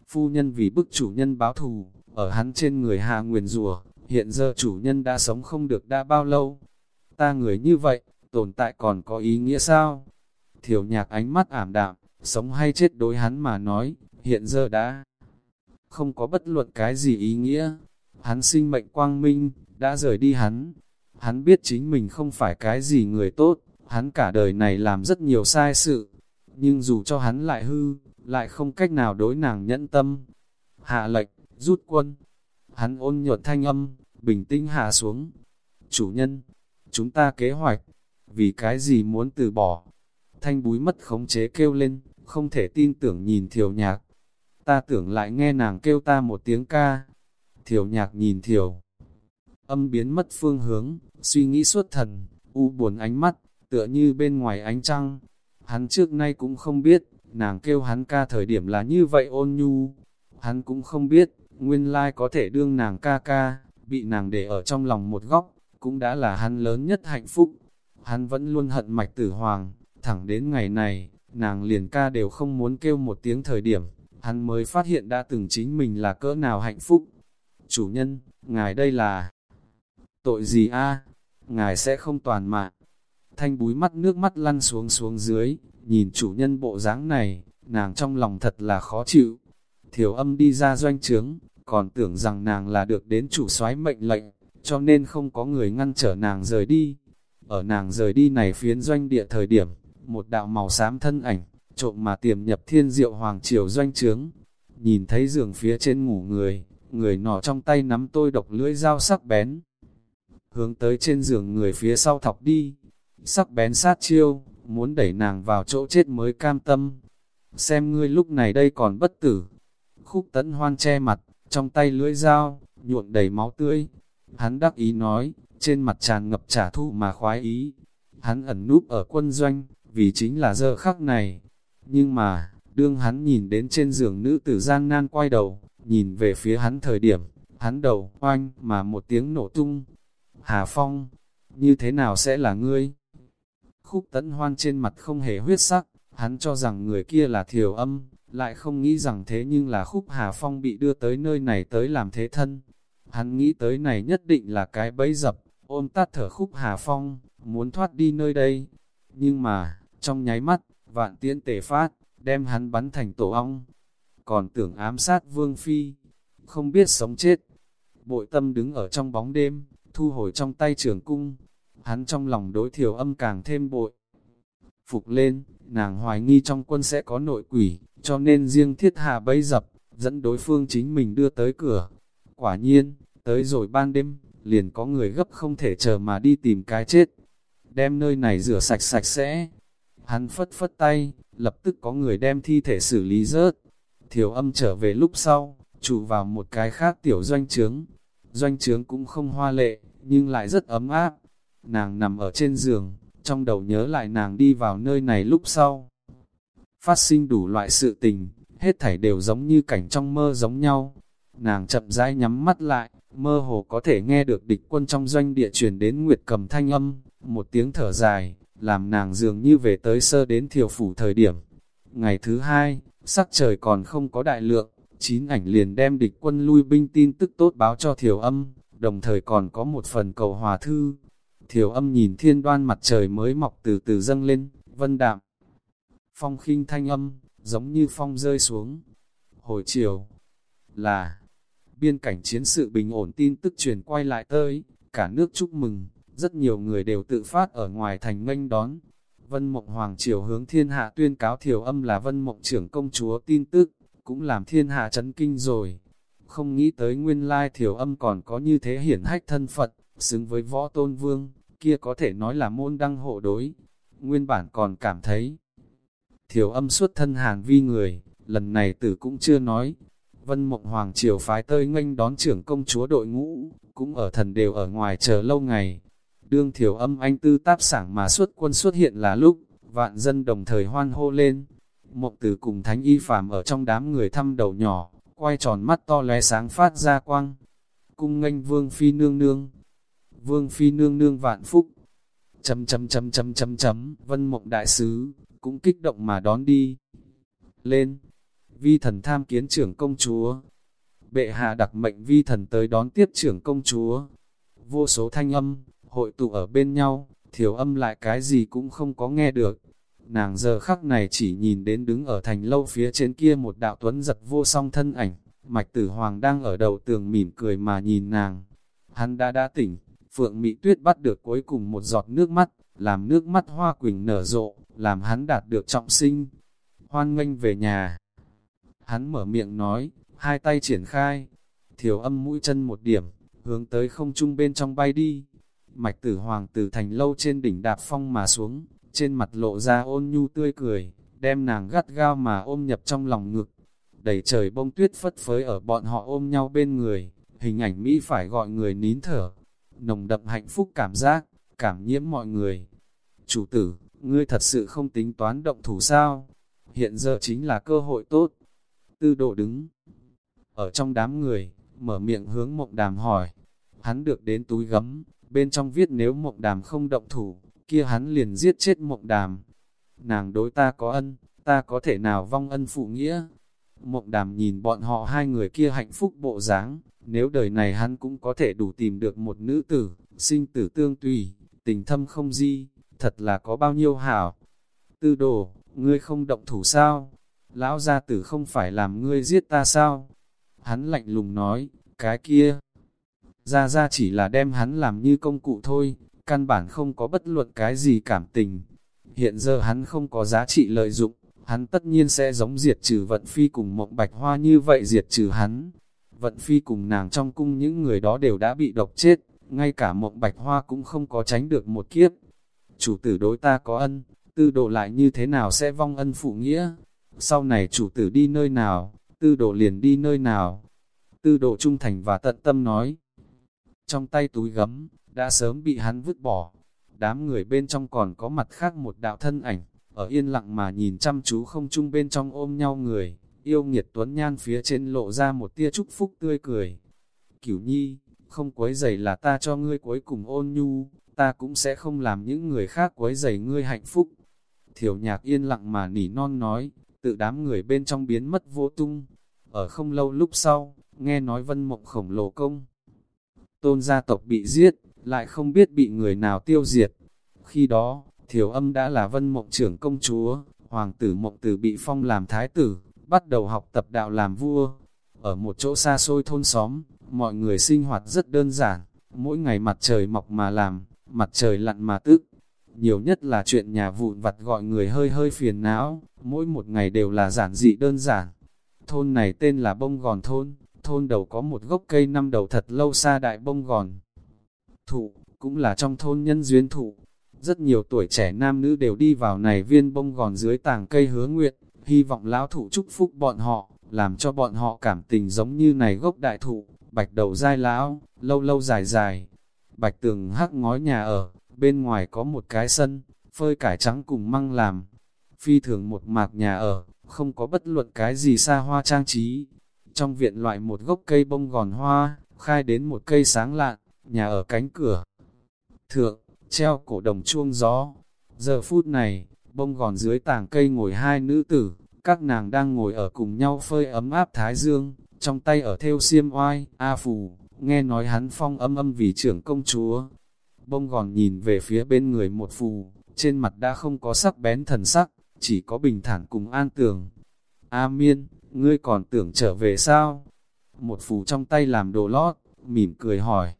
Phu nhân vì bức chủ nhân báo thù, ở hắn trên người hạ nguyền rùa, hiện giờ chủ nhân đã sống không được đã bao lâu. Ta người như vậy, tồn tại còn có ý nghĩa sao? Thiểu nhạc ánh mắt ảm đạm, sống hay chết đối hắn mà nói, hiện giờ đã không có bất luận cái gì ý nghĩa. Hắn sinh mệnh quang minh, đã rời đi hắn. Hắn biết chính mình không phải cái gì người tốt, hắn cả đời này làm rất nhiều sai sự. Nhưng dù cho hắn lại hư, lại không cách nào đối nàng nhẫn tâm. Hạ lệnh, rút quân. Hắn ôn nhuận thanh âm, bình tĩnh hạ xuống. Chủ nhân, chúng ta kế hoạch, vì cái gì muốn từ bỏ. Thanh búi mất khống chế kêu lên, không thể tin tưởng nhìn thiều nhạc ta tưởng lại nghe nàng kêu ta một tiếng ca. Thiểu nhạc nhìn thiểu, âm biến mất phương hướng, suy nghĩ suốt thần, u buồn ánh mắt, tựa như bên ngoài ánh trăng. Hắn trước nay cũng không biết, nàng kêu hắn ca thời điểm là như vậy ôn nhu. Hắn cũng không biết, nguyên lai có thể đương nàng ca ca, bị nàng để ở trong lòng một góc, cũng đã là hắn lớn nhất hạnh phúc. Hắn vẫn luôn hận mạch tử hoàng, thẳng đến ngày này, nàng liền ca đều không muốn kêu một tiếng thời điểm, hắn mới phát hiện đã từng chính mình là cỡ nào hạnh phúc. Chủ nhân, ngài đây là tội gì a Ngài sẽ không toàn mạng. Thanh búi mắt nước mắt lăn xuống xuống dưới, nhìn chủ nhân bộ dáng này, nàng trong lòng thật là khó chịu. Thiểu âm đi ra doanh trướng, còn tưởng rằng nàng là được đến chủ soái mệnh lệnh, cho nên không có người ngăn trở nàng rời đi. Ở nàng rời đi này phiến doanh địa thời điểm, một đạo màu xám thân ảnh, trộm mà tiềm nhập thiên diệu hoàng triều doanh trướng. Nhìn thấy giường phía trên ngủ người, người nọ trong tay nắm tôi độc lưỡi dao sắc bén. Hướng tới trên giường người phía sau thọc đi, sắc bén sát chiêu, muốn đẩy nàng vào chỗ chết mới cam tâm. Xem ngươi lúc này đây còn bất tử. Khúc tấn hoan che mặt, trong tay lưỡi dao, nhuộn đầy máu tươi. Hắn đắc ý nói, trên mặt tràn ngập trả thù mà khoái ý. Hắn ẩn núp ở quân doanh, vì chính là giờ khắc này. Nhưng mà, đương hắn nhìn đến trên giường nữ tử gian nan quay đầu, nhìn về phía hắn thời điểm, hắn đầu, oanh, mà một tiếng nổ tung. Hà Phong, như thế nào sẽ là ngươi? Khúc tấn hoan trên mặt không hề huyết sắc, hắn cho rằng người kia là thiểu âm, lại không nghĩ rằng thế nhưng là khúc Hà Phong bị đưa tới nơi này tới làm thế thân. Hắn nghĩ tới này nhất định là cái bẫy dập, ôm tắt thở khúc Hà Phong, muốn thoát đi nơi đây. Nhưng mà, trong nháy mắt, vạn tiễn tề phát, đem hắn bắn thành tổ ong. Còn tưởng ám sát Vương Phi, không biết sống chết. Bội tâm đứng ở trong bóng đêm, thu hồi trong tay trường cung. Hắn trong lòng đối thiểu âm càng thêm bội. Phục lên, nàng hoài nghi trong quân sẽ có nội quỷ, cho nên riêng thiết hà bấy dập, dẫn đối phương chính mình đưa tới cửa. Quả nhiên, tới rồi ban đêm, liền có người gấp không thể chờ mà đi tìm cái chết. Đem nơi này rửa sạch sạch sẽ. Hắn phất phất tay, lập tức có người đem thi thể xử lý rớt. Thiểu âm trở về lúc sau, trụ vào một cái khác tiểu doanh trướng. Doanh trướng cũng không hoa lệ, nhưng lại rất ấm áp. Nàng nằm ở trên giường, trong đầu nhớ lại nàng đi vào nơi này lúc sau. Phát sinh đủ loại sự tình, hết thảy đều giống như cảnh trong mơ giống nhau. Nàng chậm rãi nhắm mắt lại, mơ hồ có thể nghe được địch quân trong doanh địa truyền đến nguyệt cầm thanh âm, một tiếng thở dài, làm nàng dường như về tới sơ đến thiều phủ thời điểm. Ngày thứ hai, sắc trời còn không có đại lượng, chín ảnh liền đem địch quân lui binh tin tức tốt báo cho thiều âm, đồng thời còn có một phần cầu hòa thư. Thiều âm nhìn thiên đoan mặt trời mới mọc từ từ dâng lên, vân đạm. Phong khinh thanh âm, giống như phong rơi xuống. Hồi chiều, là biên cảnh chiến sự bình ổn tin tức truyền quay lại tới, cả nước chúc mừng, rất nhiều người đều tự phát ở ngoài thành nghênh đón. Vân Mộng Hoàng Triều hướng thiên hạ tuyên cáo thiểu âm là Vân Mộng trưởng công chúa tin tức, cũng làm thiên hạ chấn kinh rồi. Không nghĩ tới nguyên lai thiểu âm còn có như thế hiển hách thân Phật, xứng với võ tôn vương, kia có thể nói là môn đăng hộ đối. Nguyên bản còn cảm thấy, thiểu âm suốt thân hàn vi người, lần này tử cũng chưa nói, Vân Mộng Hoàng Triều phái tơi nghênh đón trưởng công chúa đội ngũ, cũng ở thần đều ở ngoài chờ lâu ngày. Đương thiểu âm anh tư táp sảng mà xuất quân xuất hiện là lúc, vạn dân đồng thời hoan hô lên. Mộng tử cùng thánh y phàm ở trong đám người thăm đầu nhỏ, quay tròn mắt to lóe sáng phát ra quang. Cung nghênh vương phi nương nương. Vương phi nương nương vạn phúc. Chấm chấm chấm chấm chấm chấm, vân mộng đại sứ, cũng kích động mà đón đi. Lên, vi thần tham kiến trưởng công chúa. Bệ hạ đặc mệnh vi thần tới đón tiếp trưởng công chúa. Vô số thanh âm, hội tụ ở bên nhau, thiểu âm lại cái gì cũng không có nghe được. Nàng giờ khắc này chỉ nhìn đến đứng ở thành lâu phía trên kia một đạo tuấn giật vô song thân ảnh, mạch tử hoàng đang ở đầu tường mỉm cười mà nhìn nàng. Hắn đã đã tỉnh, phượng mỹ tuyết bắt được cuối cùng một giọt nước mắt, làm nước mắt hoa quỳnh nở rộ, làm hắn đạt được trọng sinh. Hoan nghênh về nhà. Hắn mở miệng nói, hai tay triển khai, thiểu âm mũi chân một điểm, hướng tới không trung bên trong bay đi. Mạch tử hoàng tử thành lâu trên đỉnh đạp phong mà xuống, trên mặt lộ ra ôn nhu tươi cười, đem nàng gắt gao mà ôm nhập trong lòng ngực. đầy trời bông tuyết phất phới ở bọn họ ôm nhau bên người, hình ảnh Mỹ phải gọi người nín thở, nồng đậm hạnh phúc cảm giác, cảm nhiễm mọi người. Chủ tử, ngươi thật sự không tính toán động thủ sao? Hiện giờ chính là cơ hội tốt. Tư độ đứng ở trong đám người, mở miệng hướng mộng đàm hỏi. Hắn được đến túi gấm, bên trong viết nếu mộng đàm không động thủ, kia hắn liền giết chết mộng đàm. Nàng đối ta có ân, ta có thể nào vong ân phụ nghĩa? Mộng đàm nhìn bọn họ hai người kia hạnh phúc bộ dáng, nếu đời này hắn cũng có thể đủ tìm được một nữ tử, sinh tử tương tùy, tình thâm không di, thật là có bao nhiêu hảo. Tư đồ, ngươi không động thủ sao? Lão gia tử không phải làm ngươi giết ta sao? Hắn lạnh lùng nói, cái kia. Ra ra chỉ là đem hắn làm như công cụ thôi, căn bản không có bất luận cái gì cảm tình. Hiện giờ hắn không có giá trị lợi dụng, hắn tất nhiên sẽ giống diệt trừ vận phi cùng mộng bạch hoa như vậy diệt trừ hắn. Vận phi cùng nàng trong cung những người đó đều đã bị độc chết, ngay cả mộng bạch hoa cũng không có tránh được một kiếp. Chủ tử đối ta có ân, tư độ lại như thế nào sẽ vong ân phụ nghĩa? Sau này chủ tử đi nơi nào, tư độ liền đi nơi nào? Tư độ trung thành và tận tâm nói. Trong tay túi gấm, đã sớm bị hắn vứt bỏ. Đám người bên trong còn có mặt khác một đạo thân ảnh, ở yên lặng mà nhìn chăm chú không chung bên trong ôm nhau người, yêu nghiệt tuấn nhan phía trên lộ ra một tia chúc phúc tươi cười. Cửu nhi, không quấy giày là ta cho ngươi cuối cùng ôn nhu, ta cũng sẽ không làm những người khác quấy giày ngươi hạnh phúc. Thiểu nhạc yên lặng mà nỉ non nói, tự đám người bên trong biến mất vô tung. Ở không lâu lúc sau, nghe nói vân mộng khổng lồ công. Tôn gia tộc bị giết, lại không biết bị người nào tiêu diệt. Khi đó, thiểu âm đã là vân mộng trưởng công chúa, hoàng tử mộng tử bị phong làm thái tử, bắt đầu học tập đạo làm vua. Ở một chỗ xa xôi thôn xóm, mọi người sinh hoạt rất đơn giản, mỗi ngày mặt trời mọc mà làm, mặt trời lặn mà tức. Nhiều nhất là chuyện nhà vụn vặt gọi người hơi hơi phiền não, mỗi một ngày đều là giản dị đơn giản. Thôn này tên là Bông Gòn Thôn, thôn đầu có một gốc cây năm đầu thật lâu xa đại bông gòn. Thụ, cũng là trong thôn nhân duyên thụ. Rất nhiều tuổi trẻ nam nữ đều đi vào này viên bông gòn dưới tàng cây hứa nguyện, hy vọng lão thụ chúc phúc bọn họ, làm cho bọn họ cảm tình giống như này gốc đại thụ, bạch đầu dai lão, lâu lâu dài dài. Bạch tường hắc ngói nhà ở, bên ngoài có một cái sân, phơi cải trắng cùng măng làm. Phi thường một mạc nhà ở, không có bất luận cái gì xa hoa trang trí. Trong viện loại một gốc cây bông gòn hoa, khai đến một cây sáng lạn, nhà ở cánh cửa. Thượng, treo cổ đồng chuông gió. Giờ phút này, bông gòn dưới tảng cây ngồi hai nữ tử, các nàng đang ngồi ở cùng nhau phơi ấm áp thái dương, trong tay ở theo xiêm oai, A Phù, nghe nói hắn phong âm âm vì trưởng công chúa. Bông gòn nhìn về phía bên người một phù, trên mặt đã không có sắc bén thần sắc, chỉ có bình thản cùng an tường. A miên, ngươi còn tưởng trở về sao? Một phù trong tay làm đồ lót, mỉm cười hỏi.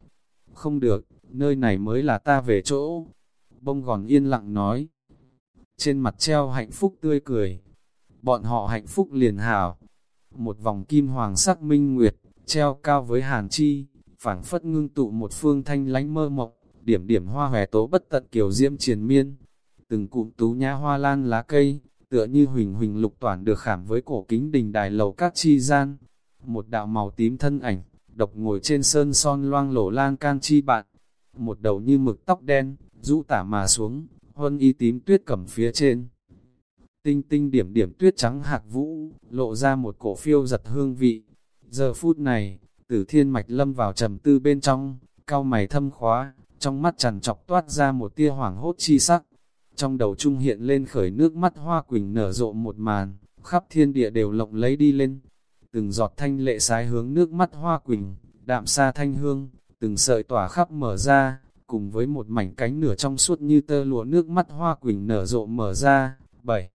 Không được, nơi này mới là ta về chỗ. Bông gòn yên lặng nói. Trên mặt treo hạnh phúc tươi cười. Bọn họ hạnh phúc liền hảo. Một vòng kim hoàng sắc minh nguyệt, treo cao với hàn chi, phảng phất ngưng tụ một phương thanh lánh mơ mộng, điểm điểm hoa hòe tố bất tận kiều diễm triền miên. Từng cụm tú nhã hoa lan lá cây, tựa như huỳnh huỳnh lục toàn được khảm với cổ kính đình đài lầu các chi gian. Một đạo màu tím thân ảnh, độc ngồi trên sơn son loang lổ lan can chi bạn. Một đầu như mực tóc đen, rũ tả mà xuống, huân y tím tuyết cầm phía trên. Tinh tinh điểm điểm tuyết trắng hạc vũ, lộ ra một cổ phiêu giật hương vị. Giờ phút này, tử thiên mạch lâm vào trầm tư bên trong, cao mày thâm khóa, trong mắt chằn chọc toát ra một tia hoảng hốt chi sắc. Trong đầu trung hiện lên khởi nước mắt hoa quỳnh nở rộ một màn, khắp thiên địa đều lộng lấy đi lên. Từng giọt thanh lệ sái hướng nước mắt hoa quỳnh, đạm xa thanh hương, từng sợi tỏa khắp mở ra, cùng với một mảnh cánh nửa trong suốt như tơ lụa nước mắt hoa quỳnh nở rộ mở ra. bảy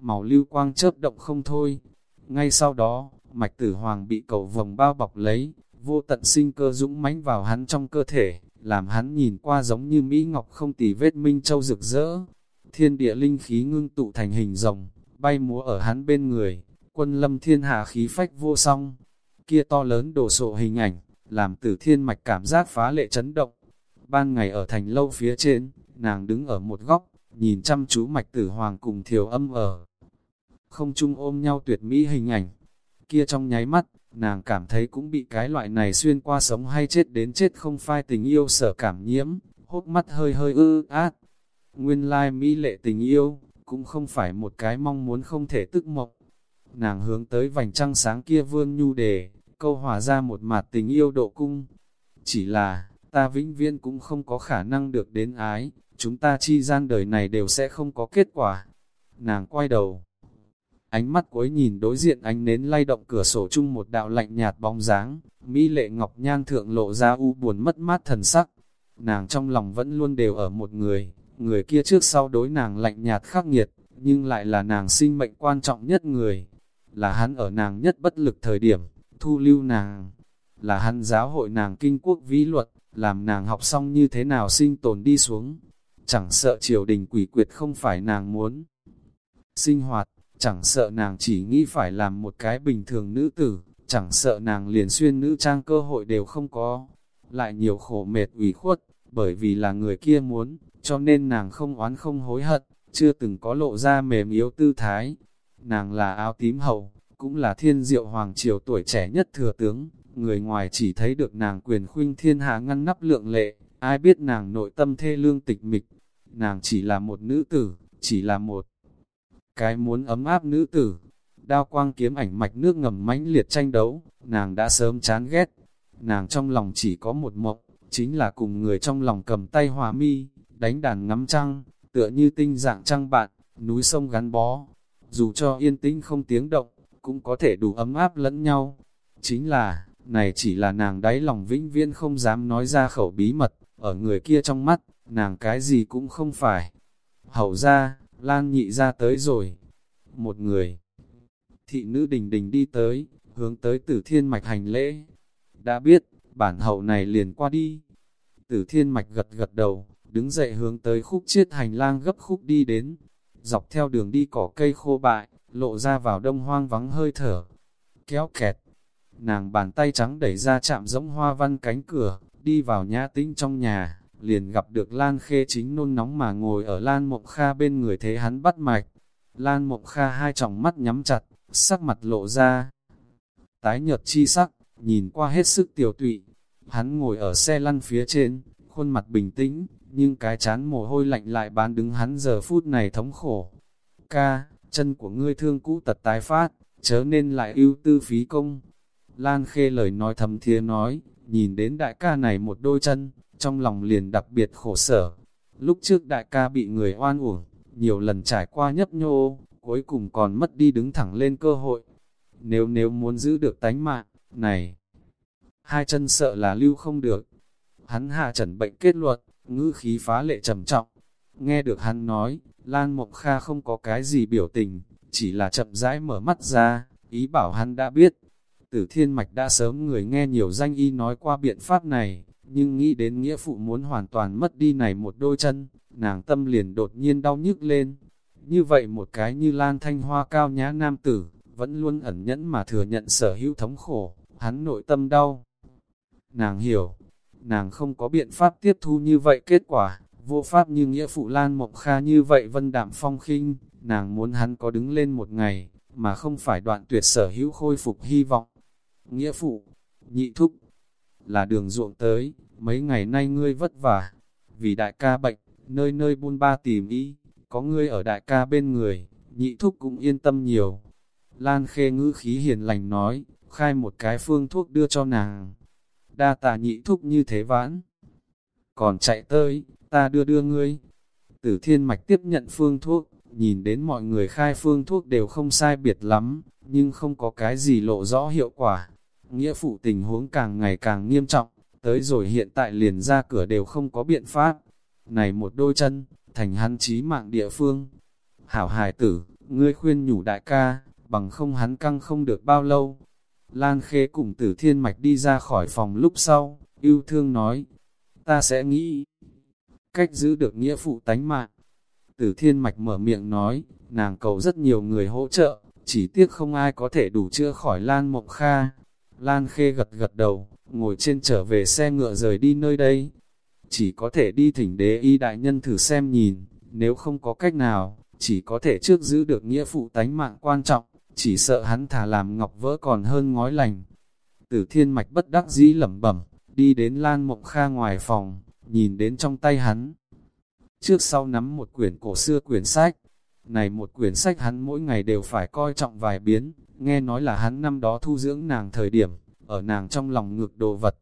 Màu lưu quang chớp động không thôi. Ngay sau đó, mạch tử hoàng bị cầu vòng bao bọc lấy, vô tận sinh cơ dũng mãnh vào hắn trong cơ thể, làm hắn nhìn qua giống như Mỹ Ngọc không tì vết minh châu rực rỡ. Thiên địa linh khí ngưng tụ thành hình rồng, bay múa ở hắn bên người, quân lâm thiên hạ khí phách vô song. Kia to lớn đổ sộ hình ảnh, làm tử thiên mạch cảm giác phá lệ chấn động. Ban ngày ở thành lâu phía trên, nàng đứng ở một góc, nhìn chăm chú mạch tử hoàng cùng thiều âm ở. Không chung ôm nhau tuyệt mỹ hình ảnh, kia trong nháy mắt, nàng cảm thấy cũng bị cái loại này xuyên qua sống hay chết đến chết không phai tình yêu sở cảm nhiễm, hốc mắt hơi hơi ư át. Nguyên lai mỹ lệ tình yêu, cũng không phải một cái mong muốn không thể tức mộc Nàng hướng tới vành trăng sáng kia vương nhu đề, câu hòa ra một mặt tình yêu độ cung. Chỉ là, ta vĩnh viễn cũng không có khả năng được đến ái, chúng ta chi gian đời này đều sẽ không có kết quả. Nàng quay đầu, ánh mắt cuối nhìn đối diện ánh nến lay động cửa sổ chung một đạo lạnh nhạt bóng dáng, Mỹ lệ ngọc nhan thượng lộ ra u buồn mất mát thần sắc. Nàng trong lòng vẫn luôn đều ở một người, người kia trước sau đối nàng lạnh nhạt khắc nghiệt, nhưng lại là nàng sinh mệnh quan trọng nhất người. Là hắn ở nàng nhất bất lực thời điểm, thu lưu nàng. Là hắn giáo hội nàng kinh quốc vĩ luật, làm nàng học xong như thế nào sinh tồn đi xuống. Chẳng sợ triều đình quỷ quyệt không phải nàng muốn. Sinh hoạt, chẳng sợ nàng chỉ nghĩ phải làm một cái bình thường nữ tử, chẳng sợ nàng liền xuyên nữ trang cơ hội đều không có. Lại nhiều khổ mệt ủy khuất, bởi vì là người kia muốn, cho nên nàng không oán không hối hận, chưa từng có lộ ra mềm yếu tư thái. Nàng là áo tím hậu, cũng là thiên diệu hoàng triều tuổi trẻ nhất thừa tướng, người ngoài chỉ thấy được nàng quyền khuynh thiên hạ ngăn nắp lượng lệ, ai biết nàng nội tâm thê lương tịch mịch. Nàng chỉ là một nữ tử, chỉ là một cái muốn ấm áp nữ tử. Đao quang kiếm ảnh mạch nước ngầm mãnh liệt tranh đấu, nàng đã sớm chán ghét. Nàng trong lòng chỉ có một mộng, chính là cùng người trong lòng cầm tay hòa mi, đánh đàn ngắm trăng, tựa như tinh dạng trăng bạn, núi sông gắn bó. Dù cho yên tĩnh không tiếng động, cũng có thể đủ ấm áp lẫn nhau. Chính là, này chỉ là nàng đáy lòng vĩnh viễn không dám nói ra khẩu bí mật, ở người kia trong mắt, nàng cái gì cũng không phải. Hậu ra, Lan nhị ra tới rồi. Một người, thị nữ đình đình đi tới, hướng tới tử thiên mạch hành lễ. Đã biết, bản hậu này liền qua đi. Tử thiên mạch gật gật đầu, đứng dậy hướng tới khúc chiết hành lang gấp khúc đi đến. Dọc theo đường đi cỏ cây khô bại, lộ ra vào đông hoang vắng hơi thở. Kéo kẹt, nàng bàn tay trắng đẩy ra chạm giống hoa văn cánh cửa, đi vào nhã tĩnh trong nhà, liền gặp được Lan Khê chính nôn nóng mà ngồi ở Lan Mộng Kha bên người thế hắn bắt mạch. Lan Mộng Kha hai tròng mắt nhắm chặt, sắc mặt lộ ra. Tái nhợt chi sắc, nhìn qua hết sức tiểu tụy. Hắn ngồi ở xe lăn phía trên, khuôn mặt bình tĩnh, nhưng cái chán mồ hôi lạnh lại bán đứng hắn giờ phút này thống khổ. Ca, chân của ngươi thương cũ tật tái phát, chớ nên lại ưu tư phí công. Lan Khê lời nói thầm thía nói, nhìn đến đại ca này một đôi chân, trong lòng liền đặc biệt khổ sở. Lúc trước đại ca bị người oan uổng, nhiều lần trải qua nhấp nhô, cuối cùng còn mất đi đứng thẳng lên cơ hội. Nếu nếu muốn giữ được tánh mạng, này, hai chân sợ là lưu không được. Hắn hạ trần bệnh kết luận, ngữ khí phá lệ trầm trọng. Nghe được hắn nói, Lan Mộng Kha không có cái gì biểu tình, chỉ là chậm rãi mở mắt ra, ý bảo hắn đã biết. Tử Thiên Mạch đã sớm người nghe nhiều danh y nói qua biện pháp này, nhưng nghĩ đến nghĩa phụ muốn hoàn toàn mất đi này một đôi chân, nàng tâm liền đột nhiên đau nhức lên. Như vậy một cái như lan thanh hoa cao nhã nam tử, vẫn luôn ẩn nhẫn mà thừa nhận sở hữu thống khổ, hắn nội tâm đau. Nàng hiểu, nàng không có biện pháp tiếp thu như vậy kết quả, vô pháp như nghĩa phụ Lan Mộng Kha như vậy vân đạm phong khinh, nàng muốn hắn có đứng lên một ngày, mà không phải đoạn tuyệt sở hữu khôi phục hy vọng. Nghĩa phụ, nhị thúc, là đường ruộng tới, mấy ngày nay ngươi vất vả, vì đại ca bệnh, nơi nơi buôn ba tìm ý, có ngươi ở đại ca bên người, nhị thúc cũng yên tâm nhiều. Lan khê ngữ khí hiền lành nói, khai một cái phương thuốc đưa cho nàng. Đa tà nhị thúc như thế vãn. Còn chạy tới, ta đưa đưa ngươi. Tử thiên mạch tiếp nhận phương thuốc, nhìn đến mọi người khai phương thuốc đều không sai biệt lắm, nhưng không có cái gì lộ rõ hiệu quả. Nghĩa phụ tình huống càng ngày càng nghiêm trọng, tới rồi hiện tại liền ra cửa đều không có biện pháp. Này một đôi chân, thành hắn chí mạng địa phương. Hảo hài tử, ngươi khuyên nhủ đại ca, bằng không hắn căng không được bao lâu. Lan khê cùng tử thiên mạch đi ra khỏi phòng lúc sau, yêu thương nói, ta sẽ nghĩ cách giữ được nghĩa phụ tánh mạng. Tử thiên mạch mở miệng nói, nàng cầu rất nhiều người hỗ trợ, chỉ tiếc không ai có thể đủ chữa khỏi Lan Mộng Kha. Lan Khê gật gật đầu, ngồi trên trở về xe ngựa rời đi nơi đây. Chỉ có thể đi thỉnh đế y đại nhân thử xem nhìn, nếu không có cách nào, chỉ có thể trước giữ được nghĩa phụ tánh mạng quan trọng, chỉ sợ hắn thả làm ngọc vỡ còn hơn ngói lành. Tử thiên mạch bất đắc dĩ lẩm bẩm, đi đến Lan Mộng Kha ngoài phòng, nhìn đến trong tay hắn. Trước sau nắm một quyển cổ xưa quyển sách, này một quyển sách hắn mỗi ngày đều phải coi trọng vài biến, nghe nói là hắn năm đó thu dưỡng nàng thời điểm, ở nàng trong lòng ngược đồ vật.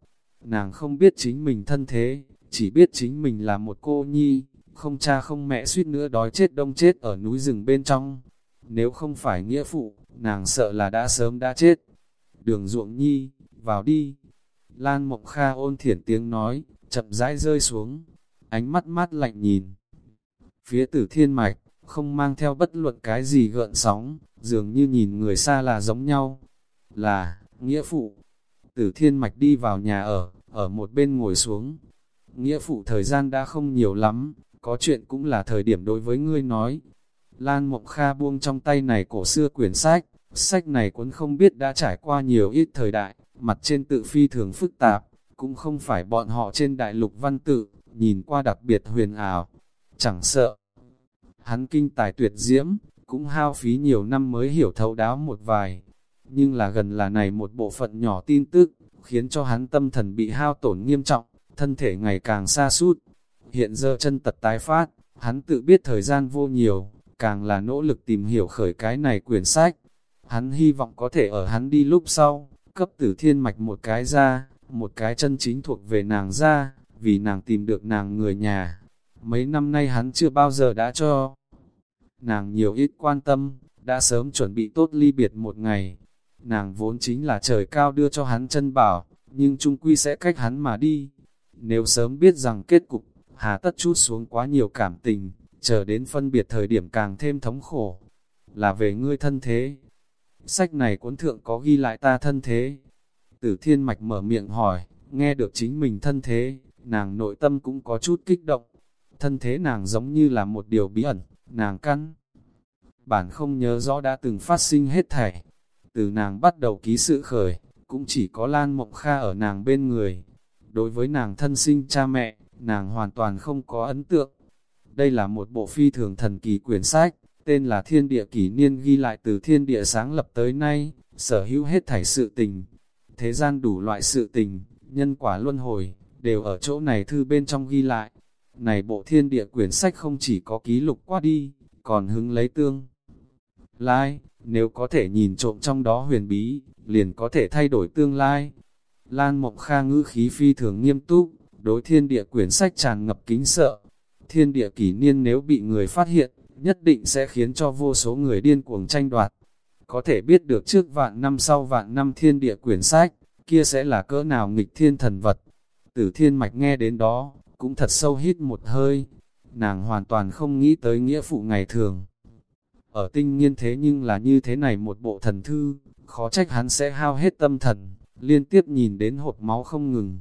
Nàng không biết chính mình thân thế, chỉ biết chính mình là một cô nhi, không cha không mẹ suýt nữa đói chết đông chết ở núi rừng bên trong. Nếu không phải nghĩa phụ, nàng sợ là đã sớm đã chết. Đường ruộng nhi, vào đi. Lan Mộng Kha ôn thiển tiếng nói, chậm rãi rơi xuống, ánh mắt mát lạnh nhìn. Phía tử thiên mạch, không mang theo bất luận cái gì gợn sóng, dường như nhìn người xa là giống nhau. Là, nghĩa phụ. Tử thiên mạch đi vào nhà ở, ở một bên ngồi xuống. Nghĩa phụ thời gian đã không nhiều lắm, có chuyện cũng là thời điểm đối với ngươi nói. Lan Mộng Kha buông trong tay này cổ xưa quyển sách, sách này cuốn không biết đã trải qua nhiều ít thời đại, mặt trên tự phi thường phức tạp, cũng không phải bọn họ trên đại lục văn tự, nhìn qua đặc biệt huyền ảo, chẳng sợ. Hắn kinh tài tuyệt diễm, cũng hao phí nhiều năm mới hiểu thấu đáo một vài, nhưng là gần là này một bộ phận nhỏ tin tức, khiến cho hắn tâm thần bị hao tổn nghiêm trọng, thân thể ngày càng xa sút Hiện giờ chân tật tái phát, hắn tự biết thời gian vô nhiều, càng là nỗ lực tìm hiểu khởi cái này quyển sách. Hắn hy vọng có thể ở hắn đi lúc sau, cấp tử thiên mạch một cái ra, một cái chân chính thuộc về nàng ra, vì nàng tìm được nàng người nhà. Mấy năm nay hắn chưa bao giờ đã cho nàng nhiều ít quan tâm, đã sớm chuẩn bị tốt ly biệt một ngày. Nàng vốn chính là trời cao đưa cho hắn chân bảo, nhưng trung quy sẽ cách hắn mà đi. Nếu sớm biết rằng kết cục, hà tất chút xuống quá nhiều cảm tình, chờ đến phân biệt thời điểm càng thêm thống khổ. Là về ngươi thân thế. Sách này cuốn thượng có ghi lại ta thân thế. Tử thiên mạch mở miệng hỏi, nghe được chính mình thân thế, nàng nội tâm cũng có chút kích động. Thân thế nàng giống như là một điều bí ẩn, nàng căn. Bản không nhớ rõ đã từng phát sinh hết thảy. Từ nàng bắt đầu ký sự khởi, cũng chỉ có Lan Mộng Kha ở nàng bên người. Đối với nàng thân sinh cha mẹ, nàng hoàn toàn không có ấn tượng. Đây là một bộ phi thường thần kỳ quyển sách, tên là Thiên Địa Kỷ Niên ghi lại từ thiên địa sáng lập tới nay, sở hữu hết thảy sự tình. Thế gian đủ loại sự tình, nhân quả luân hồi, đều ở chỗ này thư bên trong ghi lại. Này bộ thiên địa quyển sách không chỉ có ký lục qua đi, còn hứng lấy tương. Lai, nếu có thể nhìn trộm trong đó huyền bí, liền có thể thay đổi tương lai. Lan Mộng Kha ngữ khí phi thường nghiêm túc, đối thiên địa quyển sách tràn ngập kính sợ. Thiên địa kỷ niên nếu bị người phát hiện, nhất định sẽ khiến cho vô số người điên cuồng tranh đoạt. Có thể biết được trước vạn năm sau vạn năm thiên địa quyển sách, kia sẽ là cỡ nào nghịch thiên thần vật. Tử thiên mạch nghe đến đó, cũng thật sâu hít một hơi. Nàng hoàn toàn không nghĩ tới nghĩa phụ ngày thường. Ở tinh nghiên thế nhưng là như thế này một bộ thần thư, khó trách hắn sẽ hao hết tâm thần, liên tiếp nhìn đến hột máu không ngừng.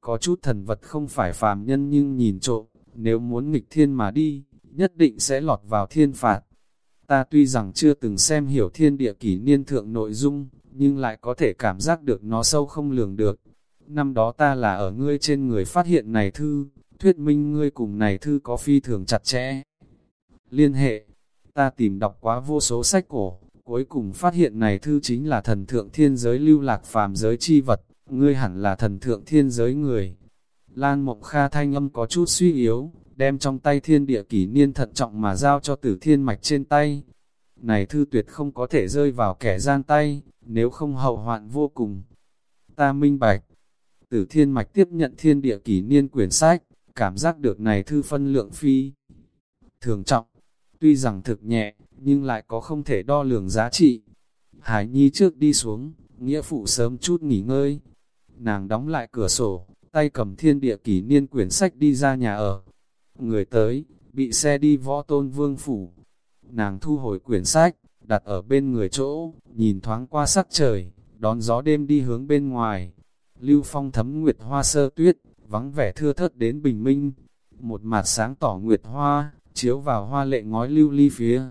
Có chút thần vật không phải phàm nhân nhưng nhìn trộm, nếu muốn nghịch thiên mà đi, nhất định sẽ lọt vào thiên phạt. Ta tuy rằng chưa từng xem hiểu thiên địa kỷ niên thượng nội dung, nhưng lại có thể cảm giác được nó sâu không lường được. Năm đó ta là ở ngươi trên người phát hiện này thư, thuyết minh ngươi cùng này thư có phi thường chặt chẽ. Liên hệ, ta tìm đọc quá vô số sách cổ, cuối cùng phát hiện này thư chính là thần thượng thiên giới lưu lạc phàm giới chi vật, ngươi hẳn là thần thượng thiên giới người. Lan Mộng Kha thanh âm có chút suy yếu, đem trong tay thiên địa kỷ niên thận trọng mà giao cho tử thiên mạch trên tay. Này thư tuyệt không có thể rơi vào kẻ gian tay, nếu không hậu hoạn vô cùng. Ta minh bạch, tử thiên mạch tiếp nhận thiên địa kỷ niên quyển sách, cảm giác được này thư phân lượng phi. Thường trọng, tuy rằng thực nhẹ, nhưng lại có không thể đo lường giá trị. Hải Nhi trước đi xuống, nghĩa phụ sớm chút nghỉ ngơi. Nàng đóng lại cửa sổ, tay cầm thiên địa kỷ niên quyển sách đi ra nhà ở. Người tới, bị xe đi võ tôn vương phủ. Nàng thu hồi quyển sách, đặt ở bên người chỗ, nhìn thoáng qua sắc trời, đón gió đêm đi hướng bên ngoài. Lưu phong thấm nguyệt hoa sơ tuyết, vắng vẻ thưa thớt đến bình minh. Một mặt sáng tỏ nguyệt hoa, chiếu vào hoa lệ ngói lưu ly phía.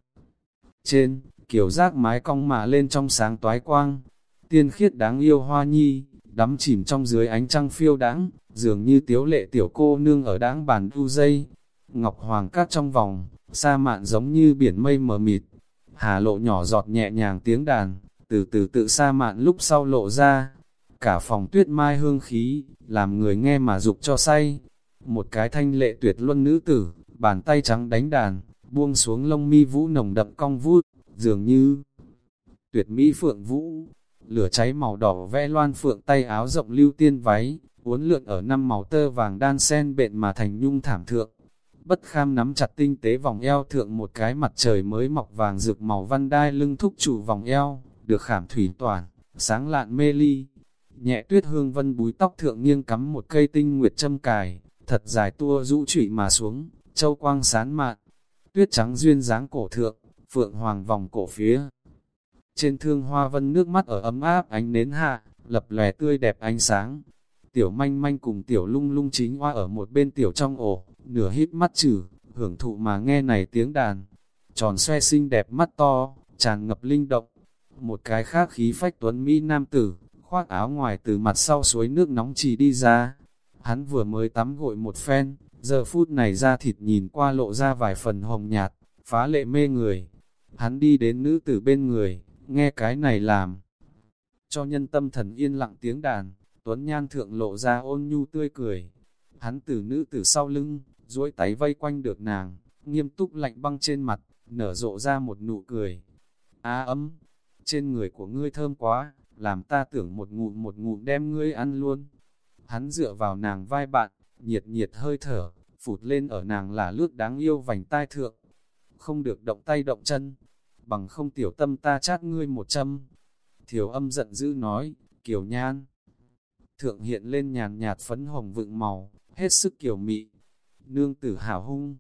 Trên, kiểu rác mái cong mà lên trong sáng toái quang. Tiên khiết đáng yêu hoa nhi, đắm chìm trong dưới ánh trăng phiêu đáng, dường như tiếu lệ tiểu cô nương ở đáng bàn đu dây. Ngọc hoàng cát trong vòng, sa mạn giống như biển mây mờ mịt. hà lộ nhỏ giọt nhẹ nhàng tiếng đàn, từ từ tự sa mạn lúc sau lộ ra. Cả phòng tuyết mai hương khí, làm người nghe mà dục cho say. Một cái thanh lệ tuyệt luân nữ tử, bàn tay trắng đánh đàn, buông xuống lông mi vũ nồng đậm cong vút, dường như tuyệt mỹ phượng vũ. Lửa cháy màu đỏ vẽ loan phượng tay áo rộng lưu tiên váy, uốn lượn ở năm màu tơ vàng đan sen bện mà thành nhung thảm thượng. Bất kham nắm chặt tinh tế vòng eo thượng một cái mặt trời mới mọc vàng rực màu văn đai lưng thúc chủ vòng eo, được khảm thủy toàn, sáng lạn mê ly. Nhẹ tuyết hương vân búi tóc thượng nghiêng cắm một cây tinh nguyệt châm cài, thật dài tua rũ trụy mà xuống, châu quang sán mạn. Tuyết trắng duyên dáng cổ thượng, phượng hoàng vòng cổ phía. Trên thương hoa vân nước mắt ở ấm áp ánh nến hạ, lập lòe tươi đẹp ánh sáng. Tiểu manh manh cùng tiểu lung lung chính hoa ở một bên tiểu trong ổ, nửa híp mắt chử, hưởng thụ mà nghe này tiếng đàn. Tròn xoe xinh đẹp mắt to, tràn ngập linh động. Một cái khác khí phách tuấn Mỹ nam tử, khoác áo ngoài từ mặt sau suối nước nóng chỉ đi ra. Hắn vừa mới tắm gội một phen, giờ phút này ra thịt nhìn qua lộ ra vài phần hồng nhạt, phá lệ mê người. Hắn đi đến nữ tử bên người, nghe cái này làm. Cho nhân tâm thần yên lặng tiếng đàn, Tuấn Nhan thượng lộ ra ôn nhu tươi cười. Hắn từ nữ tử sau lưng, duỗi tay vây quanh được nàng, nghiêm túc lạnh băng trên mặt, nở rộ ra một nụ cười. Á ấm, trên người của ngươi thơm quá, làm ta tưởng một ngụm một ngụm đem ngươi ăn luôn. Hắn dựa vào nàng vai bạn, nhiệt nhiệt hơi thở, phụt lên ở nàng là lướt đáng yêu vành tai thượng. Không được động tay động chân, bằng không tiểu tâm ta chát ngươi một châm. Thiểu âm giận dữ nói, kiều nhan. Thượng hiện lên nhàn nhạt phấn hồng vựng màu, hết sức kiều mị. Nương tử hảo hung,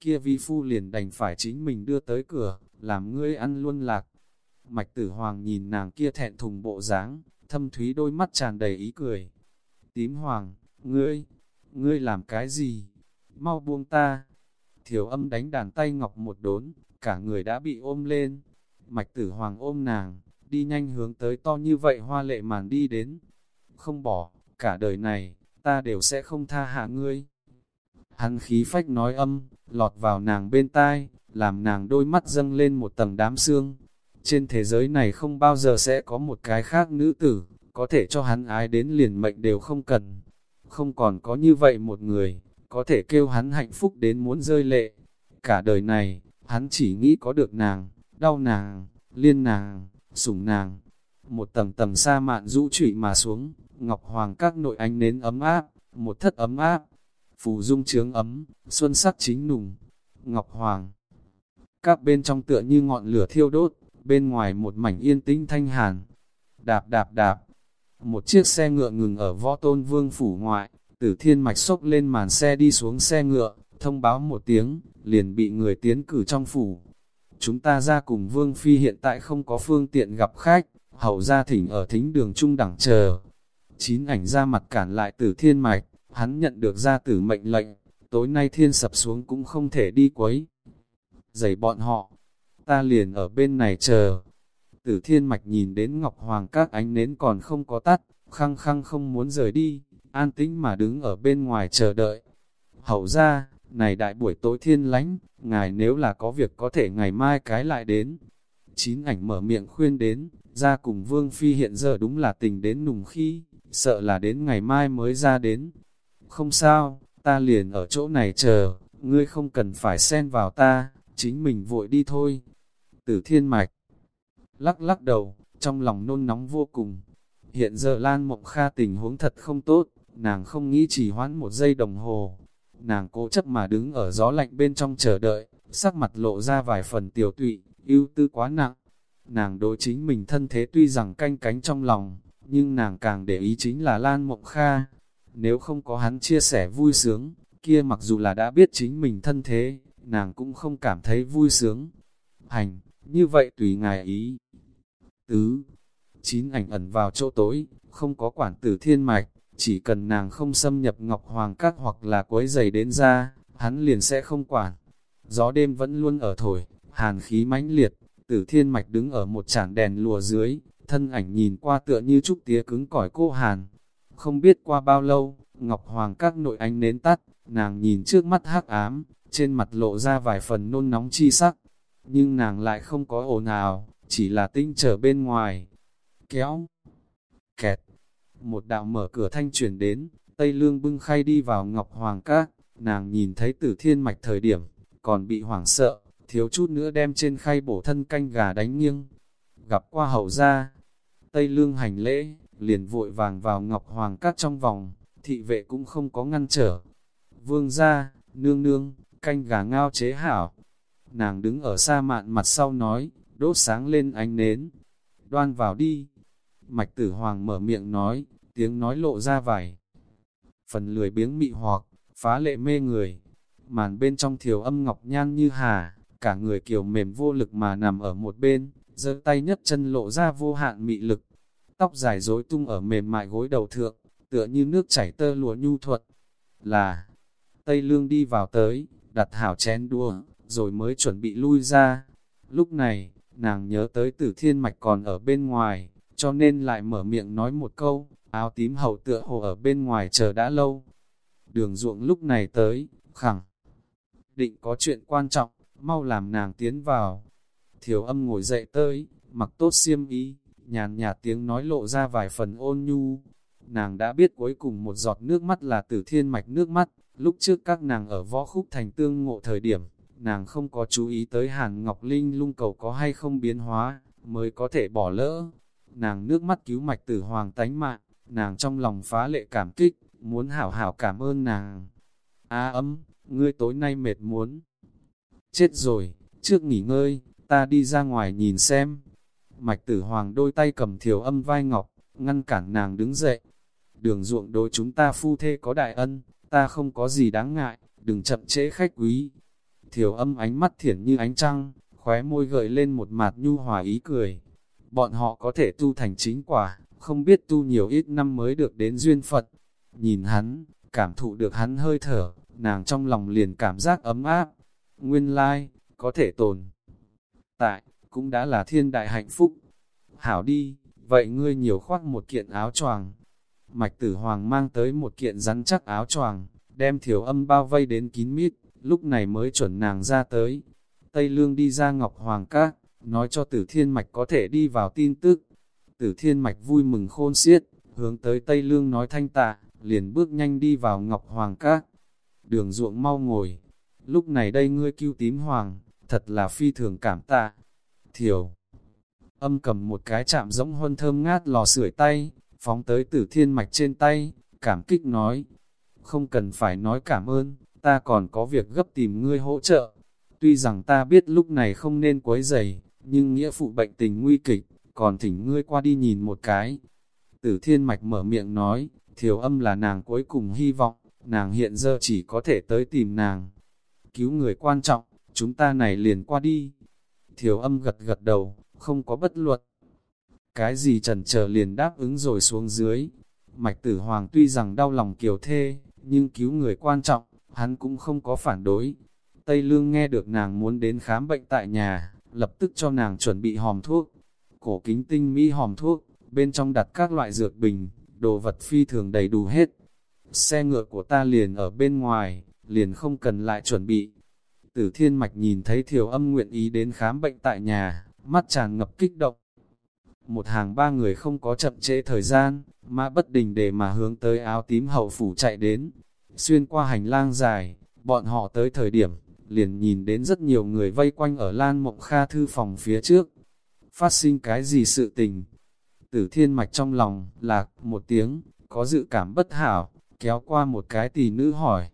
kia vi phu liền đành phải chính mình đưa tới cửa, làm ngươi ăn luôn lạc. Mạch tử hoàng nhìn nàng kia thẹn thùng bộ dáng, thâm thúy đôi mắt tràn đầy ý cười. Tím hoàng, ngươi, ngươi làm cái gì? Mau buông ta. Thiểu âm đánh đàn tay ngọc một đốn, cả người đã bị ôm lên. Mạch tử hoàng ôm nàng, đi nhanh hướng tới to như vậy hoa lệ màn đi đến. Không bỏ, cả đời này, ta đều sẽ không tha hạ ngươi. Hắn khí phách nói âm, lọt vào nàng bên tai, làm nàng đôi mắt dâng lên một tầng đám xương. Trên thế giới này không bao giờ sẽ có một cái khác nữ tử, có thể cho hắn ái đến liền mệnh đều không cần. Không còn có như vậy một người, có thể kêu hắn hạnh phúc đến muốn rơi lệ. Cả đời này, hắn chỉ nghĩ có được nàng, đau nàng, liên nàng, sủng nàng. Một tầng tầng sa mạn rũ trụy mà xuống, ngọc hoàng các nội ánh nến ấm áp, một thất ấm áp, phù dung trướng ấm, xuân sắc chính nùng, ngọc hoàng. Các bên trong tựa như ngọn lửa thiêu đốt, bên ngoài một mảnh yên tĩnh thanh hàn. Đạp đạp đạp, một chiếc xe ngựa ngừng ở võ tôn vương phủ ngoại, tử thiên mạch sốc lên màn xe đi xuống xe ngựa, thông báo một tiếng, liền bị người tiến cử trong phủ. Chúng ta ra cùng vương phi hiện tại không có phương tiện gặp khách, hậu gia thỉnh ở thính đường trung đẳng chờ. Chín ảnh ra mặt cản lại tử thiên mạch, hắn nhận được ra tử mệnh lệnh, tối nay thiên sập xuống cũng không thể đi quấy. Giày bọn họ, ta liền ở bên này chờ. Tử thiên mạch nhìn đến Ngọc Hoàng các ánh nến còn không có tắt, khăng khăng không muốn rời đi, an tĩnh mà đứng ở bên ngoài chờ đợi. Hậu ra, này đại buổi tối thiên lánh, ngài nếu là có việc có thể ngày mai cái lại đến. Chín ảnh mở miệng khuyên đến, ra cùng Vương Phi hiện giờ đúng là tình đến nùng khi, sợ là đến ngày mai mới ra đến. Không sao, ta liền ở chỗ này chờ, ngươi không cần phải xen vào ta, chính mình vội đi thôi. Tử thiên mạch, lắc lắc đầu, trong lòng nôn nóng vô cùng. Hiện giờ Lan Mộng Kha tình huống thật không tốt, nàng không nghĩ chỉ hoãn một giây đồng hồ. Nàng cố chấp mà đứng ở gió lạnh bên trong chờ đợi, sắc mặt lộ ra vài phần tiểu tụy, ưu tư quá nặng. Nàng đối chính mình thân thế tuy rằng canh cánh trong lòng, nhưng nàng càng để ý chính là Lan Mộng Kha. Nếu không có hắn chia sẻ vui sướng, kia mặc dù là đã biết chính mình thân thế, nàng cũng không cảm thấy vui sướng. Hành, như vậy tùy ngài ý. Tứ, chín ảnh ẩn vào chỗ tối, không có quản tử thiên mạch, chỉ cần nàng không xâm nhập ngọc hoàng các hoặc là quấy giày đến ra, hắn liền sẽ không quản. Gió đêm vẫn luôn ở thổi, hàn khí mãnh liệt, tử thiên mạch đứng ở một chản đèn lùa dưới, thân ảnh nhìn qua tựa như trúc tía cứng cỏi cô hàn. Không biết qua bao lâu, ngọc hoàng các nội ánh nến tắt, nàng nhìn trước mắt hắc ám, trên mặt lộ ra vài phần nôn nóng chi sắc nhưng nàng lại không có ồn ào, chỉ là tinh trở bên ngoài. Kéo, kẹt, một đạo mở cửa thanh chuyển đến, Tây Lương bưng khay đi vào Ngọc Hoàng Các, nàng nhìn thấy tử thiên mạch thời điểm, còn bị hoảng sợ, thiếu chút nữa đem trên khay bổ thân canh gà đánh nghiêng. Gặp qua hậu gia, Tây Lương hành lễ, liền vội vàng vào Ngọc Hoàng Các trong vòng, thị vệ cũng không có ngăn trở. Vương gia, nương nương, canh gà ngao chế hảo. Nàng đứng ở xa mạn mặt sau nói, đốt sáng lên ánh nến. Đoan vào đi. Mạch tử hoàng mở miệng nói, tiếng nói lộ ra vải. Phần lười biếng mị hoặc, phá lệ mê người. Màn bên trong thiểu âm ngọc nhan như hà, cả người kiều mềm vô lực mà nằm ở một bên, giơ tay nhất chân lộ ra vô hạn mị lực. Tóc dài rối tung ở mềm mại gối đầu thượng, tựa như nước chảy tơ lụa nhu thuật. Là, Tây Lương đi vào tới, đặt hảo chén đua, rồi mới chuẩn bị lui ra. Lúc này, nàng nhớ tới tử thiên mạch còn ở bên ngoài, cho nên lại mở miệng nói một câu, áo tím hầu tựa hồ ở bên ngoài chờ đã lâu. Đường ruộng lúc này tới, khẳng định có chuyện quan trọng, mau làm nàng tiến vào. Thiếu âm ngồi dậy tới, mặc tốt xiêm y, nhàn nhạt tiếng nói lộ ra vài phần ôn nhu. Nàng đã biết cuối cùng một giọt nước mắt là tử thiên mạch nước mắt, lúc trước các nàng ở võ khúc thành tương ngộ thời điểm, nàng không có chú ý tới Hàn Ngọc Linh lung cầu có hay không biến hóa, mới có thể bỏ lỡ. Nàng nước mắt cứu mạch tử hoàng tánh mạng, nàng trong lòng phá lệ cảm kích, muốn hảo hảo cảm ơn nàng. A ấm, ngươi tối nay mệt muốn. Chết rồi, trước nghỉ ngơi, ta đi ra ngoài nhìn xem. Mạch tử hoàng đôi tay cầm thiểu âm vai ngọc, ngăn cản nàng đứng dậy. Đường ruộng đối chúng ta phu thê có đại ân, ta không có gì đáng ngại, đừng chậm trễ khách quý. Thiểu âm ánh mắt thiển như ánh trăng, khóe môi gợi lên một mạt nhu hòa ý cười. Bọn họ có thể tu thành chính quả, không biết tu nhiều ít năm mới được đến duyên Phật. Nhìn hắn, cảm thụ được hắn hơi thở, nàng trong lòng liền cảm giác ấm áp. Nguyên lai, có thể tồn. Tại, cũng đã là thiên đại hạnh phúc. Hảo đi, vậy ngươi nhiều khoác một kiện áo choàng. Mạch tử hoàng mang tới một kiện rắn chắc áo choàng, đem thiểu âm bao vây đến kín mít, lúc này mới chuẩn nàng ra tới. Tây Lương đi ra Ngọc Hoàng Các, nói cho tử thiên mạch có thể đi vào tin tức. Tử thiên mạch vui mừng khôn xiết, hướng tới Tây Lương nói thanh tạ, liền bước nhanh đi vào Ngọc Hoàng Các. Đường ruộng mau ngồi, lúc này đây ngươi cứu tím hoàng, thật là phi thường cảm tạ. Thiểu, âm cầm một cái chạm giống huân thơm ngát lò sưởi tay, phóng tới tử thiên mạch trên tay, cảm kích nói, không cần phải nói cảm ơn, ta còn có việc gấp tìm ngươi hỗ trợ. Tuy rằng ta biết lúc này không nên quấy giày, nhưng nghĩa phụ bệnh tình nguy kịch, còn thỉnh ngươi qua đi nhìn một cái. Tử thiên mạch mở miệng nói, thiểu âm là nàng cuối cùng hy vọng, nàng hiện giờ chỉ có thể tới tìm nàng. Cứu người quan trọng, chúng ta này liền qua đi. Thiểu âm gật gật đầu, không có bất luật. Cái gì trần chờ liền đáp ứng rồi xuống dưới. Mạch tử hoàng tuy rằng đau lòng kiều thê, nhưng cứu người quan trọng, hắn cũng không có phản đối. Tây Lương nghe được nàng muốn đến khám bệnh tại nhà, lập tức cho nàng chuẩn bị hòm thuốc. Cổ kính tinh mỹ hòm thuốc, bên trong đặt các loại dược bình, đồ vật phi thường đầy đủ hết. Xe ngựa của ta liền ở bên ngoài, liền không cần lại chuẩn bị. Tử thiên mạch nhìn thấy thiểu âm nguyện ý đến khám bệnh tại nhà, mắt tràn ngập kích động. Một hàng ba người không có chậm trễ thời gian, mà bất đình để mà hướng tới áo tím hậu phủ chạy đến. Xuyên qua hành lang dài, bọn họ tới thời điểm, liền nhìn đến rất nhiều người vây quanh ở Lan Mộng Kha thư phòng phía trước. Phát sinh cái gì sự tình? Tử thiên mạch trong lòng, lạc một tiếng, có dự cảm bất hảo, kéo qua một cái tỷ nữ hỏi.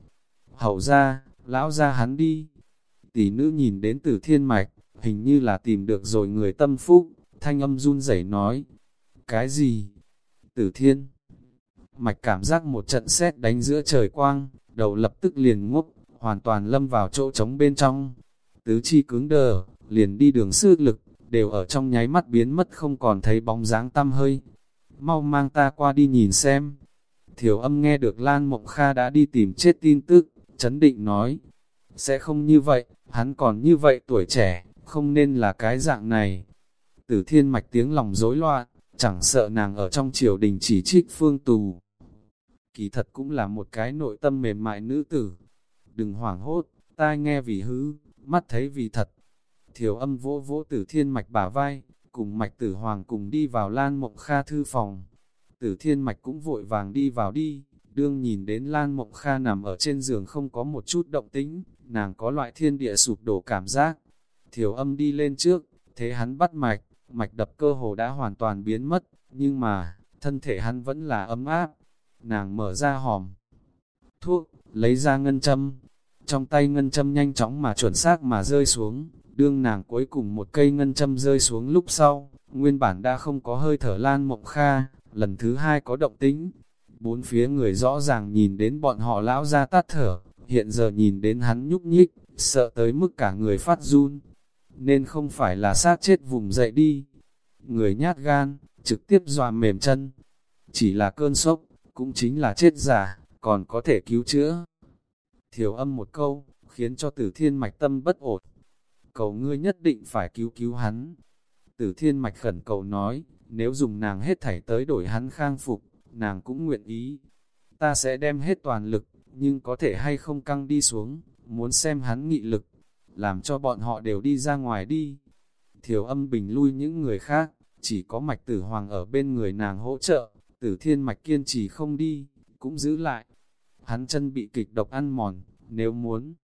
Hậu ra, lão ra hắn đi. Tỷ nữ nhìn đến tử thiên mạch, hình như là tìm được rồi người tâm phúc, thanh âm run rẩy nói. Cái gì? Tử thiên. Mạch cảm giác một trận xét đánh giữa trời quang, đầu lập tức liền ngốc, hoàn toàn lâm vào chỗ trống bên trong. Tứ chi cứng đờ, liền đi đường sư lực, đều ở trong nháy mắt biến mất không còn thấy bóng dáng tăm hơi. Mau mang ta qua đi nhìn xem. Thiểu âm nghe được Lan Mộng Kha đã đi tìm chết tin tức, chấn định nói. Sẽ không như vậy, hắn còn như vậy tuổi trẻ, không nên là cái dạng này. Tử thiên mạch tiếng lòng rối loạn, chẳng sợ nàng ở trong triều đình chỉ trích phương tù. Kỳ thật cũng là một cái nội tâm mềm mại nữ tử. Đừng hoảng hốt, tai nghe vì hư, mắt thấy vì thật. Thiểu âm vỗ vỗ tử thiên mạch bả vai, cùng mạch tử hoàng cùng đi vào Lan Mộng Kha thư phòng. Tử thiên mạch cũng vội vàng đi vào đi, đương nhìn đến Lan Mộng Kha nằm ở trên giường không có một chút động tĩnh, nàng có loại thiên địa sụp đổ cảm giác. Thiểu âm đi lên trước, thế hắn bắt mạch, mạch đập cơ hồ đã hoàn toàn biến mất, nhưng mà, thân thể hắn vẫn là ấm áp. Nàng mở ra hòm thuốc, lấy ra ngân châm. Trong tay ngân châm nhanh chóng mà chuẩn xác mà rơi xuống, đương nàng cuối cùng một cây ngân châm rơi xuống lúc sau, nguyên bản đã không có hơi thở lan mộng kha, lần thứ hai có động tĩnh. Bốn phía người rõ ràng nhìn đến bọn họ lão ra tắt thở, hiện giờ nhìn đến hắn nhúc nhích, sợ tới mức cả người phát run. Nên không phải là xác chết vùng dậy đi. Người nhát gan, trực tiếp dòa mềm chân. Chỉ là cơn sốc, cũng chính là chết giả, còn có thể cứu chữa. Thiểu âm một câu, khiến cho tử thiên mạch tâm bất ổn. Cầu ngươi nhất định phải cứu cứu hắn. Tử thiên mạch khẩn cầu nói, nếu dùng nàng hết thảy tới đổi hắn khang phục, nàng cũng nguyện ý. Ta sẽ đem hết toàn lực, nhưng có thể hay không căng đi xuống, muốn xem hắn nghị lực, làm cho bọn họ đều đi ra ngoài đi. Thiểu âm bình lui những người khác, chỉ có mạch tử hoàng ở bên người nàng hỗ trợ, tử thiên mạch kiên trì không đi, cũng giữ lại. Hắn chân bị kịch độc ăn mòn, nếu muốn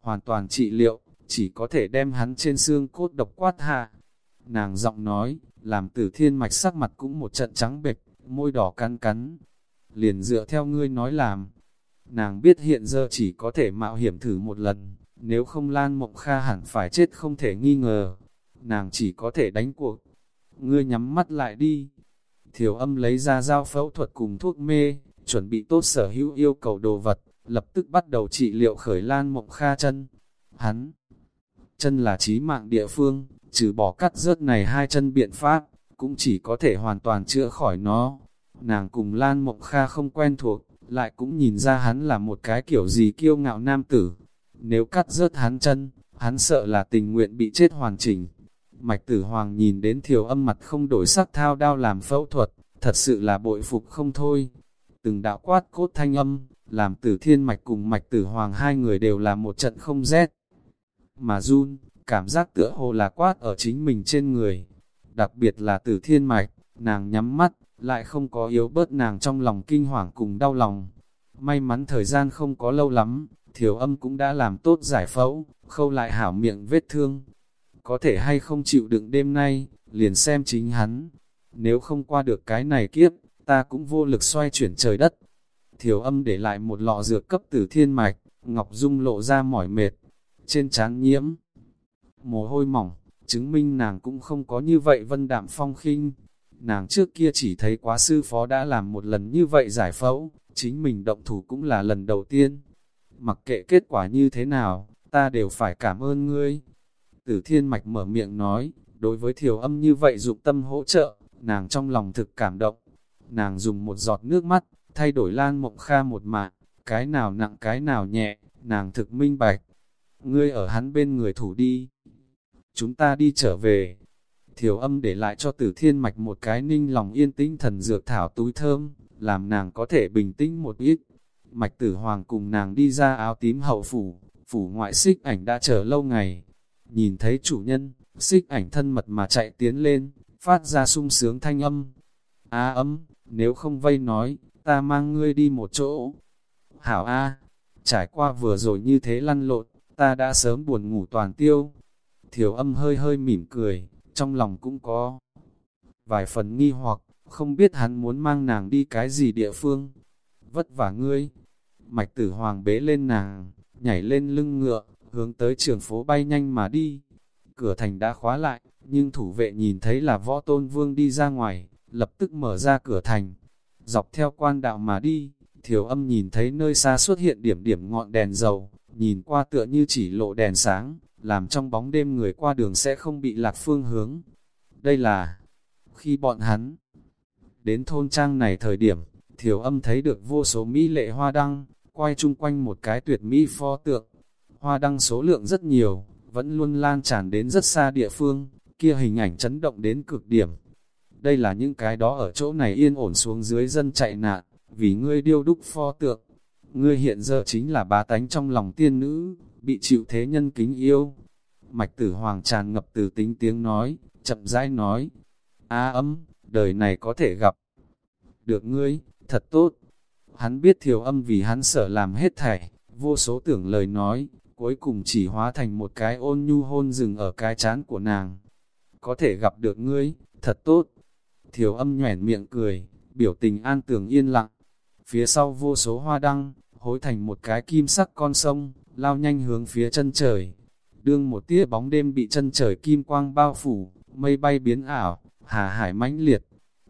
hoàn toàn trị liệu, chỉ có thể đem hắn trên xương cốt độc quát hạ. Nàng giọng nói, làm tử thiên mạch sắc mặt cũng một trận trắng bệch, môi đỏ cắn cắn. Liền dựa theo ngươi nói làm. Nàng biết hiện giờ chỉ có thể mạo hiểm thử một lần, nếu không Lan Mộng Kha hẳn phải chết không thể nghi ngờ. Nàng chỉ có thể đánh cuộc. Ngươi nhắm mắt lại đi. Thiểu âm lấy ra dao phẫu thuật cùng thuốc mê, chuẩn bị tốt sở hữu yêu cầu đồ vật, lập tức bắt đầu trị liệu khởi Lan Mộng Kha chân. Hắn, chân là chí mạng địa phương, trừ bỏ cắt rớt này hai chân biện pháp, cũng chỉ có thể hoàn toàn chữa khỏi nó. Nàng cùng Lan Mộng Kha không quen thuộc, lại cũng nhìn ra hắn là một cái kiểu gì kiêu ngạo nam tử. Nếu cắt rớt hắn chân, hắn sợ là tình nguyện bị chết hoàn chỉnh. Mạch tử hoàng nhìn đến thiểu âm mặt không đổi sắc thao đao làm phẫu thuật, thật sự là bội phục không thôi. Từng đạo quát cốt thanh âm, làm tử thiên mạch cùng mạch tử hoàng hai người đều là một trận không rét. Mà run, cảm giác tựa hồ là quát ở chính mình trên người. Đặc biệt là tử thiên mạch, nàng nhắm mắt, lại không có yếu bớt nàng trong lòng kinh hoàng cùng đau lòng. May mắn thời gian không có lâu lắm, thiểu âm cũng đã làm tốt giải phẫu, khâu lại hảo miệng vết thương. Có thể hay không chịu đựng đêm nay, liền xem chính hắn. Nếu không qua được cái này kiếp, ta cũng vô lực xoay chuyển trời đất. Thiểu âm để lại một lọ dược cấp tử thiên mạch, Ngọc Dung lộ ra mỏi mệt, trên trán nhiễm. Mồ hôi mỏng, chứng minh nàng cũng không có như vậy vân đạm phong khinh. Nàng trước kia chỉ thấy quá sư phó đã làm một lần như vậy giải phẫu, chính mình động thủ cũng là lần đầu tiên. Mặc kệ kết quả như thế nào, ta đều phải cảm ơn ngươi. Tử thiên mạch mở miệng nói, đối với thiểu âm như vậy dụng tâm hỗ trợ, nàng trong lòng thực cảm động. Nàng dùng một giọt nước mắt, thay đổi lan mộng kha một mạng, cái nào nặng cái nào nhẹ, nàng thực minh bạch. Ngươi ở hắn bên người thủ đi. Chúng ta đi trở về. Thiểu âm để lại cho tử thiên mạch một cái ninh lòng yên tĩnh thần dược thảo túi thơm, làm nàng có thể bình tĩnh một ít. Mạch tử hoàng cùng nàng đi ra áo tím hậu phủ, phủ ngoại xích ảnh đã chờ lâu ngày. Nhìn thấy chủ nhân, xích ảnh thân mật mà chạy tiến lên, phát ra sung sướng thanh âm. Á ấm, nếu không vây nói, ta mang ngươi đi một chỗ. Hảo A, trải qua vừa rồi như thế lăn lộn, ta đã sớm buồn ngủ toàn tiêu. Thiểu âm hơi hơi mỉm cười, trong lòng cũng có vài phần nghi hoặc, không biết hắn muốn mang nàng đi cái gì địa phương. Vất vả ngươi, mạch tử hoàng bế lên nàng, nhảy lên lưng ngựa, hướng tới trường phố bay nhanh mà đi. Cửa thành đã khóa lại, nhưng thủ vệ nhìn thấy là võ tôn vương đi ra ngoài, lập tức mở ra cửa thành. Dọc theo quan đạo mà đi, thiểu âm nhìn thấy nơi xa xuất hiện điểm điểm ngọn đèn dầu, nhìn qua tựa như chỉ lộ đèn sáng, làm trong bóng đêm người qua đường sẽ không bị lạc phương hướng. Đây là khi bọn hắn đến thôn trang này thời điểm, thiểu âm thấy được vô số mỹ lệ hoa đăng, quay chung quanh một cái tuyệt mỹ pho tượng. Hoa đăng số lượng rất nhiều, vẫn luôn lan tràn đến rất xa địa phương, kia hình ảnh chấn động đến cực điểm. Đây là những cái đó ở chỗ này yên ổn xuống dưới dân chạy nạn, vì ngươi điêu đúc pho tượng. Ngươi hiện giờ chính là bá tánh trong lòng tiên nữ, bị chịu thế nhân kính yêu. Mạch tử hoàng tràn ngập từ tính tiếng nói, chậm rãi nói, A âm, đời này có thể gặp. Được ngươi, thật tốt. Hắn biết thiểu âm vì hắn sợ làm hết thảy, vô số tưởng lời nói, cuối cùng chỉ hóa thành một cái ôn nhu hôn rừng ở cái chán của nàng. Có thể gặp được ngươi, thật tốt. Thiểu âm nhoẻn miệng cười, biểu tình an tường yên lặng. Phía sau vô số hoa đăng, hối thành một cái kim sắc con sông, lao nhanh hướng phía chân trời. Đương một tia bóng đêm bị chân trời kim quang bao phủ, mây bay biến ảo, hà hải mãnh liệt,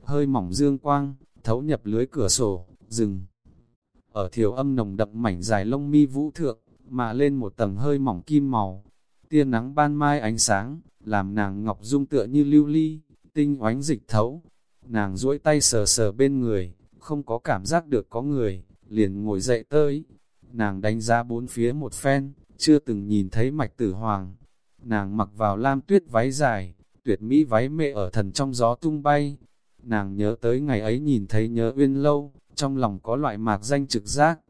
hơi mỏng dương quang, thấu nhập lưới cửa sổ, rừng. Ở thiểu âm nồng đậm mảnh dài lông mi vũ thượng, mà lên một tầng hơi mỏng kim màu. Tia nắng ban mai ánh sáng, làm nàng ngọc dung tựa như lưu ly, tinh oánh dịch thấu. Nàng duỗi tay sờ sờ bên người, không có cảm giác được có người, liền ngồi dậy tới. Nàng đánh giá bốn phía một phen, chưa từng nhìn thấy mạch tử hoàng. Nàng mặc vào lam tuyết váy dài, tuyệt mỹ váy mẹ ở thần trong gió tung bay. Nàng nhớ tới ngày ấy nhìn thấy nhớ uyên lâu, trong lòng có loại mạc danh trực giác.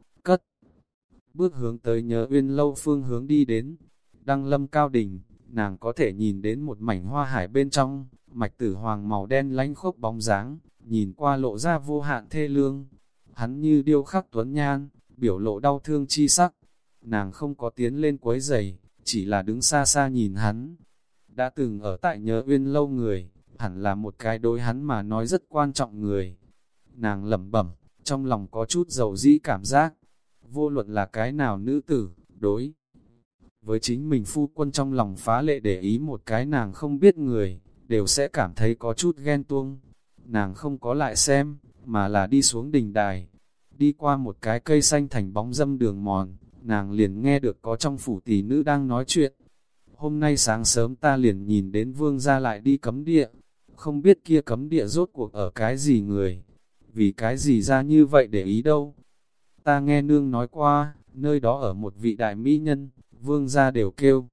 Bước hướng tới nhớ uyên lâu phương hướng đi đến, đăng lâm cao đỉnh, nàng có thể nhìn đến một mảnh hoa hải bên trong, mạch tử hoàng màu đen lánh khốc bóng dáng, nhìn qua lộ ra vô hạn thê lương. Hắn như điêu khắc tuấn nhan, biểu lộ đau thương chi sắc. Nàng không có tiến lên quấy giày, chỉ là đứng xa xa nhìn hắn. Đã từng ở tại nhớ uyên lâu người, hẳn là một cái đối hắn mà nói rất quan trọng người. Nàng lẩm bẩm, trong lòng có chút dầu dĩ cảm giác. Vô luận là cái nào nữ tử, đối. Với chính mình phu quân trong lòng phá lệ để ý một cái nàng không biết người, đều sẽ cảm thấy có chút ghen tuông. Nàng không có lại xem, mà là đi xuống đình đài. Đi qua một cái cây xanh thành bóng dâm đường mòn, nàng liền nghe được có trong phủ tỷ nữ đang nói chuyện. Hôm nay sáng sớm ta liền nhìn đến vương ra lại đi cấm địa, không biết kia cấm địa rốt cuộc ở cái gì người, vì cái gì ra như vậy để ý đâu. Ta nghe nương nói qua, nơi đó ở một vị đại mỹ nhân, vương gia đều kêu.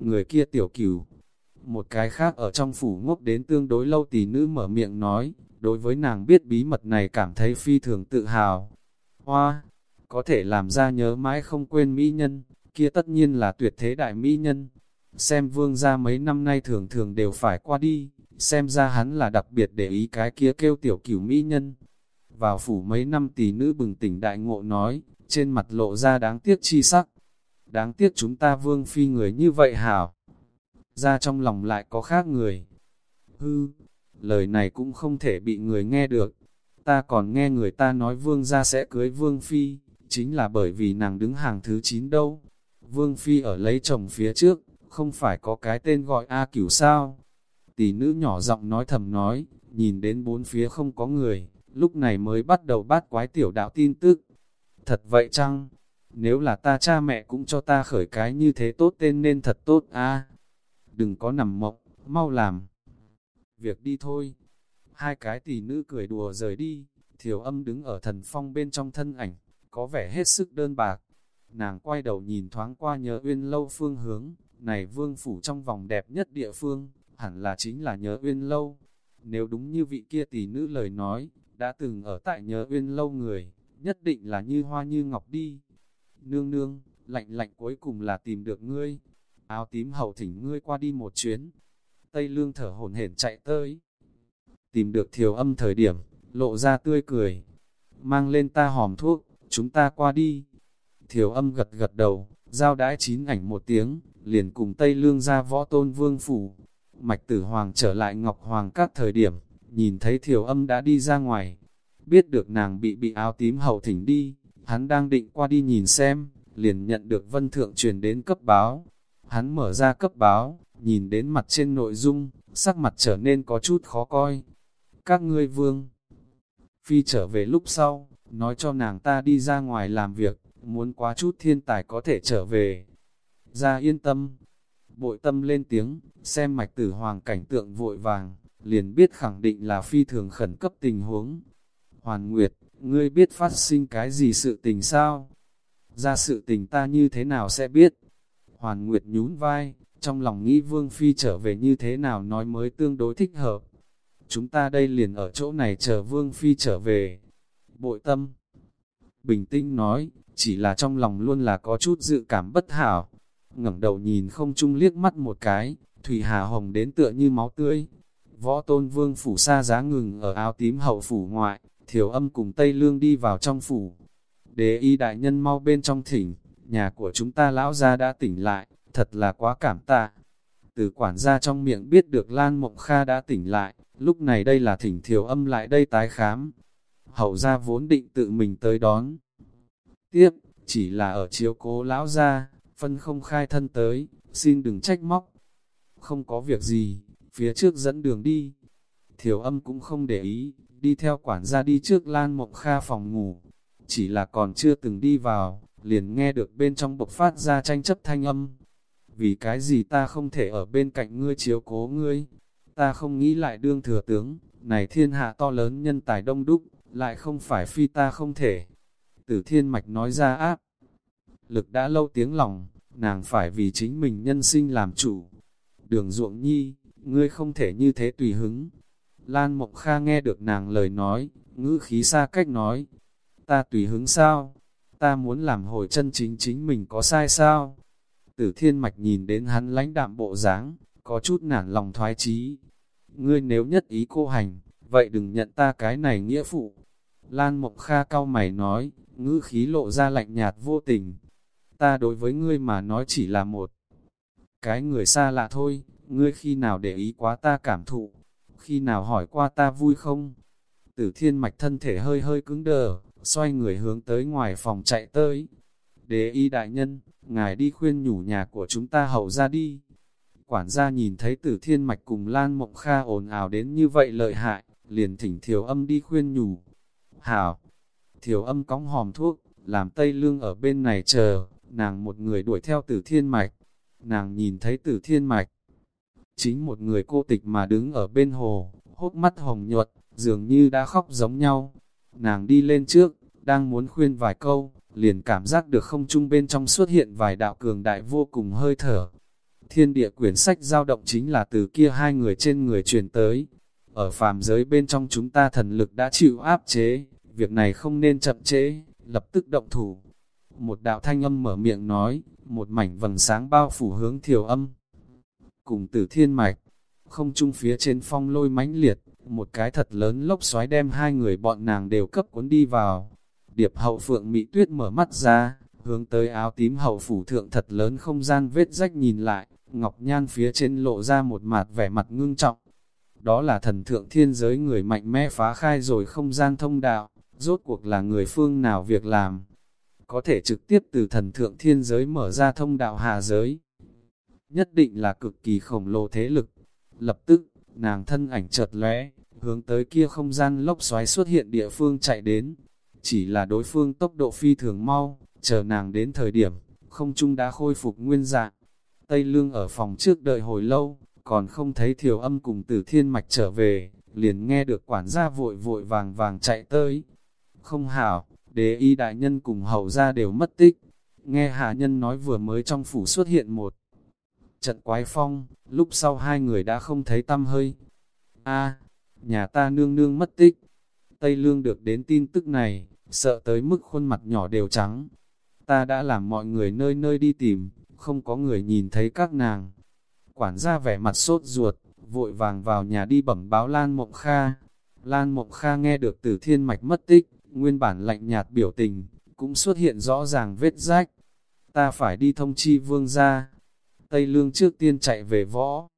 Người kia tiểu cửu, một cái khác ở trong phủ ngốc đến tương đối lâu tỷ nữ mở miệng nói, đối với nàng biết bí mật này cảm thấy phi thường tự hào. Hoa, có thể làm ra nhớ mãi không quên mỹ nhân, kia tất nhiên là tuyệt thế đại mỹ nhân. Xem vương gia mấy năm nay thường thường đều phải qua đi, xem ra hắn là đặc biệt để ý cái kia kêu tiểu cửu mỹ nhân. Vào phủ mấy năm tỷ nữ bừng tỉnh đại ngộ nói, trên mặt lộ ra đáng tiếc chi sắc. Đáng tiếc chúng ta vương phi người như vậy hảo. Ra trong lòng lại có khác người. Hư, lời này cũng không thể bị người nghe được. Ta còn nghe người ta nói vương gia sẽ cưới vương phi, chính là bởi vì nàng đứng hàng thứ 9 đâu. Vương phi ở lấy chồng phía trước, không phải có cái tên gọi A cửu sao. Tỷ nữ nhỏ giọng nói thầm nói, nhìn đến bốn phía không có người, lúc này mới bắt đầu bát quái tiểu đạo tin tức. Thật vậy chăng? Nếu là ta cha mẹ cũng cho ta khởi cái như thế tốt tên nên thật tốt a Đừng có nằm mộng, mau làm. Việc đi thôi. Hai cái tỷ nữ cười đùa rời đi, thiểu âm đứng ở thần phong bên trong thân ảnh, có vẻ hết sức đơn bạc. Nàng quay đầu nhìn thoáng qua nhớ uyên lâu phương hướng, này vương phủ trong vòng đẹp nhất địa phương, hẳn là chính là nhớ uyên lâu. Nếu đúng như vị kia tỷ nữ lời nói, đã từng ở tại nhớ uyên lâu người, nhất định là như hoa như ngọc đi. Nương nương, lạnh lạnh cuối cùng là tìm được ngươi. Áo tím hậu thỉnh ngươi qua đi một chuyến. Tây lương thở hổn hển chạy tới. Tìm được thiểu âm thời điểm, lộ ra tươi cười. Mang lên ta hòm thuốc, chúng ta qua đi. Thiểu âm gật gật đầu, giao đãi chín ảnh một tiếng, liền cùng Tây Lương ra võ tôn vương phủ. Mạch tử hoàng trở lại Ngọc Hoàng các thời điểm, nhìn thấy thiểu âm đã đi ra ngoài. Biết được nàng bị bị áo tím hậu thỉnh đi, hắn đang định qua đi nhìn xem, liền nhận được vân thượng truyền đến cấp báo. Hắn mở ra cấp báo, nhìn đến mặt trên nội dung, sắc mặt trở nên có chút khó coi. Các ngươi vương, phi trở về lúc sau, nói cho nàng ta đi ra ngoài làm việc, muốn quá chút thiên tài có thể trở về. Ra yên tâm, bội tâm lên tiếng, xem mạch tử hoàng cảnh tượng vội vàng, liền biết khẳng định là phi thường khẩn cấp tình huống. Hoàn Nguyệt, ngươi biết phát sinh cái gì sự tình sao? Ra sự tình ta như thế nào sẽ biết? Hoàn Nguyệt nhún vai, trong lòng nghĩ Vương Phi trở về như thế nào nói mới tương đối thích hợp. Chúng ta đây liền ở chỗ này chờ Vương Phi trở về. Bội tâm, bình tĩnh nói, chỉ là trong lòng luôn là có chút dự cảm bất hảo. ngẩng đầu nhìn không chung liếc mắt một cái, Thủy Hà Hồng đến tựa như máu tươi. Võ tôn vương phủ xa giá ngừng ở áo tím hậu phủ ngoại, thiểu âm cùng Tây Lương đi vào trong phủ. Đế y đại nhân mau bên trong thỉnh, nhà của chúng ta lão gia đã tỉnh lại, thật là quá cảm tạ. Từ quản gia trong miệng biết được Lan Mộng Kha đã tỉnh lại, lúc này đây là thỉnh thiểu âm lại đây tái khám. Hậu gia vốn định tự mình tới đón. Tiếp, chỉ là ở chiếu cố lão gia, phân không khai thân tới, xin đừng trách móc. Không có việc gì, phía trước dẫn đường đi. Thiểu âm cũng không để ý, đi theo quản gia đi trước Lan Mộng Kha phòng ngủ. Chỉ là còn chưa từng đi vào, liền nghe được bên trong bộc phát ra tranh chấp thanh âm. Vì cái gì ta không thể ở bên cạnh ngươi chiếu cố ngươi? Ta không nghĩ lại đương thừa tướng, này thiên hạ to lớn nhân tài đông đúc, lại không phải phi ta không thể. Tử thiên mạch nói ra áp. Lực đã lâu tiếng lòng, nàng phải vì chính mình nhân sinh làm chủ. Đường ruộng nhi, ngươi không thể như thế tùy hứng. Lan Mộng Kha nghe được nàng lời nói, ngữ khí xa cách nói. Ta tùy hứng sao? Ta muốn làm hồi chân chính chính mình có sai sao? Tử thiên mạch nhìn đến hắn lãnh đạm bộ dáng, có chút nản lòng thoái chí. Ngươi nếu nhất ý cô hành, vậy đừng nhận ta cái này nghĩa phụ. Lan Mộng Kha cao mày nói, ngữ khí lộ ra lạnh nhạt vô tình. Ta đối với ngươi mà nói chỉ là một cái người xa lạ thôi, ngươi khi nào để ý quá ta cảm thụ, khi nào hỏi qua ta vui không? Tử thiên mạch thân thể hơi hơi cứng đờ, xoay người hướng tới ngoài phòng chạy tới. Đế y đại nhân, ngài đi khuyên nhủ nhà của chúng ta hậu ra đi. Quản gia nhìn thấy tử thiên mạch cùng Lan Mộng Kha ồn ào đến như vậy lợi hại, liền thỉnh thiểu âm đi khuyên nhủ. Hảo, thiểu âm cóng hòm thuốc, làm Tây Lương ở bên này chờ, nàng một người đuổi theo tử thiên mạch. Nàng nhìn thấy tử thiên mạch, chính một người cô tịch mà đứng ở bên hồ, hốt mắt hồng nhuận, dường như đã khóc giống nhau. Nàng đi lên trước, đang muốn khuyên vài câu, liền cảm giác được không trung bên trong xuất hiện vài đạo cường đại vô cùng hơi thở. Thiên địa quyển sách giao động chính là từ kia hai người trên người truyền tới. Ở phàm giới bên trong chúng ta thần lực đã chịu áp chế, việc này không nên chậm chế, lập tức động thủ. Một đạo thanh âm mở miệng nói, một mảnh vầng sáng bao phủ hướng thiểu âm. Cùng tử thiên mạch, không trung phía trên phong lôi mãnh liệt, một cái thật lớn lốc xoáy đem hai người bọn nàng đều cấp cuốn đi vào. Điệp hậu phượng mị tuyết mở mắt ra, hướng tới áo tím hậu phủ thượng thật lớn không gian vết rách nhìn lại, ngọc nhan phía trên lộ ra một mặt vẻ mặt ngưng trọng. Đó là thần thượng thiên giới người mạnh mẽ phá khai rồi không gian thông đạo, rốt cuộc là người phương nào việc làm. Có thể trực tiếp từ thần thượng thiên giới mở ra thông đạo hạ giới. Nhất định là cực kỳ khổng lồ thế lực. Lập tức, nàng thân ảnh chợt lóe, hướng tới kia không gian lốc xoáy xuất hiện địa phương chạy đến. Chỉ là đối phương tốc độ phi thường mau, chờ nàng đến thời điểm, không trung đã khôi phục nguyên dạng. Tây Lương ở phòng trước đợi hồi lâu, còn không thấy thiểu âm cùng tử thiên mạch trở về, liền nghe được quản gia vội vội vàng vàng chạy tới. Không hảo, đế y đại nhân cùng hậu gia đều mất tích. Nghe hạ nhân nói vừa mới trong phủ xuất hiện một trận quái phong, lúc sau hai người đã không thấy tâm hơi. a nhà ta nương nương mất tích. Tây Lương được đến tin tức này, sợ tới mức khuôn mặt nhỏ đều trắng. Ta đã làm mọi người nơi nơi đi tìm, không có người nhìn thấy các nàng. Quản gia vẻ mặt sốt ruột, vội vàng vào nhà đi bẩm báo Lan Mộng Kha. Lan Mộng Kha nghe được tử thiên mạch mất tích, nguyên bản lạnh nhạt biểu tình, cũng xuất hiện rõ ràng vết rách. Ta phải đi thông chi vương gia. Tây Lương trước tiên chạy về võ.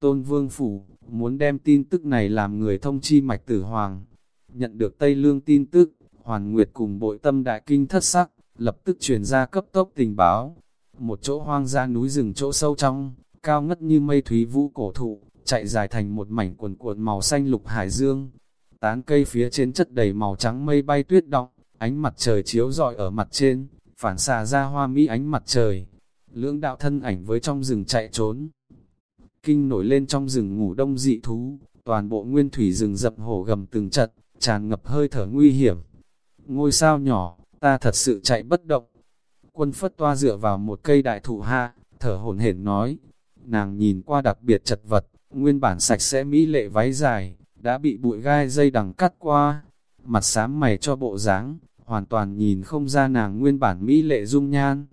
Tôn vương phủ, muốn đem tin tức này làm người thông chi mạch tử hoàng. Nhận được Tây Lương tin tức, Hoàn Nguyệt cùng bội tâm đại kinh thất sắc, lập tức truyền ra cấp tốc tình báo. Một chỗ hoang ra núi rừng chỗ sâu trong, cao ngất như mây thúy vũ cổ thụ, chạy dài thành một mảnh quần cuộn màu xanh lục hải dương. Tán cây phía trên chất đầy màu trắng mây bay tuyết động, ánh mặt trời chiếu rọi ở mặt trên, phản xạ ra hoa mỹ ánh mặt trời. Lưỡng đạo thân ảnh với trong rừng chạy trốn. Kinh nổi lên trong rừng ngủ đông dị thú, toàn bộ nguyên thủy rừng dập hổ gầm từng chật, tràn ngập hơi thở nguy hiểm. Ngôi sao nhỏ, ta thật sự chạy bất động. Quân phất toa dựa vào một cây đại thụ hạ, thở hổn hển nói. Nàng nhìn qua đặc biệt chật vật, nguyên bản sạch sẽ mỹ lệ váy dài, đã bị bụi gai dây đằng cắt qua. Mặt xám mày cho bộ dáng, hoàn toàn nhìn không ra nàng nguyên bản mỹ lệ dung nhan.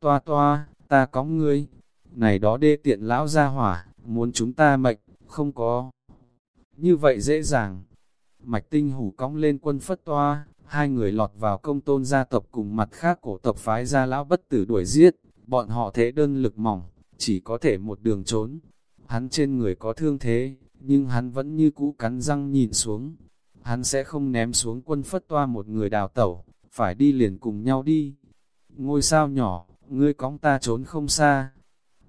Toa toa, ta có ngươi, này đó đê tiện lão ra hỏa, muốn chúng ta mệnh, không có. Như vậy dễ dàng, mạch tinh hủ cong lên quân phất toa, hai người lọt vào công tôn gia tộc cùng mặt khác cổ tộc phái gia lão bất tử đuổi giết, bọn họ thế đơn lực mỏng, chỉ có thể một đường trốn. Hắn trên người có thương thế, nhưng hắn vẫn như cũ cắn răng nhìn xuống. Hắn sẽ không ném xuống quân phất toa một người đào tẩu, phải đi liền cùng nhau đi. Ngôi sao nhỏ, ngươi cóng ta trốn không xa.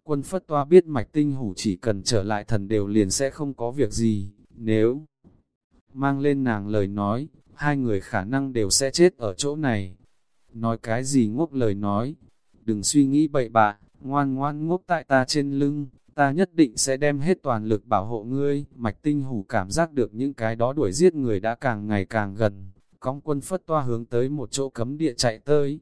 Quân phất toa biết mạch tinh hủ chỉ cần trở lại thần đều liền sẽ không có việc gì, nếu mang lên nàng lời nói, hai người khả năng đều sẽ chết ở chỗ này. Nói cái gì ngốc lời nói, đừng suy nghĩ bậy bạ, ngoan ngoan ngốc tại ta trên lưng, ta nhất định sẽ đem hết toàn lực bảo hộ ngươi. Mạch tinh hủ cảm giác được những cái đó đuổi giết người đã càng ngày càng gần, cong quân phất toa hướng tới một chỗ cấm địa chạy tới.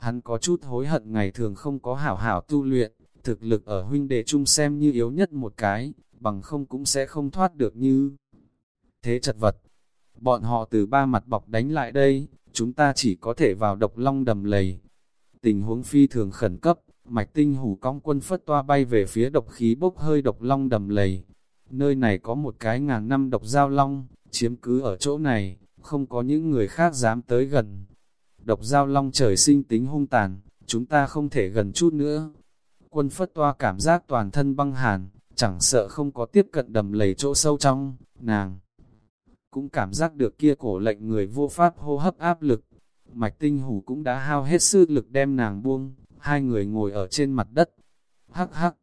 Hắn có chút hối hận ngày thường không có hảo hảo tu luyện, thực lực ở huynh đệ chung xem như yếu nhất một cái, bằng không cũng sẽ không thoát được như thế chật vật. Bọn họ từ ba mặt bọc đánh lại đây, chúng ta chỉ có thể vào độc long đầm lầy. Tình huống phi thường khẩn cấp, mạch tinh hủ cong quân phất toa bay về phía độc khí bốc hơi độc long đầm lầy. Nơi này có một cái ngàn năm độc giao long, chiếm cứ ở chỗ này, không có những người khác dám tới gần. Độc giao long trời sinh tính hung tàn, chúng ta không thể gần chút nữa. Quân phất toa cảm giác toàn thân băng hàn, chẳng sợ không có tiếp cận đầm lầy chỗ sâu trong, nàng cũng cảm giác được kia cổ lệnh người vô pháp hô hấp áp lực. Mạch tinh hủ cũng đã hao hết sức lực đem nàng buông, hai người ngồi ở trên mặt đất. Hắc hắc,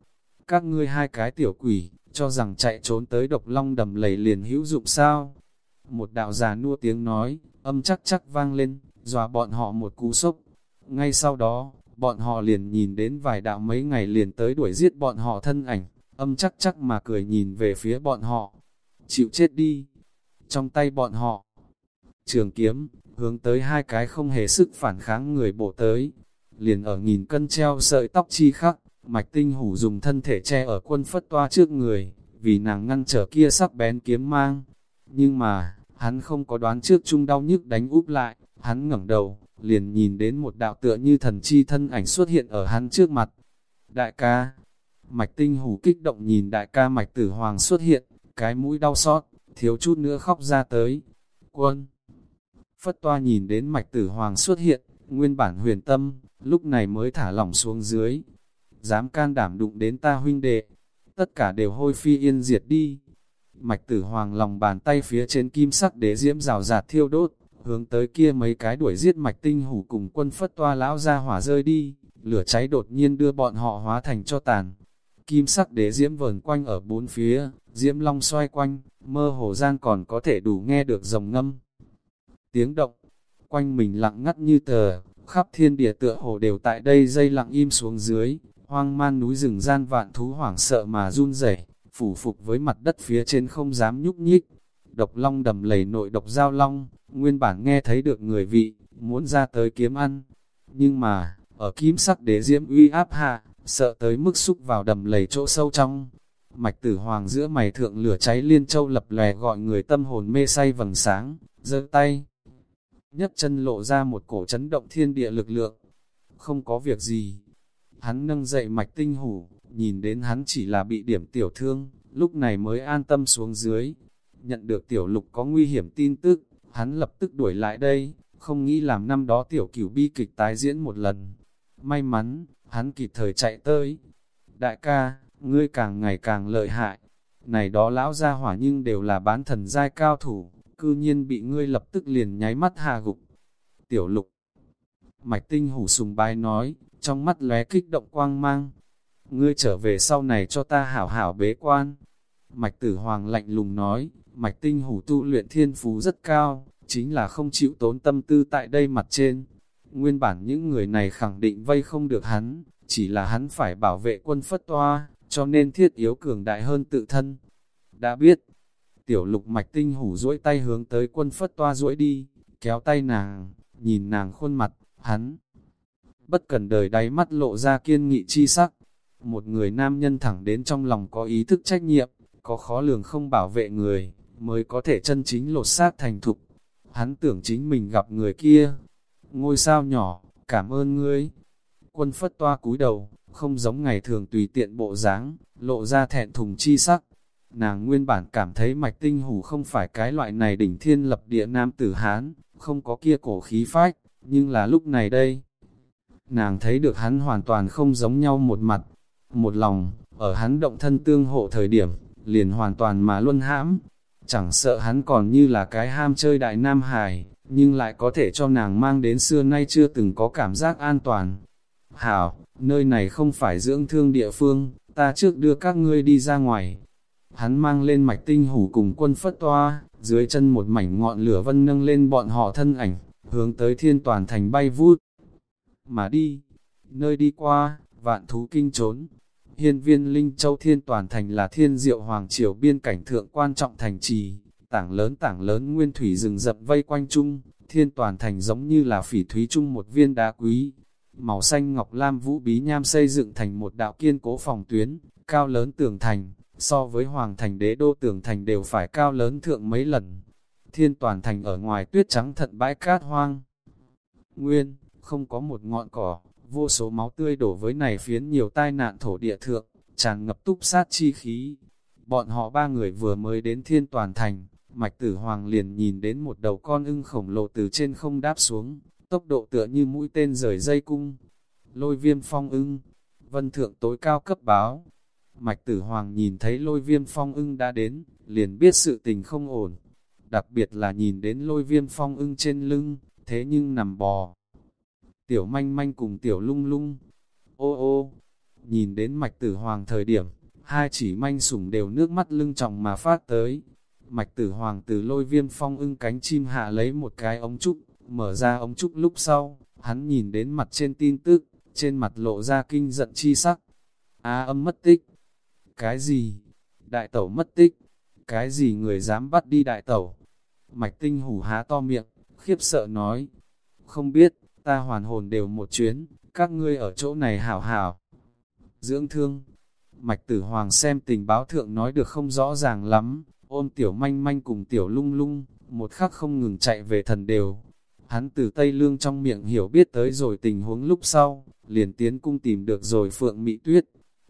các ngươi hai cái tiểu quỷ, cho rằng chạy trốn tới độc long đầm lầy liền hữu dụng sao. Một đạo già nua tiếng nói, âm chắc chắc vang lên, dọa bọn họ một cú sốc. Ngay sau đó, bọn họ liền nhìn đến vài đạo mấy ngày liền tới đuổi giết bọn họ thân ảnh, âm chắc chắc mà cười nhìn về phía bọn họ. Chịu chết đi, trong tay bọn họ. Trường kiếm, hướng tới hai cái không hề sức phản kháng người bổ tới, liền ở nghìn cân treo sợi tóc chi khắc, mạch tinh hủ dùng thân thể che ở quân phất toa trước người, vì nàng ngăn trở kia sắc bén kiếm mang. Nhưng mà, hắn không có đoán trước chung đau nhức đánh úp lại, hắn ngẩng đầu, liền nhìn đến một đạo tựa như thần chi thân ảnh xuất hiện ở hắn trước mặt. Đại ca, mạch tinh hủ kích động nhìn đại ca mạch tử hoàng xuất hiện, cái mũi đau xót, thiếu chút nữa khóc ra tới. Quân! Phất toa nhìn đến mạch tử hoàng xuất hiện, nguyên bản huyền tâm, lúc này mới thả lỏng xuống dưới. Dám can đảm đụng đến ta huynh đệ, tất cả đều hôi phi yên diệt đi. Mạch tử hoàng lòng bàn tay phía trên kim sắc đế diễm rào rạt thiêu đốt, hướng tới kia mấy cái đuổi giết mạch tinh hủ cùng quân phất toa lão ra hỏa rơi đi, lửa cháy đột nhiên đưa bọn họ hóa thành cho tàn. Kim sắc đế diễm vờn quanh ở bốn phía, diễm long xoay quanh, mơ hồ giang còn có thể đủ nghe được rồng ngâm. Tiếng động, quanh mình lặng ngắt như tờ, khắp thiên địa tựa hồ đều tại đây dây lặng im xuống dưới, hoang man núi rừng gian vạn thú hoảng sợ mà run rẩy, phủ phục với mặt đất phía trên không dám nhúc nhích. Độc long đầm lầy nội độc giao long, nguyên bản nghe thấy được người vị, muốn ra tới kiếm ăn. Nhưng mà, ở kim sắc đế diễm uy áp hạ, sợ tới mức xúc vào đầm lầy chỗ sâu trong, Mạch tử hoàng giữa mày thượng lửa cháy liên châu lập lè gọi người tâm hồn mê say vầng sáng, giơ tay. nhấc chân lộ ra một cổ chấn động thiên địa lực lượng. Không có việc gì. Hắn nâng dậy mạch tinh hủ, nhìn đến hắn chỉ là bị điểm tiểu thương, lúc này mới an tâm xuống dưới. Nhận được tiểu lục có nguy hiểm tin tức, hắn lập tức đuổi lại đây, không nghĩ làm năm đó tiểu cửu bi kịch tái diễn một lần. May mắn, hắn kịp thời chạy tới. Đại ca, ngươi càng ngày càng lợi hại. Này đó lão gia hỏa nhưng đều là bán thần giai cao thủ, cư nhiên bị ngươi lập tức liền nháy mắt hạ gục. Tiểu lục, mạch tinh hủ sùng bái nói, trong mắt lóe kích động quang mang. Ngươi trở về sau này cho ta hảo hảo bế quan. Mạch tử hoàng lạnh lùng nói, mạch tinh hủ tu luyện thiên phú rất cao, chính là không chịu tốn tâm tư tại đây mặt trên. Nguyên bản những người này khẳng định vây không được hắn, chỉ là hắn phải bảo vệ quân phất toa, cho nên thiết yếu cường đại hơn tự thân. Đã biết, tiểu lục mạch tinh hủ duỗi tay hướng tới quân phất toa duỗi đi, kéo tay nàng, nhìn nàng khuôn mặt, hắn. Bất cần đời đáy mắt lộ ra kiên nghị chi sắc, một người nam nhân thẳng đến trong lòng có ý thức trách nhiệm, có khó lường không bảo vệ người, mới có thể chân chính lột xác thành thục. Hắn tưởng chính mình gặp người kia. Ngôi sao nhỏ, cảm ơn ngươi. Quân phất toa cúi đầu, không giống ngày thường tùy tiện bộ dáng, lộ ra thẹn thùng chi sắc. Nàng nguyên bản cảm thấy mạch tinh hủ không phải cái loại này đỉnh thiên lập địa nam tử Hán, không có kia cổ khí phách, nhưng là lúc này đây. Nàng thấy được hắn hoàn toàn không giống nhau một mặt, một lòng, ở hắn động thân tương hộ thời điểm, liền hoàn toàn mà luân hãm. Chẳng sợ hắn còn như là cái ham chơi đại nam hài, nhưng lại có thể cho nàng mang đến xưa nay chưa từng có cảm giác an toàn. Hảo, nơi này không phải dưỡng thương địa phương, ta trước đưa các ngươi đi ra ngoài. Hắn mang lên mạch tinh hủ cùng quân phất toa, dưới chân một mảnh ngọn lửa vân nâng lên bọn họ thân ảnh, hướng tới thiên toàn thành bay vút. Mà đi, nơi đi qua, vạn thú kinh trốn. Hiên viên Linh Châu Thiên Toàn Thành là thiên diệu hoàng triều biên cảnh thượng quan trọng thành trì, tảng lớn tảng lớn nguyên thủy rừng rậm vây quanh chung, thiên toàn thành giống như là phỉ thúy chung một viên đá quý. Màu xanh ngọc lam vũ bí nham xây dựng thành một đạo kiên cố phòng tuyến, cao lớn tường thành, so với hoàng thành đế đô tường thành đều phải cao lớn thượng mấy lần. Thiên toàn thành ở ngoài tuyết trắng thận bãi cát hoang. Nguyên, không có một ngọn cỏ, vô số máu tươi đổ với này phiến nhiều tai nạn thổ địa thượng, tràn ngập túc sát chi khí. Bọn họ ba người vừa mới đến thiên toàn thành, Mạch Tử Hoàng liền nhìn đến một đầu con ưng khổng lồ từ trên không đáp xuống, tốc độ tựa như mũi tên rời dây cung. Lôi viêm phong ưng, vân thượng tối cao cấp báo. Mạch Tử Hoàng nhìn thấy lôi viêm phong ưng đã đến, liền biết sự tình không ổn. Đặc biệt là nhìn đến lôi viêm phong ưng trên lưng, thế nhưng nằm bò. Tiểu manh manh cùng tiểu lung lung. Ô ô, nhìn đến Mạch Tử Hoàng thời điểm, hai chỉ manh sủng đều nước mắt lưng trọng mà phát tới, Mạch tử hoàng từ lôi viêm phong ưng cánh chim hạ lấy một cái ống trúc, mở ra ống trúc lúc sau, hắn nhìn đến mặt trên tin tức, trên mặt lộ ra kinh giận chi sắc. Á âm mất tích. Cái gì? Đại tẩu mất tích. Cái gì người dám bắt đi đại tẩu? Mạch tinh hủ há to miệng, khiếp sợ nói. Không biết, ta hoàn hồn đều một chuyến, các ngươi ở chỗ này hảo hảo. Dưỡng thương. Mạch tử hoàng xem tình báo thượng nói được không rõ ràng lắm, ôm tiểu manh manh cùng tiểu lung lung, một khắc không ngừng chạy về thần đều. Hắn từ Tây Lương trong miệng hiểu biết tới rồi tình huống lúc sau, liền tiến cung tìm được rồi Phượng Mỹ Tuyết.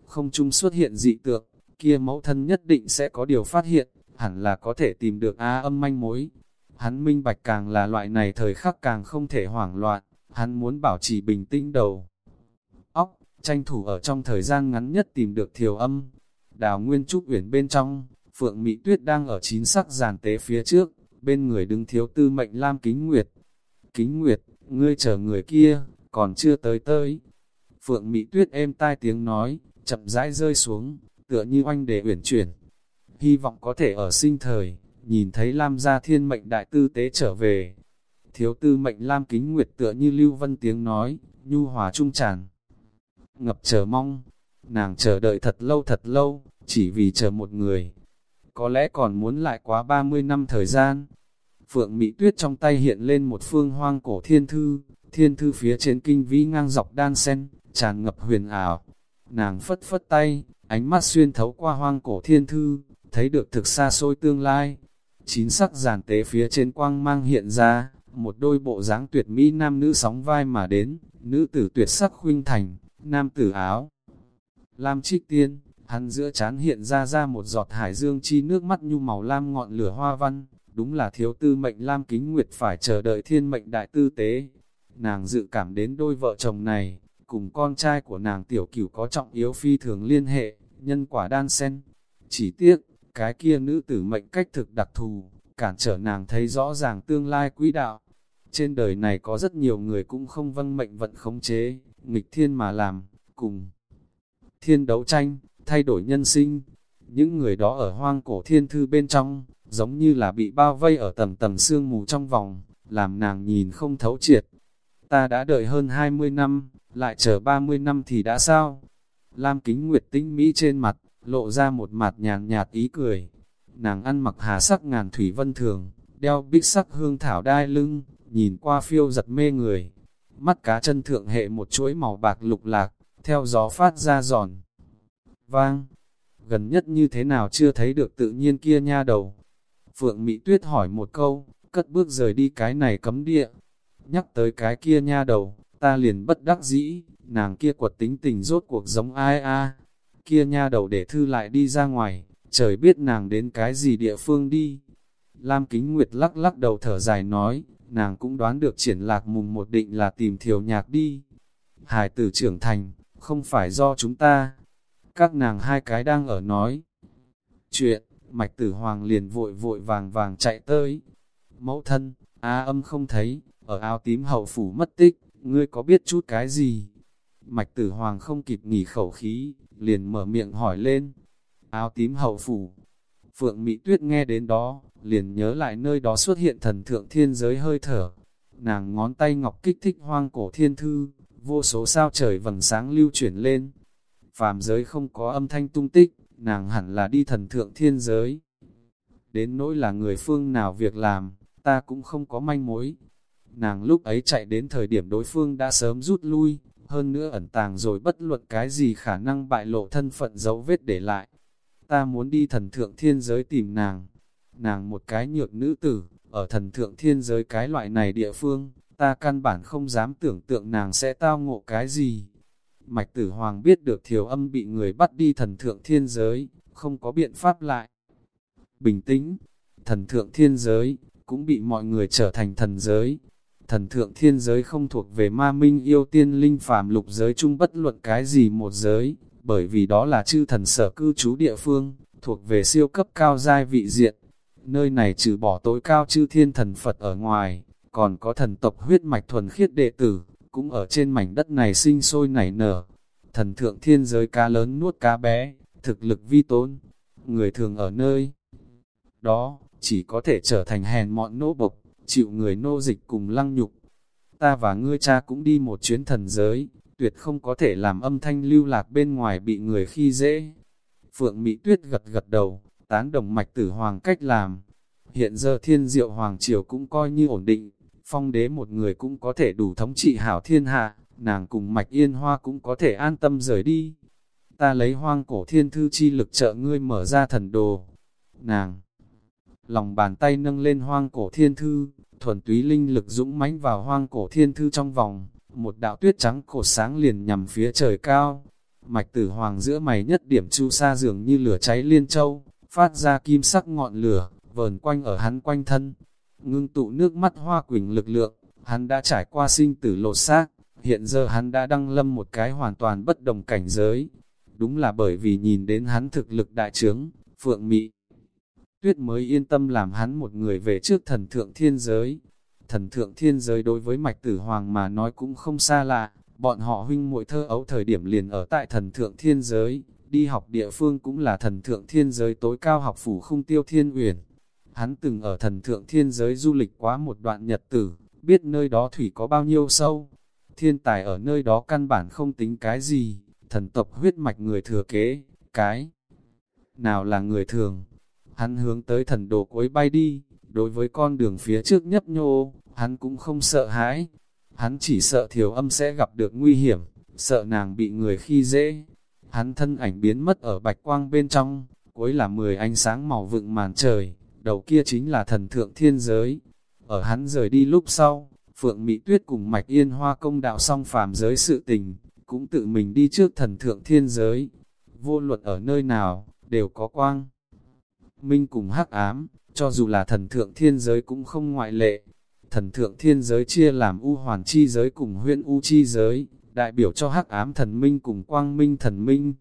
Không chung xuất hiện dị tượng, kia mẫu thân nhất định sẽ có điều phát hiện, hẳn là có thể tìm được A âm manh mối. Hắn minh bạch càng là loại này thời khắc càng không thể hoảng loạn, hắn muốn bảo trì bình tĩnh đầu. Óc, tranh thủ ở trong thời gian ngắn nhất tìm được thiều âm. Đào Nguyên Trúc Uyển bên trong, Phượng Mỹ Tuyết đang ở chín sắc giàn tế phía trước, bên người đứng thiếu tư mệnh Lam Kính Nguyệt. Kính Nguyệt, ngươi chờ người kia, còn chưa tới tới. Phượng Mỹ Tuyết êm tai tiếng nói, chậm rãi rơi xuống, tựa như oanh để uyển chuyển. Hy vọng có thể ở sinh thời, nhìn thấy Lam gia thiên mệnh đại tư tế trở về. Thiếu tư mệnh Lam Kính Nguyệt tựa như lưu vân tiếng nói, nhu hòa trung tràn. Ngập chờ mong, nàng chờ đợi thật lâu thật lâu, chỉ vì chờ một người, có lẽ còn muốn lại quá 30 năm thời gian. Phượng Mỹ Tuyết trong tay hiện lên một phương hoang cổ thiên thư, thiên thư phía trên kinh vĩ ngang dọc đan sen, tràn ngập huyền ảo. Nàng phất phất tay, ánh mắt xuyên thấu qua hoang cổ thiên thư, thấy được thực xa xôi tương lai. Chín sắc giản tế phía trên quang mang hiện ra, một đôi bộ dáng tuyệt mỹ nam nữ sóng vai mà đến, nữ tử tuyệt sắc khuynh thành, nam tử áo. Lam trích tiên, Hắn giữa chán hiện ra ra một giọt hải dương chi nước mắt nhu màu lam ngọn lửa hoa văn, đúng là thiếu tư mệnh lam kính nguyệt phải chờ đợi thiên mệnh đại tư tế. Nàng dự cảm đến đôi vợ chồng này, cùng con trai của nàng tiểu cửu có trọng yếu phi thường liên hệ, nhân quả đan sen. Chỉ tiếc, cái kia nữ tử mệnh cách thực đặc thù, cản trở nàng thấy rõ ràng tương lai quỹ đạo. Trên đời này có rất nhiều người cũng không vâng mệnh vận khống chế, nghịch thiên mà làm, cùng thiên đấu tranh, thay đổi nhân sinh. Những người đó ở hoang cổ thiên thư bên trong, giống như là bị bao vây ở tầm tầm sương mù trong vòng, làm nàng nhìn không thấu triệt. Ta đã đợi hơn 20 năm, lại chờ 30 năm thì đã sao? Lam kính nguyệt tinh Mỹ trên mặt, lộ ra một mặt nhàn nhạt ý cười. Nàng ăn mặc hà sắc ngàn thủy vân thường, đeo bích sắc hương thảo đai lưng, nhìn qua phiêu giật mê người. Mắt cá chân thượng hệ một chuỗi màu bạc lục lạc, theo gió phát ra giòn vang. Gần nhất như thế nào chưa thấy được tự nhiên kia nha đầu. Phượng Mỹ Tuyết hỏi một câu, cất bước rời đi cái này cấm địa. Nhắc tới cái kia nha đầu, Ta liền bất đắc dĩ, nàng kia quật tính tình rốt cuộc giống ai a kia nha đầu để thư lại đi ra ngoài, trời biết nàng đến cái gì địa phương đi. Lam Kính Nguyệt lắc lắc đầu thở dài nói, nàng cũng đoán được triển lạc mùng một định là tìm thiểu nhạc đi. Hải tử trưởng thành, không phải do chúng ta. Các nàng hai cái đang ở nói. Chuyện, mạch tử hoàng liền vội vội vàng vàng chạy tới. Mẫu thân, A âm không thấy, ở áo tím hậu phủ mất tích, ngươi có biết chút cái gì? Mạch tử hoàng không kịp nghỉ khẩu khí, liền mở miệng hỏi lên. Áo tím hậu phủ. Phượng Mỹ Tuyết nghe đến đó, liền nhớ lại nơi đó xuất hiện thần thượng thiên giới hơi thở. Nàng ngón tay ngọc kích thích hoang cổ thiên thư, vô số sao trời vầng sáng lưu chuyển lên. Phàm giới không có âm thanh tung tích, nàng hẳn là đi thần thượng thiên giới. Đến nỗi là người phương nào việc làm, ta cũng không có manh mối. Nàng lúc ấy chạy đến thời điểm đối phương đã sớm rút lui, hơn nữa ẩn tàng rồi bất luận cái gì khả năng bại lộ thân phận dấu vết để lại. Ta muốn đi thần thượng thiên giới tìm nàng. Nàng một cái nhược nữ tử, ở thần thượng thiên giới cái loại này địa phương, ta căn bản không dám tưởng tượng nàng sẽ tao ngộ cái gì. Mạch tử hoàng biết được thiểu âm bị người bắt đi thần thượng thiên giới, không có biện pháp lại. Bình tĩnh, thần thượng thiên giới, cũng bị mọi người trở thành thần giới. Thần thượng thiên giới không thuộc về ma minh yêu tiên linh phàm lục giới chung bất luận cái gì một giới, bởi vì đó là chư thần sở cư trú địa phương, thuộc về siêu cấp cao giai vị diện. Nơi này trừ bỏ tối cao chư thiên thần Phật ở ngoài, còn có thần tộc huyết mạch thuần khiết đệ tử, cũng ở trên mảnh đất này sinh sôi nảy nở. Thần thượng thiên giới cá lớn nuốt cá bé, thực lực vi tôn, người thường ở nơi đó, chỉ có thể trở thành hèn mọn nô bộc, chịu người nô dịch cùng lăng nhục. Ta và ngươi cha cũng đi một chuyến thần giới, tuyệt không có thể làm âm thanh lưu lạc bên ngoài bị người khi dễ. Phượng Mỹ Tuyết gật gật đầu, tán đồng mạch tử hoàng cách làm. Hiện giờ thiên diệu hoàng triều cũng coi như ổn định, phong đế một người cũng có thể đủ thống trị hảo thiên hạ, nàng cùng mạch yên hoa cũng có thể an tâm rời đi. Ta lấy hoang cổ thiên thư chi lực trợ ngươi mở ra thần đồ. Nàng, lòng bàn tay nâng lên hoang cổ thiên thư, thuần túy linh lực dũng mãnh vào hoang cổ thiên thư trong vòng, một đạo tuyết trắng cổ sáng liền nhằm phía trời cao. Mạch tử hoàng giữa mày nhất điểm chu sa dường như lửa cháy liên châu, phát ra kim sắc ngọn lửa, vờn quanh ở hắn quanh thân, ngưng tụ nước mắt hoa quỳnh lực lượng, hắn đã trải qua sinh tử lột xác, hiện giờ hắn đã đăng lâm một cái hoàn toàn bất đồng cảnh giới. Đúng là bởi vì nhìn đến hắn thực lực đại trướng, phượng mị. Tuyết mới yên tâm làm hắn một người về trước thần thượng thiên giới. Thần thượng thiên giới đối với mạch tử hoàng mà nói cũng không xa lạ, bọn họ huynh muội thơ ấu thời điểm liền ở tại thần thượng thiên giới, đi học địa phương cũng là thần thượng thiên giới tối cao học phủ không tiêu thiên uyển. Hắn từng ở thần thượng thiên giới du lịch quá một đoạn nhật tử, biết nơi đó thủy có bao nhiêu sâu. Thiên tài ở nơi đó căn bản không tính cái gì, thần tộc huyết mạch người thừa kế, cái nào là người thường. Hắn hướng tới thần đồ cuối bay đi, đối với con đường phía trước nhấp nhô, hắn cũng không sợ hãi. Hắn chỉ sợ thiểu âm sẽ gặp được nguy hiểm, sợ nàng bị người khi dễ. Hắn thân ảnh biến mất ở bạch quang bên trong, cuối là 10 ánh sáng màu vựng màn trời, đầu kia chính là thần thượng thiên giới. Ở hắn rời đi lúc sau, Phượng Mỹ Tuyết cùng Mạch Yên Hoa công đạo song phàm giới sự tình, cũng tự mình đi trước thần thượng thiên giới. Vô luật ở nơi nào, đều có quang. Minh cùng hắc ám, cho dù là thần thượng thiên giới cũng không ngoại lệ. Thần thượng thiên giới chia làm u hoàn chi giới cùng huyện u chi giới, đại biểu cho hắc ám thần minh cùng quang minh thần minh.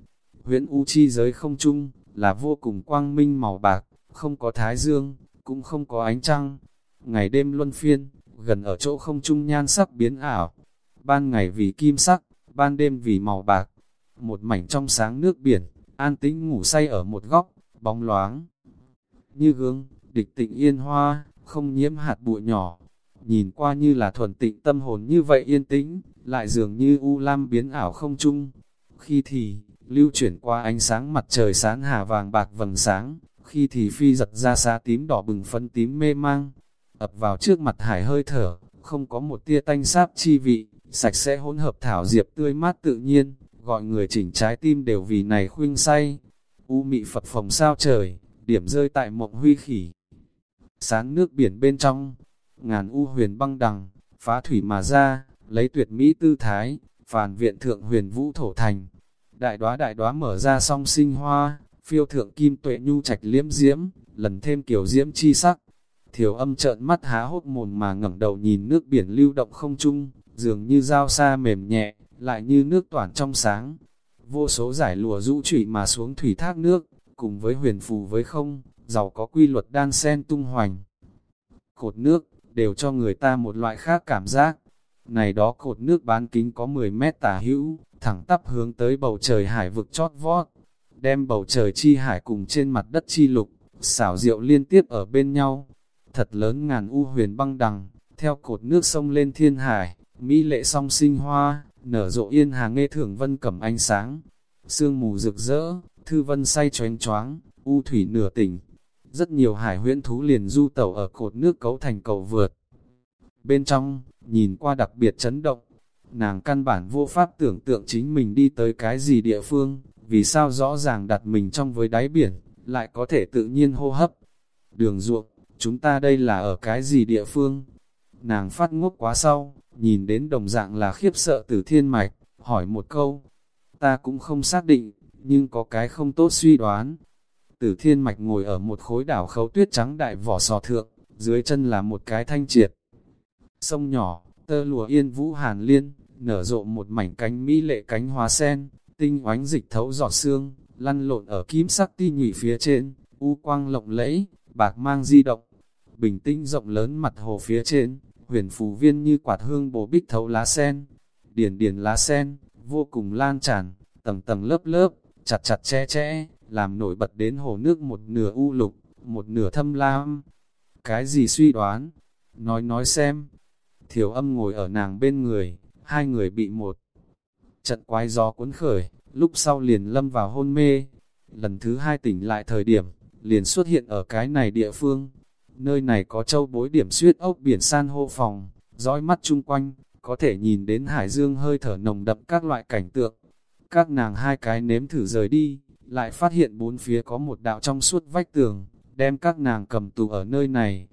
huyễn u chi giới không chung, là vô cùng quang minh màu bạc, không có thái dương, cũng không có ánh trăng. Ngày đêm luân phiên, gần ở chỗ không trung nhan sắc biến ảo. Ban ngày vì kim sắc, ban đêm vì màu bạc. Một mảnh trong sáng nước biển, an tĩnh ngủ say ở một góc, bóng loáng. Như gương, địch tịnh yên hoa, không nhiễm hạt bụi nhỏ. Nhìn qua như là thuần tịnh tâm hồn như vậy yên tĩnh, lại dường như u lam biến ảo không chung. Khi thì, lưu chuyển qua ánh sáng mặt trời sáng hà vàng bạc vầng sáng, khi thì phi giật ra xa tím đỏ bừng phân tím mê mang, ập vào trước mặt hải hơi thở, không có một tia tanh sáp chi vị, sạch sẽ hỗn hợp thảo diệp tươi mát tự nhiên, gọi người chỉnh trái tim đều vì này khuyên say. U mị Phật phòng sao trời, điểm rơi tại mộng huy khỉ. Sáng nước biển bên trong, ngàn u huyền băng đằng, phá thủy mà ra, lấy tuyệt mỹ tư thái, phản viện thượng huyền vũ thổ thành. Đại đoá đại đoá mở ra song sinh hoa, phiêu thượng kim tuệ nhu trạch liếm diễm, lần thêm kiểu diễm chi sắc. Thiểu âm trợn mắt há hốt mồm mà ngẩng đầu nhìn nước biển lưu động không chung dường như dao xa mềm nhẹ, lại như nước toàn trong sáng. Vô số giải lùa rũ trụy mà xuống thủy thác nước, cùng với huyền phù với không, giàu có quy luật đan sen tung hoành. Cột nước, đều cho người ta một loại khác cảm giác. Này đó cột nước bán kính có 10 mét tả hữu, thẳng tắp hướng tới bầu trời hải vực chót vót, đem bầu trời chi hải cùng trên mặt đất chi lục, xảo diệu liên tiếp ở bên nhau. Thật lớn ngàn u huyền băng đằng, theo cột nước sông lên thiên hải, mỹ lệ song sinh hoa, nở rộ yên hà nghe thưởng vân cẩm ánh sáng. Sương mù rực rỡ, thư vân say choáng choáng, u thủy nửa tỉnh. Rất nhiều hải huyễn thú liền du tẩu ở cột nước cấu thành cầu vượt. Bên trong, nhìn qua đặc biệt chấn động, nàng căn bản vô pháp tưởng tượng chính mình đi tới cái gì địa phương, vì sao rõ ràng đặt mình trong với đáy biển, lại có thể tự nhiên hô hấp. Đường ruộng, chúng ta đây là ở cái gì địa phương? Nàng phát ngốc quá sau, nhìn đến đồng dạng là khiếp sợ từ thiên mạch, hỏi một câu. Ta cũng không xác định, nhưng có cái không tốt suy đoán. Tử thiên mạch ngồi ở một khối đảo khấu tuyết trắng đại vỏ sò thượng, dưới chân là một cái thanh triệt. Sông nhỏ, tơ lùa yên vũ hàn liên, nở rộ một mảnh cánh mỹ lệ cánh hoa sen, tinh oánh dịch thấu giọt xương, lăn lộn ở kim sắc ti nhụy phía trên, u quang lộng lẫy, bạc mang di động. Bình tinh rộng lớn mặt hồ phía trên, huyền phù viên như quạt hương bồ bích thấu lá sen, điển điển lá sen, vô cùng lan tràn, tầng tầng lớp lớp, chặt chặt che che, làm nổi bật đến hồ nước một nửa u lục, một nửa thâm lam. Cái gì suy đoán? Nói nói xem. Thiểu âm ngồi ở nàng bên người, hai người bị một trận quái gió cuốn khởi, lúc sau liền lâm vào hôn mê. Lần thứ hai tỉnh lại thời điểm, liền xuất hiện ở cái này địa phương. Nơi này có châu bối điểm suyết ốc biển san hô phòng, dõi mắt chung quanh, có thể nhìn đến hải dương hơi thở nồng đậm các loại cảnh tượng. Các nàng hai cái nếm thử rời đi, lại phát hiện bốn phía có một đạo trong suốt vách tường, đem các nàng cầm tù ở nơi này.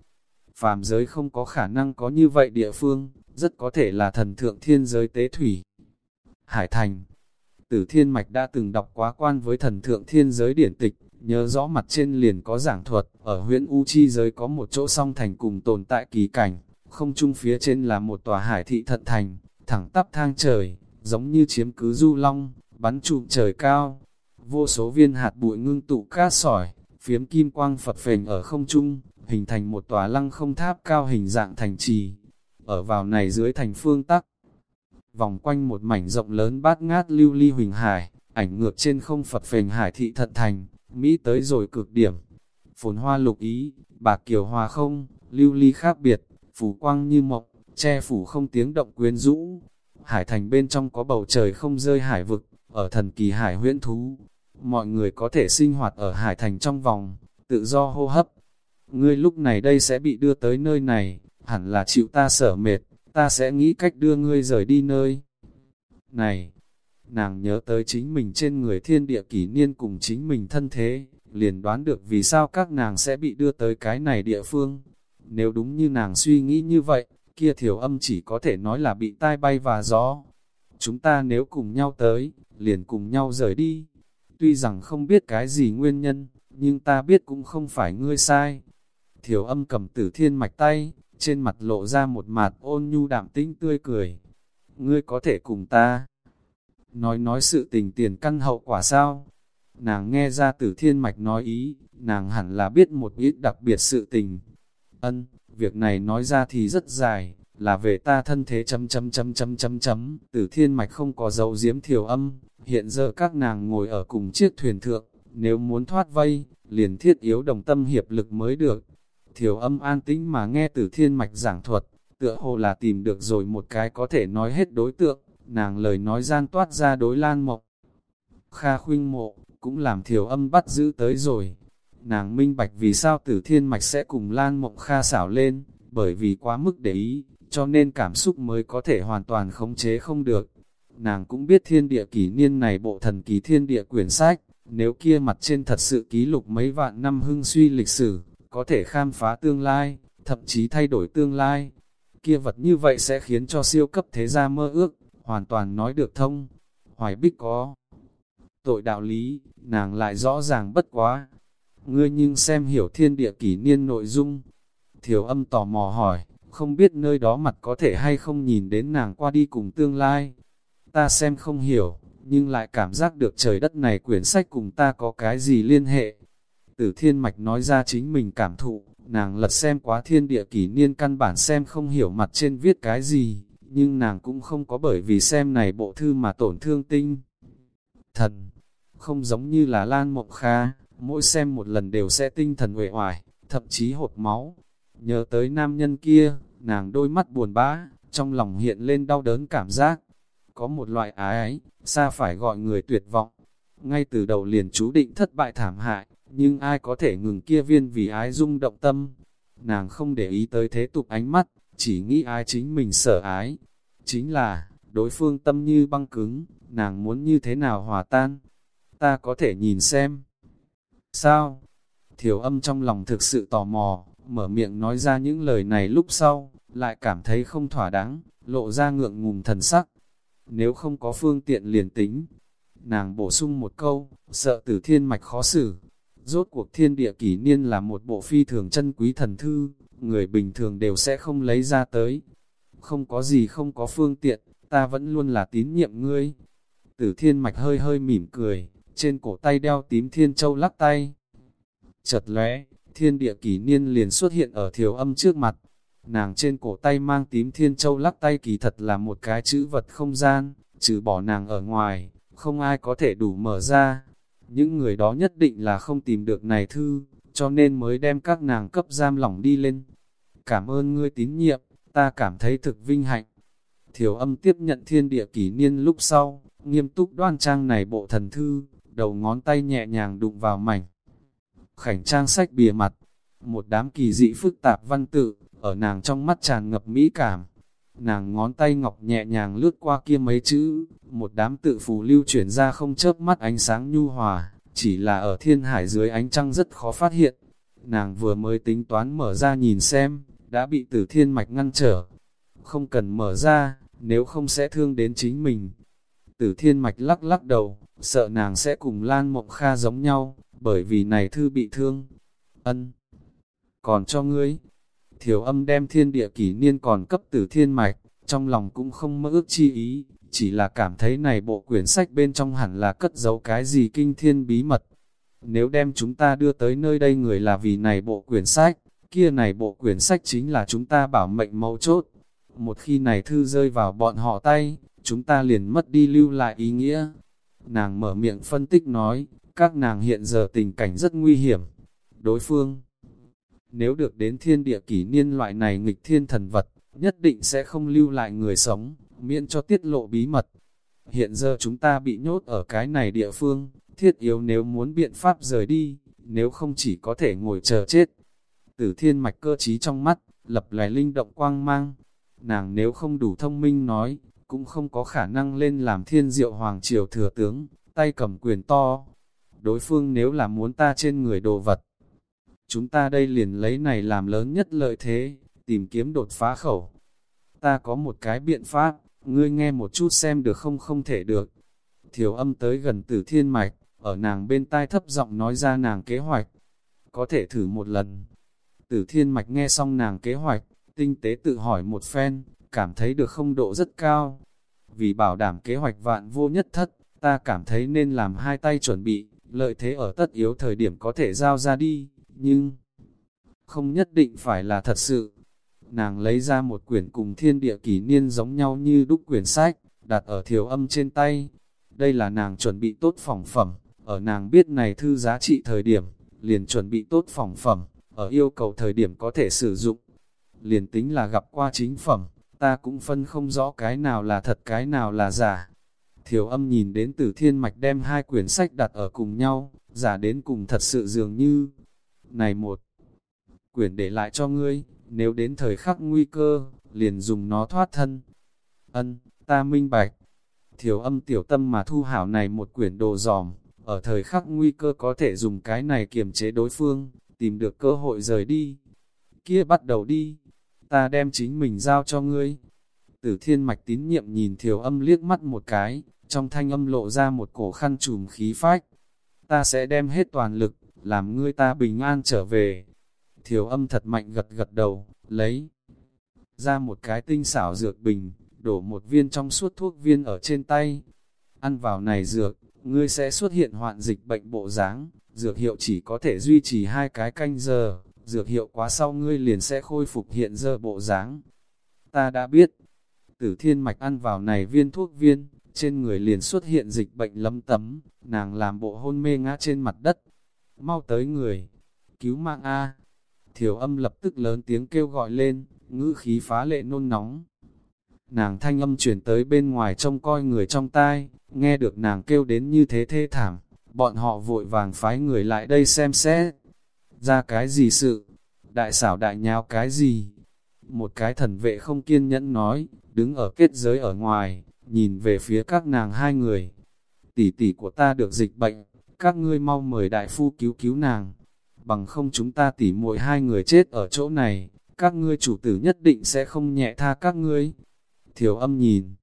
Phàm giới không có khả năng có như vậy địa phương, rất có thể là thần thượng thiên giới tế thủy. Hải Thành Tử Thiên Mạch đã từng đọc quá quan với thần thượng thiên giới điển tịch, nhớ rõ mặt trên liền có giảng thuật, ở huyện U Chi giới có một chỗ song thành cùng tồn tại kỳ cảnh, không chung phía trên là một tòa hải thị thận thành, thẳng tắp thang trời, giống như chiếm cứ du long, bắn trụm trời cao. Vô số viên hạt bụi ngưng tụ cát sỏi, phiếm kim quang phật phềnh ở không trung, hình thành một tòa lăng không tháp cao hình dạng thành trì. Ở vào này dưới thành phương tắc, vòng quanh một mảnh rộng lớn bát ngát lưu ly huỳnh hải, ảnh ngược trên không Phật phềnh hải thị thận thành, Mỹ tới rồi cực điểm. Phồn hoa lục ý, bạc kiều hòa không, lưu ly khác biệt, phủ quang như mộng, che phủ không tiếng động quyến rũ. Hải thành bên trong có bầu trời không rơi hải vực, ở thần kỳ hải huyễn thú. Mọi người có thể sinh hoạt ở hải thành trong vòng, tự do hô hấp. Ngươi lúc này đây sẽ bị đưa tới nơi này, hẳn là chịu ta sở mệt, ta sẽ nghĩ cách đưa ngươi rời đi nơi. Này, nàng nhớ tới chính mình trên người thiên địa kỷ niên cùng chính mình thân thế, liền đoán được vì sao các nàng sẽ bị đưa tới cái này địa phương. Nếu đúng như nàng suy nghĩ như vậy, kia thiểu âm chỉ có thể nói là bị tai bay và gió. Chúng ta nếu cùng nhau tới, liền cùng nhau rời đi. Tuy rằng không biết cái gì nguyên nhân, nhưng ta biết cũng không phải ngươi sai. Thiểu âm cầm tử thiên mạch tay, trên mặt lộ ra một mặt ôn nhu đạm tĩnh tươi cười. Ngươi có thể cùng ta nói nói sự tình tiền căn hậu quả sao? Nàng nghe ra tử thiên mạch nói ý, nàng hẳn là biết một ít đặc biệt sự tình. Ân, việc này nói ra thì rất dài, là về ta thân thế chấm chấm chấm chấm chấm chấm. Tử thiên mạch không có dấu diếm thiểu âm, hiện giờ các nàng ngồi ở cùng chiếc thuyền thượng, nếu muốn thoát vây, liền thiết yếu đồng tâm hiệp lực mới được. Thiểu âm an tĩnh mà nghe từ thiên mạch giảng thuật, tựa hồ là tìm được rồi một cái có thể nói hết đối tượng, nàng lời nói gian toát ra đối lan mộc. Kha khuynh mộ, cũng làm thiểu âm bắt giữ tới rồi. Nàng minh bạch vì sao tử thiên mạch sẽ cùng lan mộng kha xảo lên, bởi vì quá mức để ý, cho nên cảm xúc mới có thể hoàn toàn khống chế không được. Nàng cũng biết thiên địa kỷ niên này bộ thần ký thiên địa quyển sách, nếu kia mặt trên thật sự ký lục mấy vạn năm hưng suy lịch sử, có thể khám phá tương lai, thậm chí thay đổi tương lai. kia vật như vậy sẽ khiến cho siêu cấp thế gia mơ ước, hoàn toàn nói được thông. Hoài Bích có tội đạo lý, nàng lại rõ ràng bất quá. Ngươi nhưng xem hiểu thiên địa kỷ niên nội dung. Thiểu âm tò mò hỏi, không biết nơi đó mặt có thể hay không nhìn đến nàng qua đi cùng tương lai. Ta xem không hiểu, nhưng lại cảm giác được trời đất này quyển sách cùng ta có cái gì liên hệ. Tử thiên mạch nói ra chính mình cảm thụ, nàng lật xem quá thiên địa kỷ niên căn bản xem không hiểu mặt trên viết cái gì, nhưng nàng cũng không có bởi vì xem này bộ thư mà tổn thương tinh. Thần, không giống như là Lan Mộng Kha, mỗi xem một lần đều sẽ tinh thần uể oải, thậm chí hột máu. Nhớ tới nam nhân kia, nàng đôi mắt buồn bã, trong lòng hiện lên đau đớn cảm giác. Có một loại ái ấy, xa phải gọi người tuyệt vọng. Ngay từ đầu liền chú định thất bại thảm hại, nhưng ai có thể ngừng kia viên vì ái rung động tâm. Nàng không để ý tới thế tục ánh mắt, chỉ nghĩ ai chính mình sợ ái. Chính là, đối phương tâm như băng cứng, nàng muốn như thế nào hòa tan. Ta có thể nhìn xem. Sao? Thiểu âm trong lòng thực sự tò mò, mở miệng nói ra những lời này lúc sau, lại cảm thấy không thỏa đáng, lộ ra ngượng ngùng thần sắc. Nếu không có phương tiện liền tính, nàng bổ sung một câu, sợ tử thiên mạch khó xử. Rốt cuộc thiên địa kỷ niên là một bộ phi thường chân quý thần thư, người bình thường đều sẽ không lấy ra tới. Không có gì không có phương tiện, ta vẫn luôn là tín nhiệm ngươi. Tử thiên mạch hơi hơi mỉm cười, trên cổ tay đeo tím thiên châu lắc tay. Chật lóe, thiên địa kỷ niên liền xuất hiện ở thiểu âm trước mặt. Nàng trên cổ tay mang tím thiên châu lắc tay kỳ thật là một cái chữ vật không gian, trừ bỏ nàng ở ngoài, không ai có thể đủ mở ra. Những người đó nhất định là không tìm được này thư, cho nên mới đem các nàng cấp giam lỏng đi lên. Cảm ơn ngươi tín nhiệm, ta cảm thấy thực vinh hạnh. Thiểu âm tiếp nhận thiên địa kỷ niên lúc sau, nghiêm túc đoan trang này bộ thần thư, đầu ngón tay nhẹ nhàng đụng vào mảnh. Khảnh trang sách bìa mặt, một đám kỳ dị phức tạp văn tự, ở nàng trong mắt tràn ngập mỹ cảm. Nàng ngón tay ngọc nhẹ nhàng lướt qua kia mấy chữ, một đám tự phù lưu chuyển ra không chớp mắt ánh sáng nhu hòa, chỉ là ở thiên hải dưới ánh trăng rất khó phát hiện. Nàng vừa mới tính toán mở ra nhìn xem, đã bị tử thiên mạch ngăn trở. Không cần mở ra, nếu không sẽ thương đến chính mình. Tử thiên mạch lắc lắc đầu, sợ nàng sẽ cùng Lan Mộng Kha giống nhau, bởi vì này thư bị thương. Ân. Còn cho ngươi, thiểu âm đem thiên địa kỷ niên còn cấp tử thiên mạch, trong lòng cũng không mơ ước chi ý, chỉ là cảm thấy này bộ quyển sách bên trong hẳn là cất giấu cái gì kinh thiên bí mật. Nếu đem chúng ta đưa tới nơi đây người là vì này bộ quyển sách, kia này bộ quyển sách chính là chúng ta bảo mệnh mấu chốt. Một khi này thư rơi vào bọn họ tay, chúng ta liền mất đi lưu lại ý nghĩa. Nàng mở miệng phân tích nói, các nàng hiện giờ tình cảnh rất nguy hiểm. Đối phương, nếu được đến thiên địa kỷ niên loại này nghịch thiên thần vật, nhất định sẽ không lưu lại người sống, miễn cho tiết lộ bí mật. Hiện giờ chúng ta bị nhốt ở cái này địa phương, thiết yếu nếu muốn biện pháp rời đi, nếu không chỉ có thể ngồi chờ chết. Tử thiên mạch cơ trí trong mắt, lập lại linh động quang mang. Nàng nếu không đủ thông minh nói, cũng không có khả năng lên làm thiên diệu hoàng triều thừa tướng, tay cầm quyền to. Đối phương nếu là muốn ta trên người đồ vật, chúng ta đây liền lấy này làm lớn nhất lợi thế, tìm kiếm đột phá khẩu. Ta có một cái biện pháp, ngươi nghe một chút xem được không không thể được. Thiểu âm tới gần tử thiên mạch, ở nàng bên tai thấp giọng nói ra nàng kế hoạch. Có thể thử một lần. Tử thiên mạch nghe xong nàng kế hoạch, tinh tế tự hỏi một phen, cảm thấy được không độ rất cao. Vì bảo đảm kế hoạch vạn vô nhất thất, ta cảm thấy nên làm hai tay chuẩn bị, lợi thế ở tất yếu thời điểm có thể giao ra đi, nhưng không nhất định phải là thật sự. Nàng lấy ra một quyển cùng thiên địa kỷ niên giống nhau như đúc quyển sách, đặt ở thiểu âm trên tay. Đây là nàng chuẩn bị tốt phòng phẩm, ở nàng biết này thư giá trị thời điểm, liền chuẩn bị tốt phòng phẩm, ở yêu cầu thời điểm có thể sử dụng. Liền tính là gặp qua chính phẩm, ta cũng phân không rõ cái nào là thật cái nào là giả. Thiểu âm nhìn đến từ thiên mạch đem hai quyển sách đặt ở cùng nhau, giả đến cùng thật sự dường như. Này một, quyển để lại cho ngươi, nếu đến thời khắc nguy cơ, liền dùng nó thoát thân. Ân, ta minh bạch. Thiểu âm tiểu tâm mà thu hảo này một quyển đồ giòm, ở thời khắc nguy cơ có thể dùng cái này kiềm chế đối phương, tìm được cơ hội rời đi. Kia bắt đầu đi ta đem chính mình giao cho ngươi. Tử thiên mạch tín nhiệm nhìn thiểu âm liếc mắt một cái, trong thanh âm lộ ra một cổ khăn trùm khí phách. Ta sẽ đem hết toàn lực, làm ngươi ta bình an trở về. Thiểu âm thật mạnh gật gật đầu, lấy ra một cái tinh xảo dược bình, đổ một viên trong suốt thuốc viên ở trên tay. Ăn vào này dược, ngươi sẽ xuất hiện hoạn dịch bệnh bộ dáng dược hiệu chỉ có thể duy trì hai cái canh giờ, dược hiệu quá sau ngươi liền sẽ khôi phục hiện giờ bộ dáng. Ta đã biết, tử thiên mạch ăn vào này viên thuốc viên, trên người liền xuất hiện dịch bệnh lấm tấm, nàng làm bộ hôn mê ngã trên mặt đất. Mau tới người, cứu mạng A. Thiểu âm lập tức lớn tiếng kêu gọi lên, ngữ khí phá lệ nôn nóng. Nàng thanh âm chuyển tới bên ngoài trông coi người trong tai, nghe được nàng kêu đến như thế thê thảm, bọn họ vội vàng phái người lại đây xem xét. Ra cái gì sự? Đại xảo đại nháo cái gì? Một cái thần vệ không kiên nhẫn nói, đứng ở kết giới ở ngoài, nhìn về phía các nàng hai người. Tỷ tỷ của ta được dịch bệnh, các ngươi mau mời đại phu cứu cứu nàng. Bằng không chúng ta tỉ muội hai người chết ở chỗ này, các ngươi chủ tử nhất định sẽ không nhẹ tha các ngươi. Thiểu âm nhìn,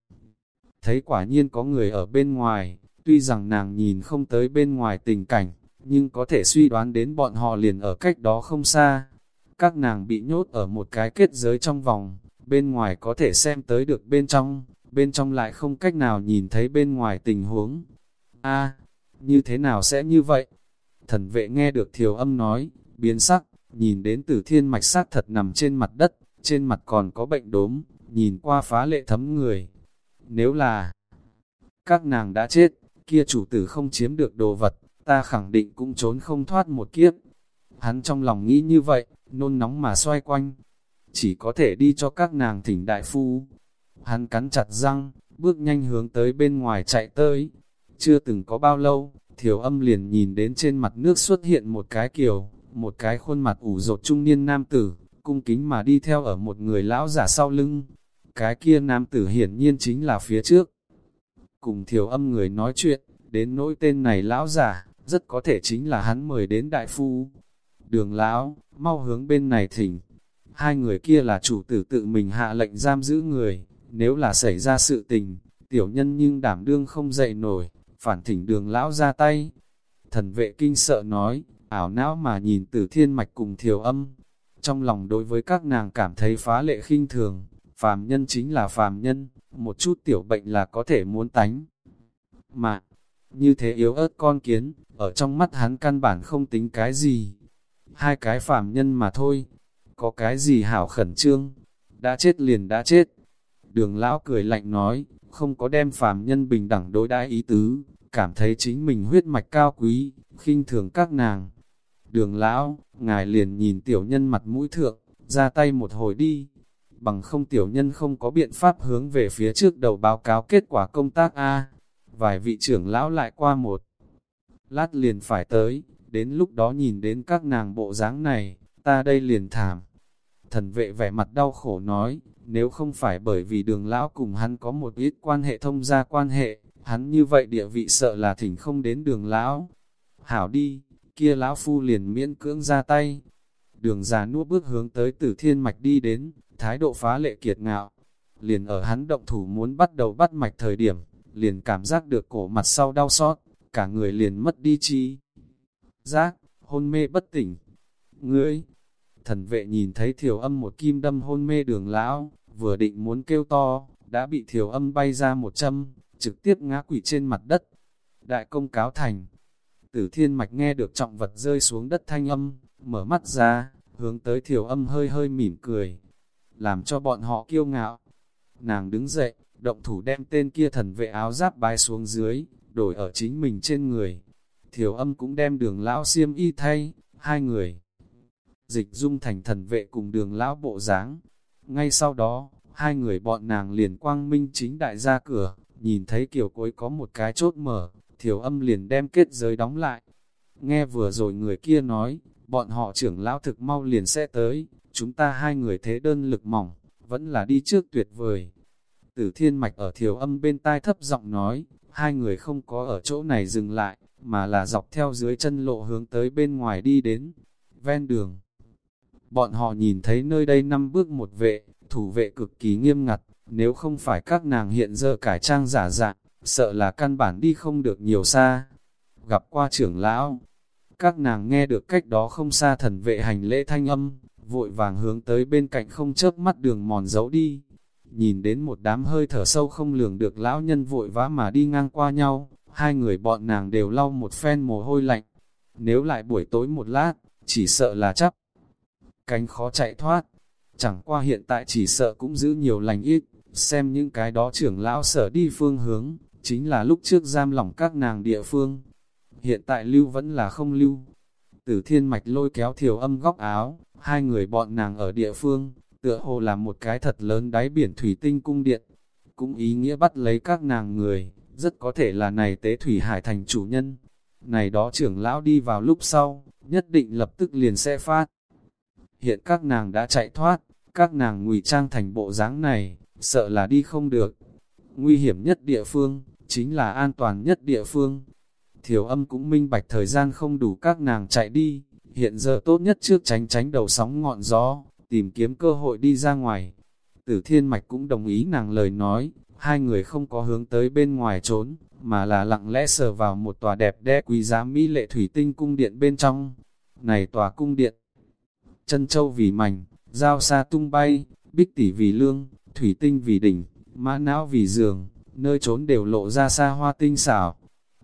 thấy quả nhiên có người ở bên ngoài, tuy rằng nàng nhìn không tới bên ngoài tình cảnh, nhưng có thể suy đoán đến bọn họ liền ở cách đó không xa. Các nàng bị nhốt ở một cái kết giới trong vòng, bên ngoài có thể xem tới được bên trong, bên trong lại không cách nào nhìn thấy bên ngoài tình huống. a như thế nào sẽ như vậy? Thần vệ nghe được thiều âm nói, biến sắc, nhìn đến tử thiên mạch sát thật nằm trên mặt đất, trên mặt còn có bệnh đốm, nhìn qua phá lệ thấm người. Nếu là các nàng đã chết, kia chủ tử không chiếm được đồ vật, ta khẳng định cũng trốn không thoát một kiếp. Hắn trong lòng nghĩ như vậy, nôn nóng mà xoay quanh, chỉ có thể đi cho các nàng thỉnh đại phu. Hắn cắn chặt răng, bước nhanh hướng tới bên ngoài chạy tới. Chưa từng có bao lâu, thiểu âm liền nhìn đến trên mặt nước xuất hiện một cái kiều, một cái khuôn mặt ủ rột trung niên nam tử, cung kính mà đi theo ở một người lão giả sau lưng. Cái kia nam tử hiển nhiên chính là phía trước. Cùng thiểu âm người nói chuyện, đến nỗi tên này lão giả, rất có thể chính là hắn mời đến đại phu. Đường lão, mau hướng bên này thỉnh. Hai người kia là chủ tử tự mình hạ lệnh giam giữ người, nếu là xảy ra sự tình, tiểu nhân nhưng đảm đương không dậy nổi, phản thỉnh đường lão ra tay. Thần vệ kinh sợ nói, ảo não mà nhìn tử thiên mạch cùng thiểu âm. Trong lòng đối với các nàng cảm thấy phá lệ khinh thường, phàm nhân chính là phàm nhân, một chút tiểu bệnh là có thể muốn tánh. Mà, như thế yếu ớt con kiến, ở trong mắt hắn căn bản không tính cái gì. Hai cái phàm nhân mà thôi, có cái gì hảo khẩn trương, đã chết liền đã chết. Đường lão cười lạnh nói, không có đem phàm nhân bình đẳng đối đãi ý tứ, cảm thấy chính mình huyết mạch cao quý, khinh thường các nàng. Đường lão, ngài liền nhìn tiểu nhân mặt mũi thượng, ra tay một hồi đi. Bằng không tiểu nhân không có biện pháp hướng về phía trước đầu báo cáo kết quả công tác A. Vài vị trưởng lão lại qua một. Lát liền phải tới, đến lúc đó nhìn đến các nàng bộ dáng này, ta đây liền thảm. Thần vệ vẻ mặt đau khổ nói, nếu không phải bởi vì đường lão cùng hắn có một ít quan hệ thông gia quan hệ, hắn như vậy địa vị sợ là thỉnh không đến đường lão. Hảo đi, kia lão phu liền miễn cưỡng ra tay. Đường già nua bước hướng tới tử thiên mạch đi đến, thái độ phá lệ kiệt ngạo. Liền ở hắn động thủ muốn bắt đầu bắt mạch thời điểm, liền cảm giác được cổ mặt sau đau xót, cả người liền mất đi chi. Giác, hôn mê bất tỉnh. Ngươi, thần vệ nhìn thấy thiểu âm một kim đâm hôn mê đường lão, vừa định muốn kêu to, đã bị thiểu âm bay ra một châm, trực tiếp ngã quỷ trên mặt đất. Đại công cáo thành, tử thiên mạch nghe được trọng vật rơi xuống đất thanh âm, mở mắt ra, hướng tới thiểu âm hơi hơi mỉm cười, làm cho bọn họ kiêu ngạo. Nàng đứng dậy, động thủ đem tên kia thần vệ áo giáp bay xuống dưới, đổi ở chính mình trên người. Thiểu âm cũng đem đường lão xiêm y thay, hai người. Dịch dung thành thần vệ cùng đường lão bộ dáng Ngay sau đó, hai người bọn nàng liền quang minh chính đại ra cửa, nhìn thấy kiểu cối có một cái chốt mở, thiểu âm liền đem kết giới đóng lại. Nghe vừa rồi người kia nói, bọn họ trưởng lão thực mau liền sẽ tới, chúng ta hai người thế đơn lực mỏng, vẫn là đi trước tuyệt vời. Tử thiên mạch ở thiểu âm bên tai thấp giọng nói, hai người không có ở chỗ này dừng lại, mà là dọc theo dưới chân lộ hướng tới bên ngoài đi đến, ven đường. Bọn họ nhìn thấy nơi đây năm bước một vệ, thủ vệ cực kỳ nghiêm ngặt, nếu không phải các nàng hiện giờ cải trang giả dạng, sợ là căn bản đi không được nhiều xa. Gặp qua trưởng lão, các nàng nghe được cách đó không xa thần vệ hành lễ thanh âm, vội vàng hướng tới bên cạnh không chớp mắt đường mòn giấu đi. Nhìn đến một đám hơi thở sâu không lường được lão nhân vội vã mà đi ngang qua nhau, hai người bọn nàng đều lau một phen mồ hôi lạnh. Nếu lại buổi tối một lát, chỉ sợ là chắc. Cánh khó chạy thoát, chẳng qua hiện tại chỉ sợ cũng giữ nhiều lành ít, xem những cái đó trưởng lão sở đi phương hướng, chính là lúc trước giam lỏng các nàng địa phương. Hiện tại lưu vẫn là không lưu. Tử thiên mạch lôi kéo thiểu âm góc áo, hai người bọn nàng ở địa phương, tựa hồ là một cái thật lớn đáy biển thủy tinh cung điện. Cũng ý nghĩa bắt lấy các nàng người, rất có thể là này tế thủy hải thành chủ nhân. Này đó trưởng lão đi vào lúc sau, nhất định lập tức liền sẽ phát. Hiện các nàng đã chạy thoát, các nàng ngụy trang thành bộ dáng này, sợ là đi không được. Nguy hiểm nhất địa phương, chính là an toàn nhất địa phương. Thiểu âm cũng minh bạch thời gian không đủ các nàng chạy đi, hiện giờ tốt nhất trước tránh tránh đầu sóng ngọn gió, tìm kiếm cơ hội đi ra ngoài. Tử thiên mạch cũng đồng ý nàng lời nói, hai người không có hướng tới bên ngoài trốn, mà là lặng lẽ sờ vào một tòa đẹp đẽ quý giá mỹ lệ thủy tinh cung điện bên trong. Này tòa cung điện, chân châu vì mảnh, dao sa tung bay, bích tỷ vì lương, thủy tinh vì đỉnh, mã não vì giường, nơi trốn đều lộ ra xa hoa tinh xảo.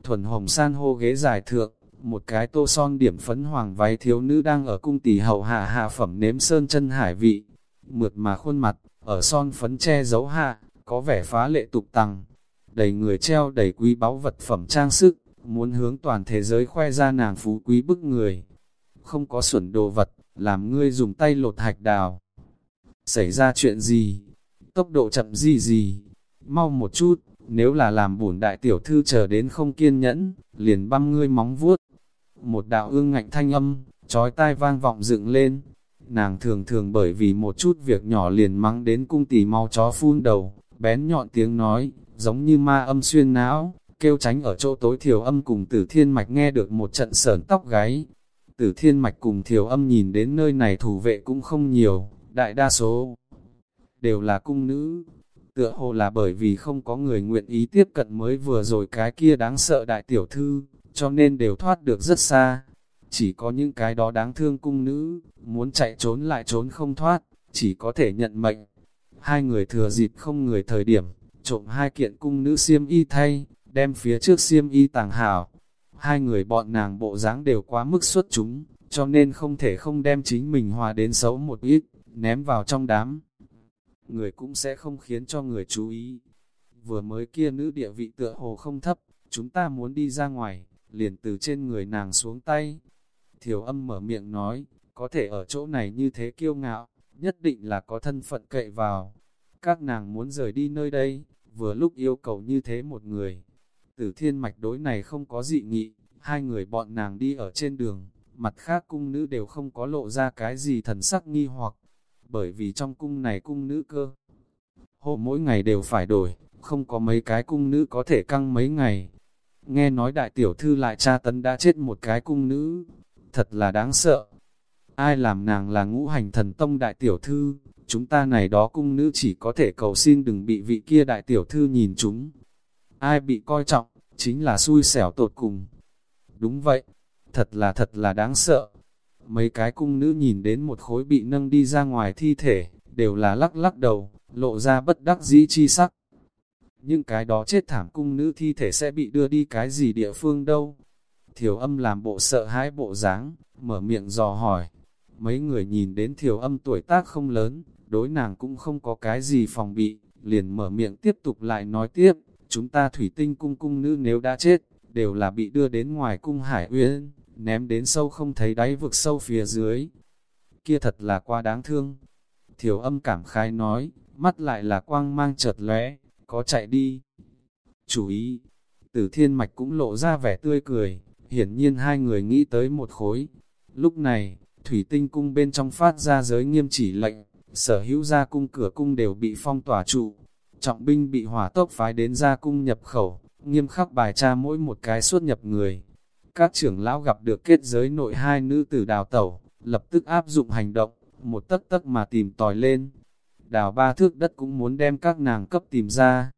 Thuần hồng san hô ghế dài thượng, một cái tô son điểm phấn hoàng váy thiếu nữ đang ở cung tỷ hậu hạ hạ phẩm nếm sơn chân hải vị. Mượt mà khuôn mặt, ở son phấn che giấu hạ, có vẻ phá lệ tục tăng. Đầy người treo đầy quý báu vật phẩm trang sức, muốn hướng toàn thế giới khoe ra nàng phú quý bức người. Không có xuẩn đồ vật, làm ngươi dùng tay lột hạch đào. Xảy ra chuyện gì? Tốc độ chậm gì gì? Mau một chút, nếu là làm bổn đại tiểu thư chờ đến không kiên nhẫn, liền băm ngươi móng vuốt. Một đạo ương ngạnh thanh âm, trói tai vang vọng dựng lên. Nàng thường thường bởi vì một chút việc nhỏ liền mắng đến cung tỷ mau chó phun đầu, bén nhọn tiếng nói, giống như ma âm xuyên não, kêu tránh ở chỗ tối thiểu âm cùng tử thiên mạch nghe được một trận sờn tóc gáy. Tử thiên mạch cùng thiểu âm nhìn đến nơi này thủ vệ cũng không nhiều, đại đa số đều là cung nữ. Tựa hồ là bởi vì không có người nguyện ý tiếp cận mới vừa rồi cái kia đáng sợ đại tiểu thư, cho nên đều thoát được rất xa. Chỉ có những cái đó đáng thương cung nữ, muốn chạy trốn lại trốn không thoát, chỉ có thể nhận mệnh. Hai người thừa dịp không người thời điểm, trộm hai kiện cung nữ xiêm y thay, đem phía trước xiêm y tàng hảo. Hai người bọn nàng bộ dáng đều quá mức xuất chúng, cho nên không thể không đem chính mình hòa đến xấu một ít, ném vào trong đám. Người cũng sẽ không khiến cho người chú ý. Vừa mới kia nữ địa vị tựa hồ không thấp, chúng ta muốn đi ra ngoài, liền từ trên người nàng xuống tay. Thiểu âm mở miệng nói, có thể ở chỗ này như thế kiêu ngạo, nhất định là có thân phận cậy vào. Các nàng muốn rời đi nơi đây, vừa lúc yêu cầu như thế một người. Tử thiên mạch đối này không có dị nghị, hai người bọn nàng đi ở trên đường, mặt khác cung nữ đều không có lộ ra cái gì thần sắc nghi hoặc, bởi vì trong cung này cung nữ cơ. Hộ mỗi ngày đều phải đổi, không có mấy cái cung nữ có thể căng mấy ngày. Nghe nói đại tiểu thư lại cha tấn đã chết một cái cung nữ, thật là đáng sợ. Ai làm nàng là ngũ hành thần tông đại tiểu thư, chúng ta này đó cung nữ chỉ có thể cầu xin đừng bị vị kia đại tiểu thư nhìn chúng. Ai bị coi trọng, chính là xui xẻo tột cùng. Đúng vậy, thật là thật là đáng sợ. Mấy cái cung nữ nhìn đến một khối bị nâng đi ra ngoài thi thể, đều là lắc lắc đầu, lộ ra bất đắc dĩ chi sắc. Nhưng cái đó chết thảm cung nữ thi thể sẽ bị đưa đi cái gì địa phương đâu? Thiểu âm làm bộ sợ hãi bộ dáng, mở miệng dò hỏi. Mấy người nhìn đến thiểu âm tuổi tác không lớn, đối nàng cũng không có cái gì phòng bị, liền mở miệng tiếp tục lại nói tiếp, chúng ta thủy tinh cung cung nữ nếu đã chết, đều là bị đưa đến ngoài cung hải uyên, ném đến sâu không thấy đáy vực sâu phía dưới. Kia thật là quá đáng thương. Thiểu âm cảm khai nói, mắt lại là quang mang chợt lóe, có chạy đi. chú ý, tử thiên mạch cũng lộ ra vẻ tươi cười, hiển nhiên hai người nghĩ tới một khối. Lúc này, thủy tinh cung bên trong phát ra giới nghiêm chỉ lệnh, sở hữu gia cung cửa cung đều bị phong tỏa trụ. Trọng binh bị hỏa tốc phái đến gia cung nhập khẩu, nghiêm khắc bài tra mỗi một cái xuất nhập người. Các trưởng lão gặp được kết giới nội hai nữ tử đào tẩu, lập tức áp dụng hành động, một tấc tấc mà tìm tòi lên. Đào ba thước đất cũng muốn đem các nàng cấp tìm ra,